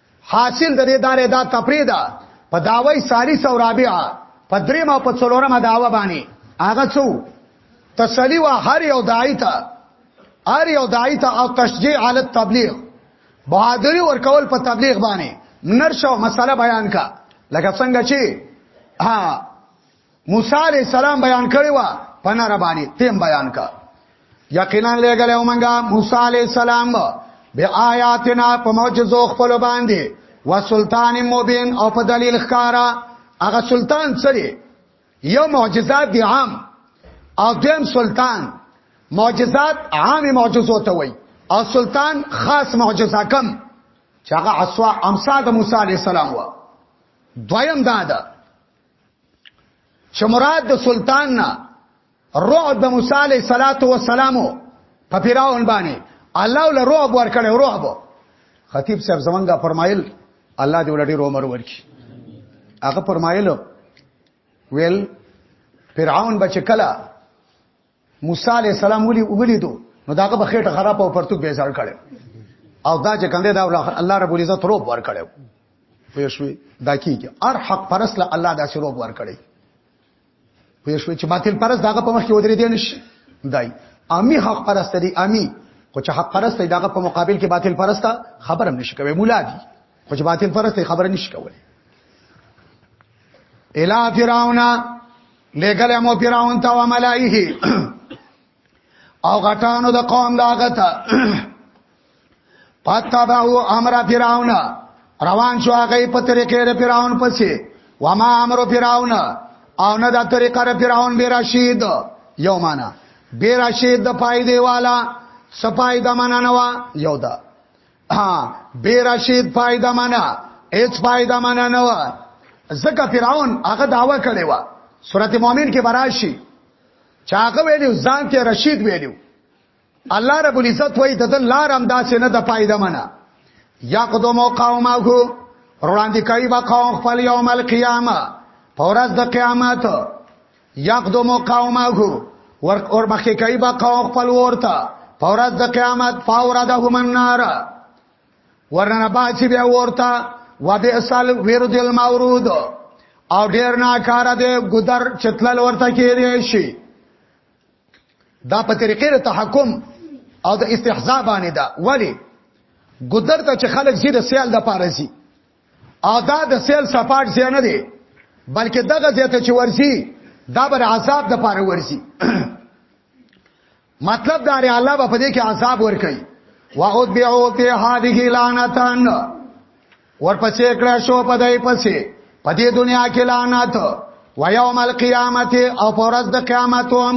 حاصل د دې دارې دا تفریح ده په داوی ثالث او رابعه په دریم او په څلورمه داوا باندې هغه څو تسلی وا هر یو دای ته هر یو دای ته او تشجیع علی التبلیغ بهادری ورکول په تبلیغ باندې نرشو مسله بیان کا لکه څنګه چې ها موسی علی السلام بیان کړی و پنا ربانی تیم بیان کا یقینا لګل او منګه موسی علی السلام بیا آیاتنا په معجزو خپل باندې و سلطان مبین او په دلیل ښکارا هغه سلطان سره یو معجزات دی عام او دیم سلطان معجزات عام معجزو ته وای او سلطان خاص معجزه کم چې هغه اسوا امسا د موسی علی السلام و دویم دا ده چې مراد د سلطان نه رعب د موسی علیه صلاتو و سلامو په پیراون باندې الله ول رعب ورکړي رعب خطیب صاحب زمونږه فرمایل الله دې ولډي عمر ورکړي هغه فرمایل ویل فرعون بچ کلا موسی علی السلام ولي وګلیدو نو داغه په خېټه خراب او پرتوک به ځړ کړي او دا چې کنده دا الله رب العزت روب ور کړو پوه شو دا کیږي ار حق پرس له الله دا سروب ور کړی پوه شو چې باطل پرس داغه په مخ کې ودرې دی نشي دای امی حق پرست دی امی خو چې حق پرست دی داغه په مقابل کې باطل پرستا خبرم نشي کوي مولا دی خو چې باطل پرسته خبره نشي کولای الا فرعون لګل مو فرعون ته وملائه او غټانو د قوم دا غته پاتابو امر فرعون روان شو هغه په طریقې د فرعون پسې وما امر فرعون او نه د طریقې د فرعون به رشید یو معنا به رشید د پای دیوالا سپای د مننوا یو ده ها بیر رشید فائدہ منا هیڅ فائدہ منا نه و زکه فرعون هغه داوا کړی و سورته مؤمن کې براشي چاغه ویلو ځان ته رشید ویلو الله رب العزت وای د لار هم داسې نه د فائدہ منا یقدم قومه وړاندې کوي با قوم خپل یوم القیامه پورز د قیامت یقدم قومه ور اور مخکې کوي با قوم خپل ورته فورز د قیامت فورهم النار ورنه باچی بیا ورته و به اصل ورد المورود او ډیر ناکاره دی ګدر چتلل ورته کېږي شي دا په طریقې تحکم او د استحزاء باندې دا ولی ګدر ته چې خلک زیاده سیال د پاره زی او دا د سیل سپاټ ځای نه دی بلکې دغه ځای ته چې ورسی دا بر عذاب د پاره ورسی مطلب دا لري الله په دې کې عذاب ور کوي واود بیا او ته هذه لعنتان ورپسې کړه شو په دای پسې په دې دنیا کې لعنت و یوم القیامت او پرز د قیامت هم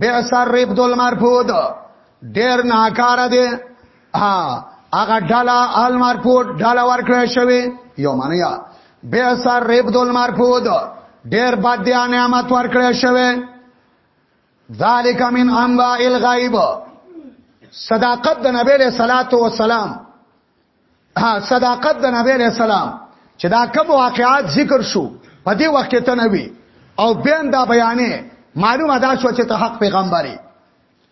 به سر رب دل مرفود ډیر ناکاره دی ها هغه ډالا ال مارپوت ډالا ورکړی شوی یو معنی یا بیا سر ریب دول مارپوت ډیر بد دی نعمت ورکړی شوی ذالک من انباء الغیب صداقت د نبی له صلوات و سلام ها صداقت د نبی له سلام چې دا کوم واقعات ذکر شو په دې وخت کې ته نبی او بیان دا بیانې معلومه ده چې ته حق پیغمبري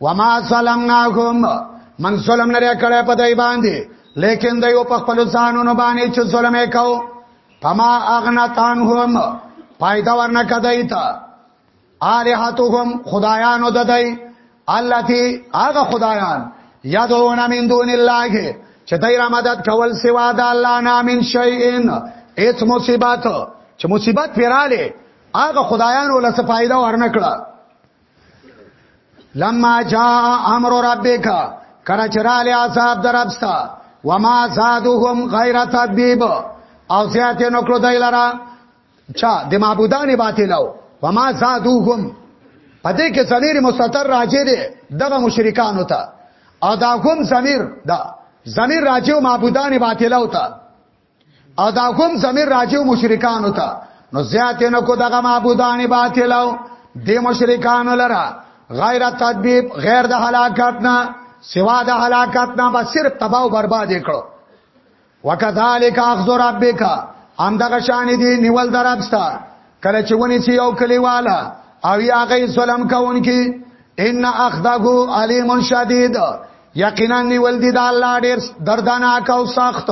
وما ظلمناهم من ظلم نه کړه په دای باندې لیکن دایو په خپل ځانونو باندې چې ظلم وکاو فما اغنتانهم فائدہ ورنه کدای تا الہاتهم خدایانو ددای اللاتی هغه خدایان یادونه من دون الله چې دای را مدد کول سوا د الله نامین شیئن ایت مصیبت چې مصیبت پیراله هغه خدایانو له څه فائدہ ورنکړه لما جاء امر ربک کله چراله عذاب دربستا وما زادهم غیر تبیب او زیات نو کړو دای لرا چا د معبودان باطلو وما زادوهم پدې کې ضمیر مستتر راځي دي دغه مشرکان وتا او دا هم ضمیر دا ضمیر راځي او معبودان باطلو ته او دا هم زمير راجو مشرکان وتا نو زیات نه کو دغه معبودان باطلو د مشرکان لره غیر تدبیب غیر د هلاکت نه سوا د هلاکت نه بس صرف تباہ او برباد کړو وکذالک اخذ ربک هم دغه شان دی نیول دربستا کله چې ونی چې یو کلیواله او یا غي ظلم کوونکی ان اخذه علیم شدید یقینا نیول دي د الله ډیر دردناک او سخت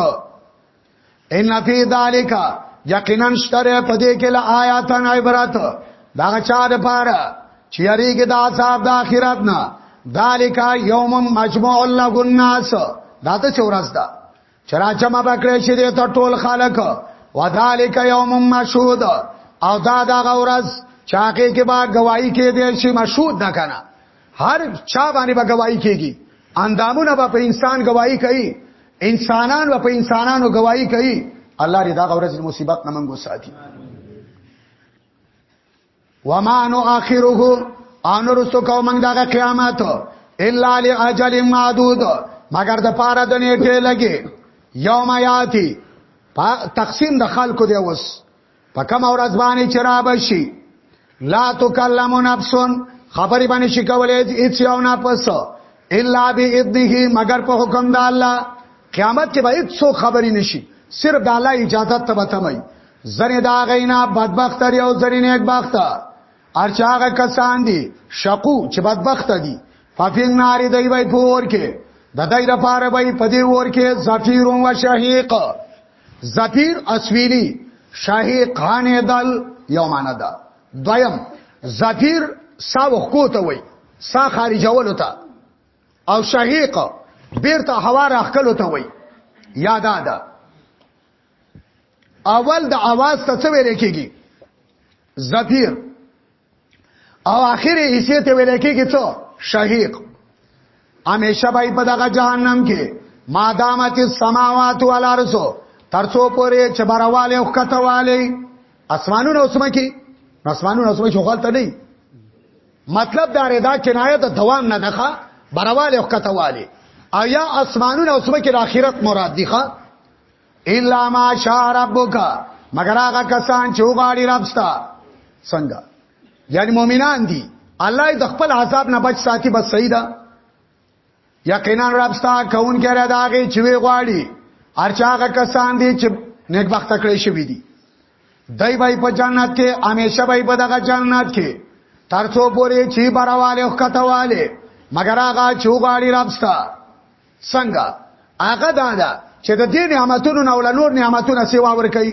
ان فی ذالک یقینا شتره په دې کې لا آیاتن عبرت دا چا د پاره چې یریګه د عذاب د آخرت نه ذالک یوم مجموع لغ الناس دا ته چورس ده چرا جمع بکړی شي دې ته ټول خلق وذالک یوم مشهود او دا دا غورز چاکه کې با گواہی کې دې شي مشهود نه کنه هر چا باندې با گواہی کېږي اندامونه با په انسان گواہی کوي انسانان با په انسانانو گواہی کوي الله دې دا غورز مصیبت نه منګو ساتي وما نو اخره ان رسو کو موږ دغه قیامت الا لاجل معدود مگر د پاره د نیټه لګي یوم یاتی تقسیم د خلکو دی وس په کوم ورځ باندې چراب شي لا تکلم نفس خبرې باندې شي کولای هیڅ یو نه پس الا باذنه مگر په حکم د الله قیامت کې به هیڅوک خبرې نشي صرف د الله اجازه ته به تمای زنه دا غینا بدبخت لري او زنه نیک بخت ارچاغه کسان دي شقو چې بدبخت دي ففین ناری دی وای پور کې د دای لپاره وای په دې ور کې زفیر او شهیق زفیر اسویلی شهیق خان دل یو معنا ده دویم زفیر ساو خو ته وای سا خارجولو ته او شهیق بیرته هوا راخلو ته وای یادا ده اول د आवाज ته څه ویل کېږي زفیر او اخره حصے ته ویل کېږي څه شهیق همیشه به په دغه جهنم کې ما دامت السماوات والارض ترڅو پورې چې برواله او کتواله اسمانونو اوسمه کې اسمانونو اوسمه شغل ته نه مطلب دا ردا کنایه د دوام نه نخا برواله وکتواله او یا اسمانونه او سمکه د اخرت مراد دي ښا الا ما شاء ربک مگر هغه کسان چې وغاړي ربستا څنګه یعنی مؤمنان دي الله د خپل عذاب نه بچ ساتي بس صحیح ده یقینا رب ستا کون کړه دا غي چې وی غواړي ارچاغه کسان دي چې نیک بخت کړی شوی دي دای بای په جنت کې همیشه بای په دغه جنت کې ترڅو پورې چې برواله او کتواله مگر هغه چوغاړي رب ستا څنګه هغه دا ده چې د دې نعمتونو نه ول نور نعمتونه سیوا ور کوي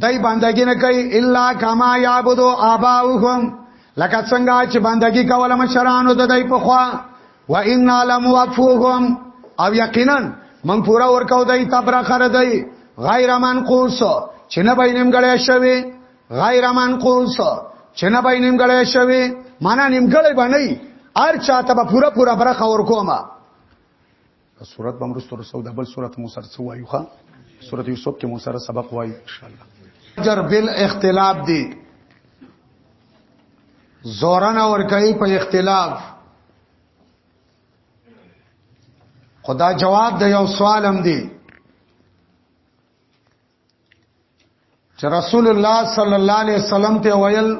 دای بندګی نه کوي الا کما یعبدو آباؤهم لکه څنګه چې بندګی کوله مشرانو د دای په خوا و ان علم وفوهم او یقینا من پورا ورکاو دای تبر خره دای غیر منقوص چې نه بینم غړې شوی غیر منقوص چې نه بینم غړې شوی معنا نیمګړې باندې ار چاته به پورا پورا برخه ورکوما سورت به مرستو رسو دا بل سورت مو سره څه وایو ښا سورت یوسف کې مو سره سبق وایو ان شاء الله جر بل اختلاف دی زورن اور کوي په اختلاف خدا جواب د یو سوالم دی چې رسول الله صلی الله علیه وسلم ته ویل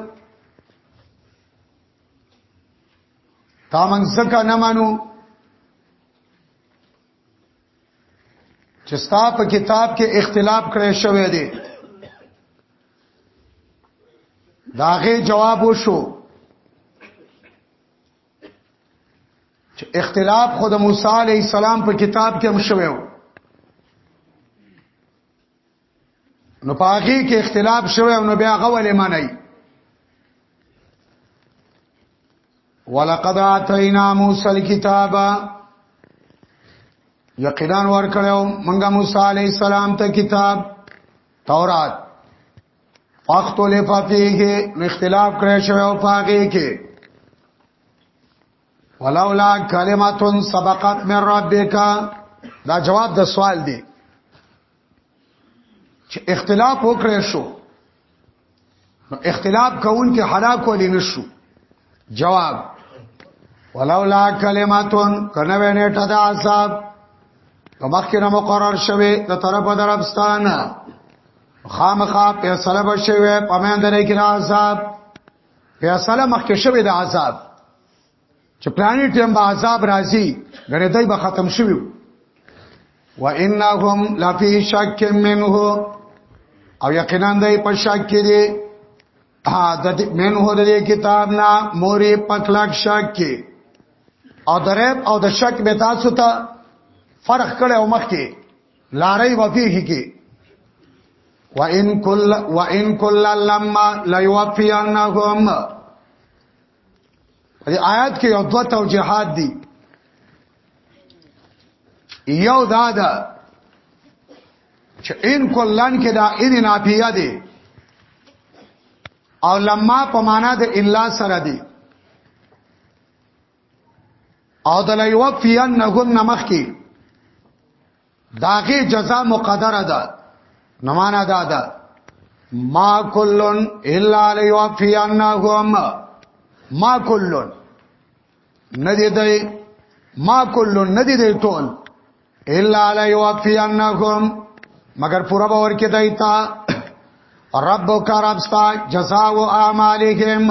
تا من څخه نه مانو چې ستا په کتاب کې اختلاف کړی شوی دی داغه جواب وشو چې اختلاف خود موسی علی السلام په کتاب کې هم شوی نو پاګه کې اختلاف شوی نو بیا غول معنی ولقد اتینا موسی الكتاب یقینا ورکړو مونږه موسی علی السلام ته کتاب تورات فاختلف فيه نو اختلاف کړی شوی او پاګه کې ولولا کلمات سبقت من ربک دا جواب د سوال دی چې اختلاف وکړی شو نو اختلاف کوون کې هلاک ولې نشو جواب ولولا کلماتون کنه ونیټه د عذاب کمخکنه مقرر شوه د طرف دربستان خامخا فیصله بشوي پمن درې کې عذاب فیصله مخکې شوه د عذاب چې پلاني ټیم به عذاب راځي غره دای به ختم شوی و انهم لفی شک منه او یقینا دای په شک کې دي عادت من هو دې کتاب نا مورې پکلک شک کې او درب او د شک به تاسو ته فرق کړي او مخ کې لارې وفيه کې وان کل وان کل لما ليوفينهم دې آیات کې یو دوه توجيهات دي یو دا ده چې ان کلن کې دا ان نافیه دي او لما په معنا د الا سره دي او د ليوفينهن مخکي داغه جزاء مقدره ده نو معنا دا ده ما کلن الا ليوفينهم ما کلن ندی دی ما کلن ندی دی ټول الا ليوفينهم مگر پورا باور کې دی تا ربک ربستا جزاء اعمالهم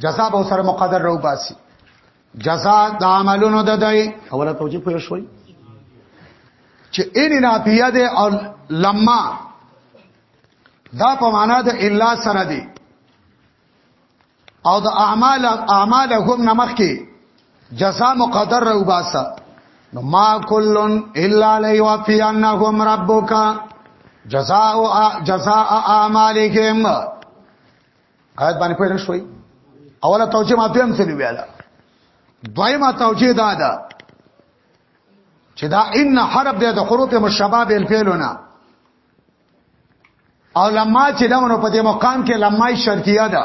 جزاء به سره مقدر رو باسي جزاء د عملونو د دای اوله توجیه پوه شوي چې ان نافیه ده او لما دا په معنا د الا سره دی او د اعمال اعمالهم نمخ کې جزاء مقدر رو باسه نو ما کلن الا لیوفینهم ربک جزاء جزاء اعمالهم آیت باندې پوه شوي اوله توجیه ما دویم څه ویاله دویمه توجیه دا ده چې دا ان حرف د حروف مشباب الفعلونه او لما چې دمنو په دې مقام کې لمای شرطیه ده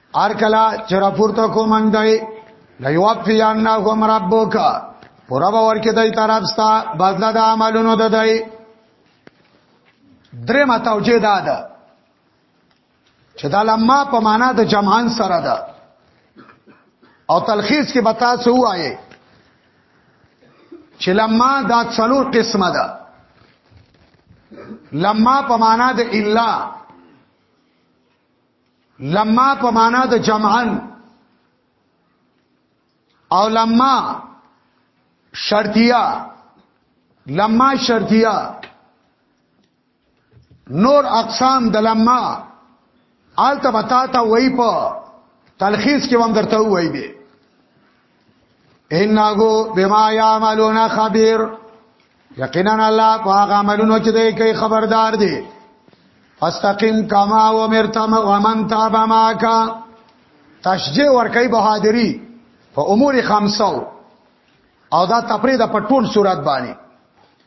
ار کلا چې راپورته کوم اندای لیوفیانهم ربک پورا باور کې دای طرف ستا بدله د عملونو د دای درې متوجه ده ده چې دا لما په معنا د جمعان سره ده او تلخیص کې بتا څه وایي چې لما دا څلور قسمه ده لما په معنا د الا لما په معنا د جمعن او لما شرطیه لما شرطیه نور اقسام د لما آلته بتا تا وای په تلخیص کې هم درته وای به انه بما يعملون خبير یقینا الله په هغه عملونو چې دوی کوي خبردار دی فاستقم کما ومرتم ومن تاب معك تشجيع ور کوي بهادری په امور خمسو او دا تفرید په ټول صورت باندې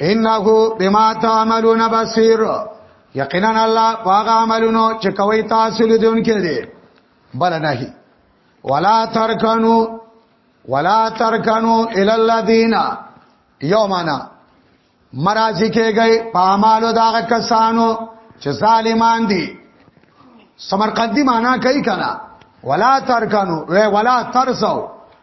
انه بما تعملون بصير یقینا الله واغ عملونو چې کوي تاسو لیدون کې دي بل نه ولا ترکنو ولا ترکنو ال الذين یومنا مرাজি کې گئی پامالو داغه کسانو چې ظالمان دي سمرقندی معنا کوي کنه ولا ترکنو ولا ترسو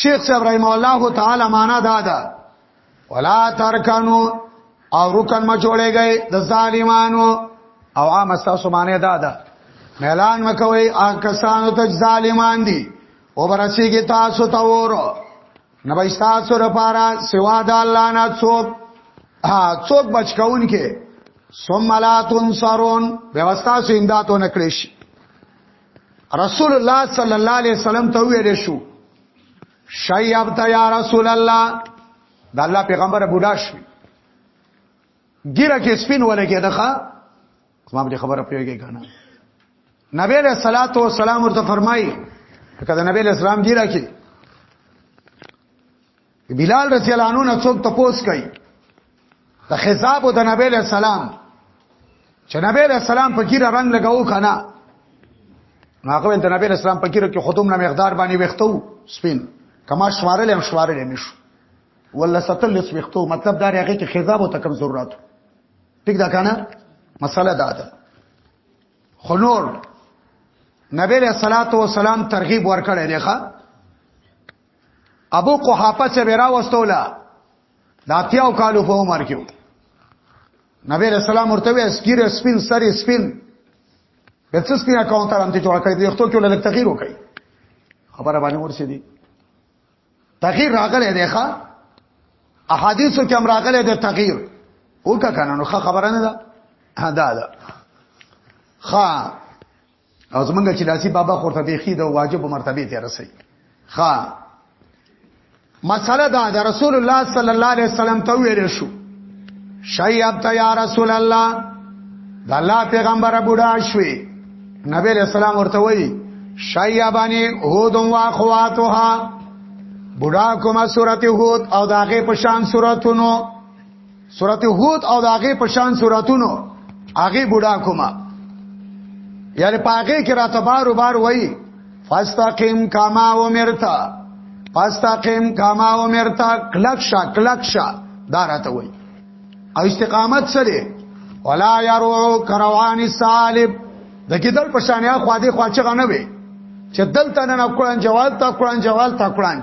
شیخ صاحب رحم الله تعالی معنا دا ده ولا ترکنو او رکن ما جوړېږي د ظالمانو او عام استاسو معنی دا ده ميلان مکوي هغه کسانو ته ظالمان دي او برسيږي تاسو ته ور نه به تاسو لپاره سوا د الله نه څوک ها څوک بچکون کې ثم لا تنصرون به تاسو امدادونه کړی شي رسول الله صلی الله علیه وسلم ته ویل شو شیبت یا رسول الله د الله پیغمبر بوډا شو ګیره کې سپین ولګي دغه ما به خبره پیږي کنه نبی له صلوات و سلام ورته فرمایي کله نبی له سلام ګیره کې بلال رضی الله عنه نه څوک تپوس کوي د خزاب او د نبی له سلام چې نبی له سلام په کیره رنگ لګاو کنه هغه د نبی له سلام په کیره کې خودم نه مقدار باندې وختو سپین کما شمارل هم شمارل نشو ولا ستل وختو مطلب دا هغه کې خزاب او تکم ضرورت ټیک دا کنه مسله دا ده خنور نبی له صلوات و سلام ترغیب ورکړی دی ښا ابو قحافه چې به راوستوله د اتیاو کالو په عمر کې نبی رسول الله مرتبه اسکیر سپین سری سپین د څه سپین اکاونټ ترام ته جوړ کړی د یختو کې ولې تغییر وکړي خبره باندې ورسې دي تغییر راغلی دی ښا احادیثو کې هم راغلی دی تغییر وکړه کنه نو خبره نه ده دا ده ښا او زمونږ چې داسي بابا خورته بيخي د واجب مرتبه ته رسي ها مساله دا د رسول الله صلی الله علیه وسلم ته ویل شو شیب ته یا رسول الله د الله پیغمبر بوډا شوي نبی علیہ السلام ورته وی شیبانی هود و اخواتها بوډا کومه سورته هود او داغه پشان سوراتونو سورته هود او داغه پشان سوراتونو هغه بوډا کومه یعنی پاګه کې راته بار بار وای فاستقم کما امرتا فاستقم کما امرتا کلک شا کلک شا دا راته وای او استقامت سره ولا يرو کروان سالب د کېدل په شانیا خو دې خواچغه نه وي چې دلته نه کړان جوال تا کړان جوال تا کړان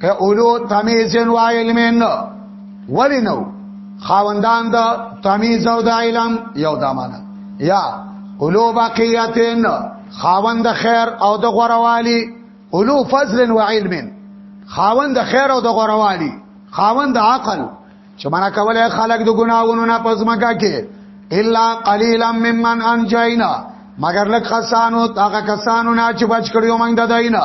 که اولو تمیزن و علمین ولی نو خاوندان دا تمیز او دا علم یو دامانا یا اولو باقیتین خاوند خیر او د غوروالی اولو فضل و علم خاوند خیر او د غوروالی خاوند عقل چې منا کوله خلق د ګناوونو نه پزماکا کې الا قليلا ممن انجينا مگر لک کسانو هغه کسانو نه چې بچ کړیو موږ د دینه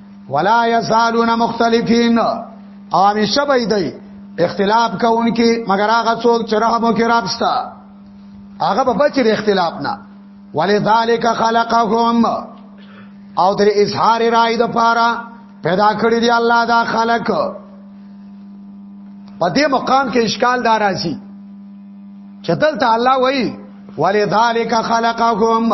ولا یزالون مختلفین او همیشه به دی اختلاف کوونکې مگر هغه څوک چې رحم وکړي رابستا هغه به بچی د اختلاف نه ولذالک خلقهم او در اظهار رائے د پاره پیدا کړی دی الله دا خلق په دې مقام کې اشکال دار راځي چې دلته الله وایي ولذالک خلقهم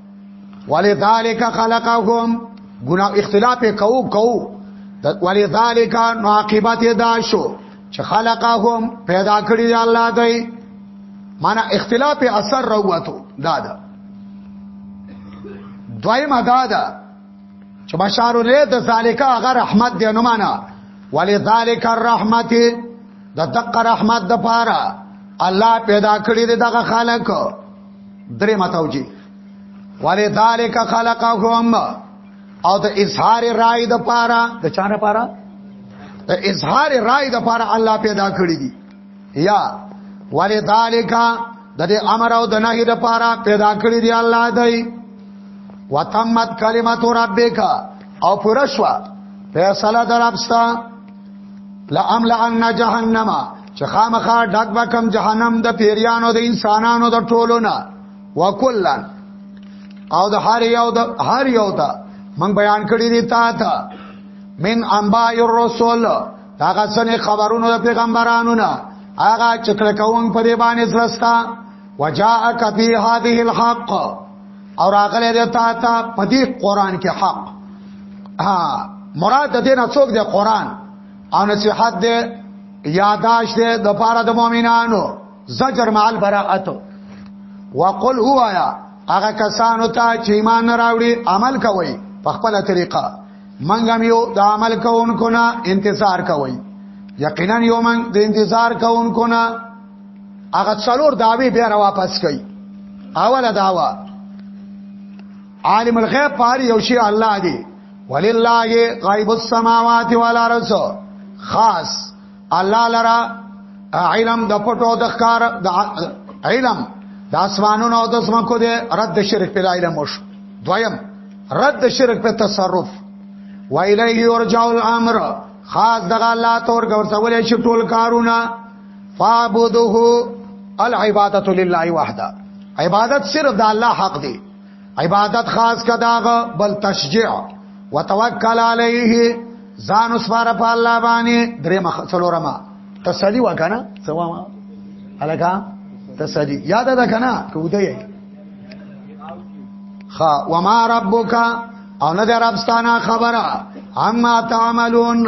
ولذالک خلقهم ګنا اختلاف کو کو ولذالک نو عاقبت دا شو چې خلقهم پیدا کړی دی الله دی معنا اختلاف اثر روته دا دا دویمه دا دا چې بشارو له د ذالک هغه رحمت دی نو معنا ولذالک الرحمت د دق رحمت د پاره الله پیدا کړی دی دغه خلق درې متوجي ولذالک خلقهم او د اظهار رائے د پاره د چا نه پاره د اظهار رائے د پاره الله پیدا کړی دي یا ولذالک د دې امر او د نهي د پاره پیدا کړی دی الله دی وتمت کلمت ربک او پرشوا فیصله درپستا لامل ان جهنم چې خامخا ډک به کم جهنم د پیریانو د انسانانو د ټولو نه وکلن او د هر یو د هر یو ته من بیان کړی دی تا ته من انباء الرسول دا غسن خبرونو د پیغمبرانو نه هغه چکل کوون په دی باندې زلستا وجاءک فی هذه الحق او راغله د تا ته په دې قران کې حق ها مراد د دې نه څوک د قران او نصيحت دې یاداش دې د پاره د مؤمنانو زجر مع البراءت وقل هو یا هغه کسانو ته چې ایمان راوړي عمل کوي په خپل طریقه منګم یو د عمل کوونکو نه انتظار کوي یقینا یو من د انتظار کوونکو نه هغه څلور داوی بیا را واپس کړي اوله داوا عالم الغیب پاری یو شی الله دی ولله غیب السماوات والارض خاص الله لرا علم د پټو د ښکار د علم د اسمانونو او د سمکو دی رد شرک په علم وش دویم رد شرک په تصرف و الیه یرجع الامر خاص دغه الله تور ګور سوال شي ټول کارونه فعبده العبادت لله وحده عبادت صرف د الله حق دی عبادت خاص کداغه بل تشجيع وتوکل علیه ځان وسپاره په الله باندې درې مخ څلورما تسلی وکنه سواما الکا تسلی یاد ده کنه کوته یې خا وما ربک او نه در ابستانه خبره اما تعملون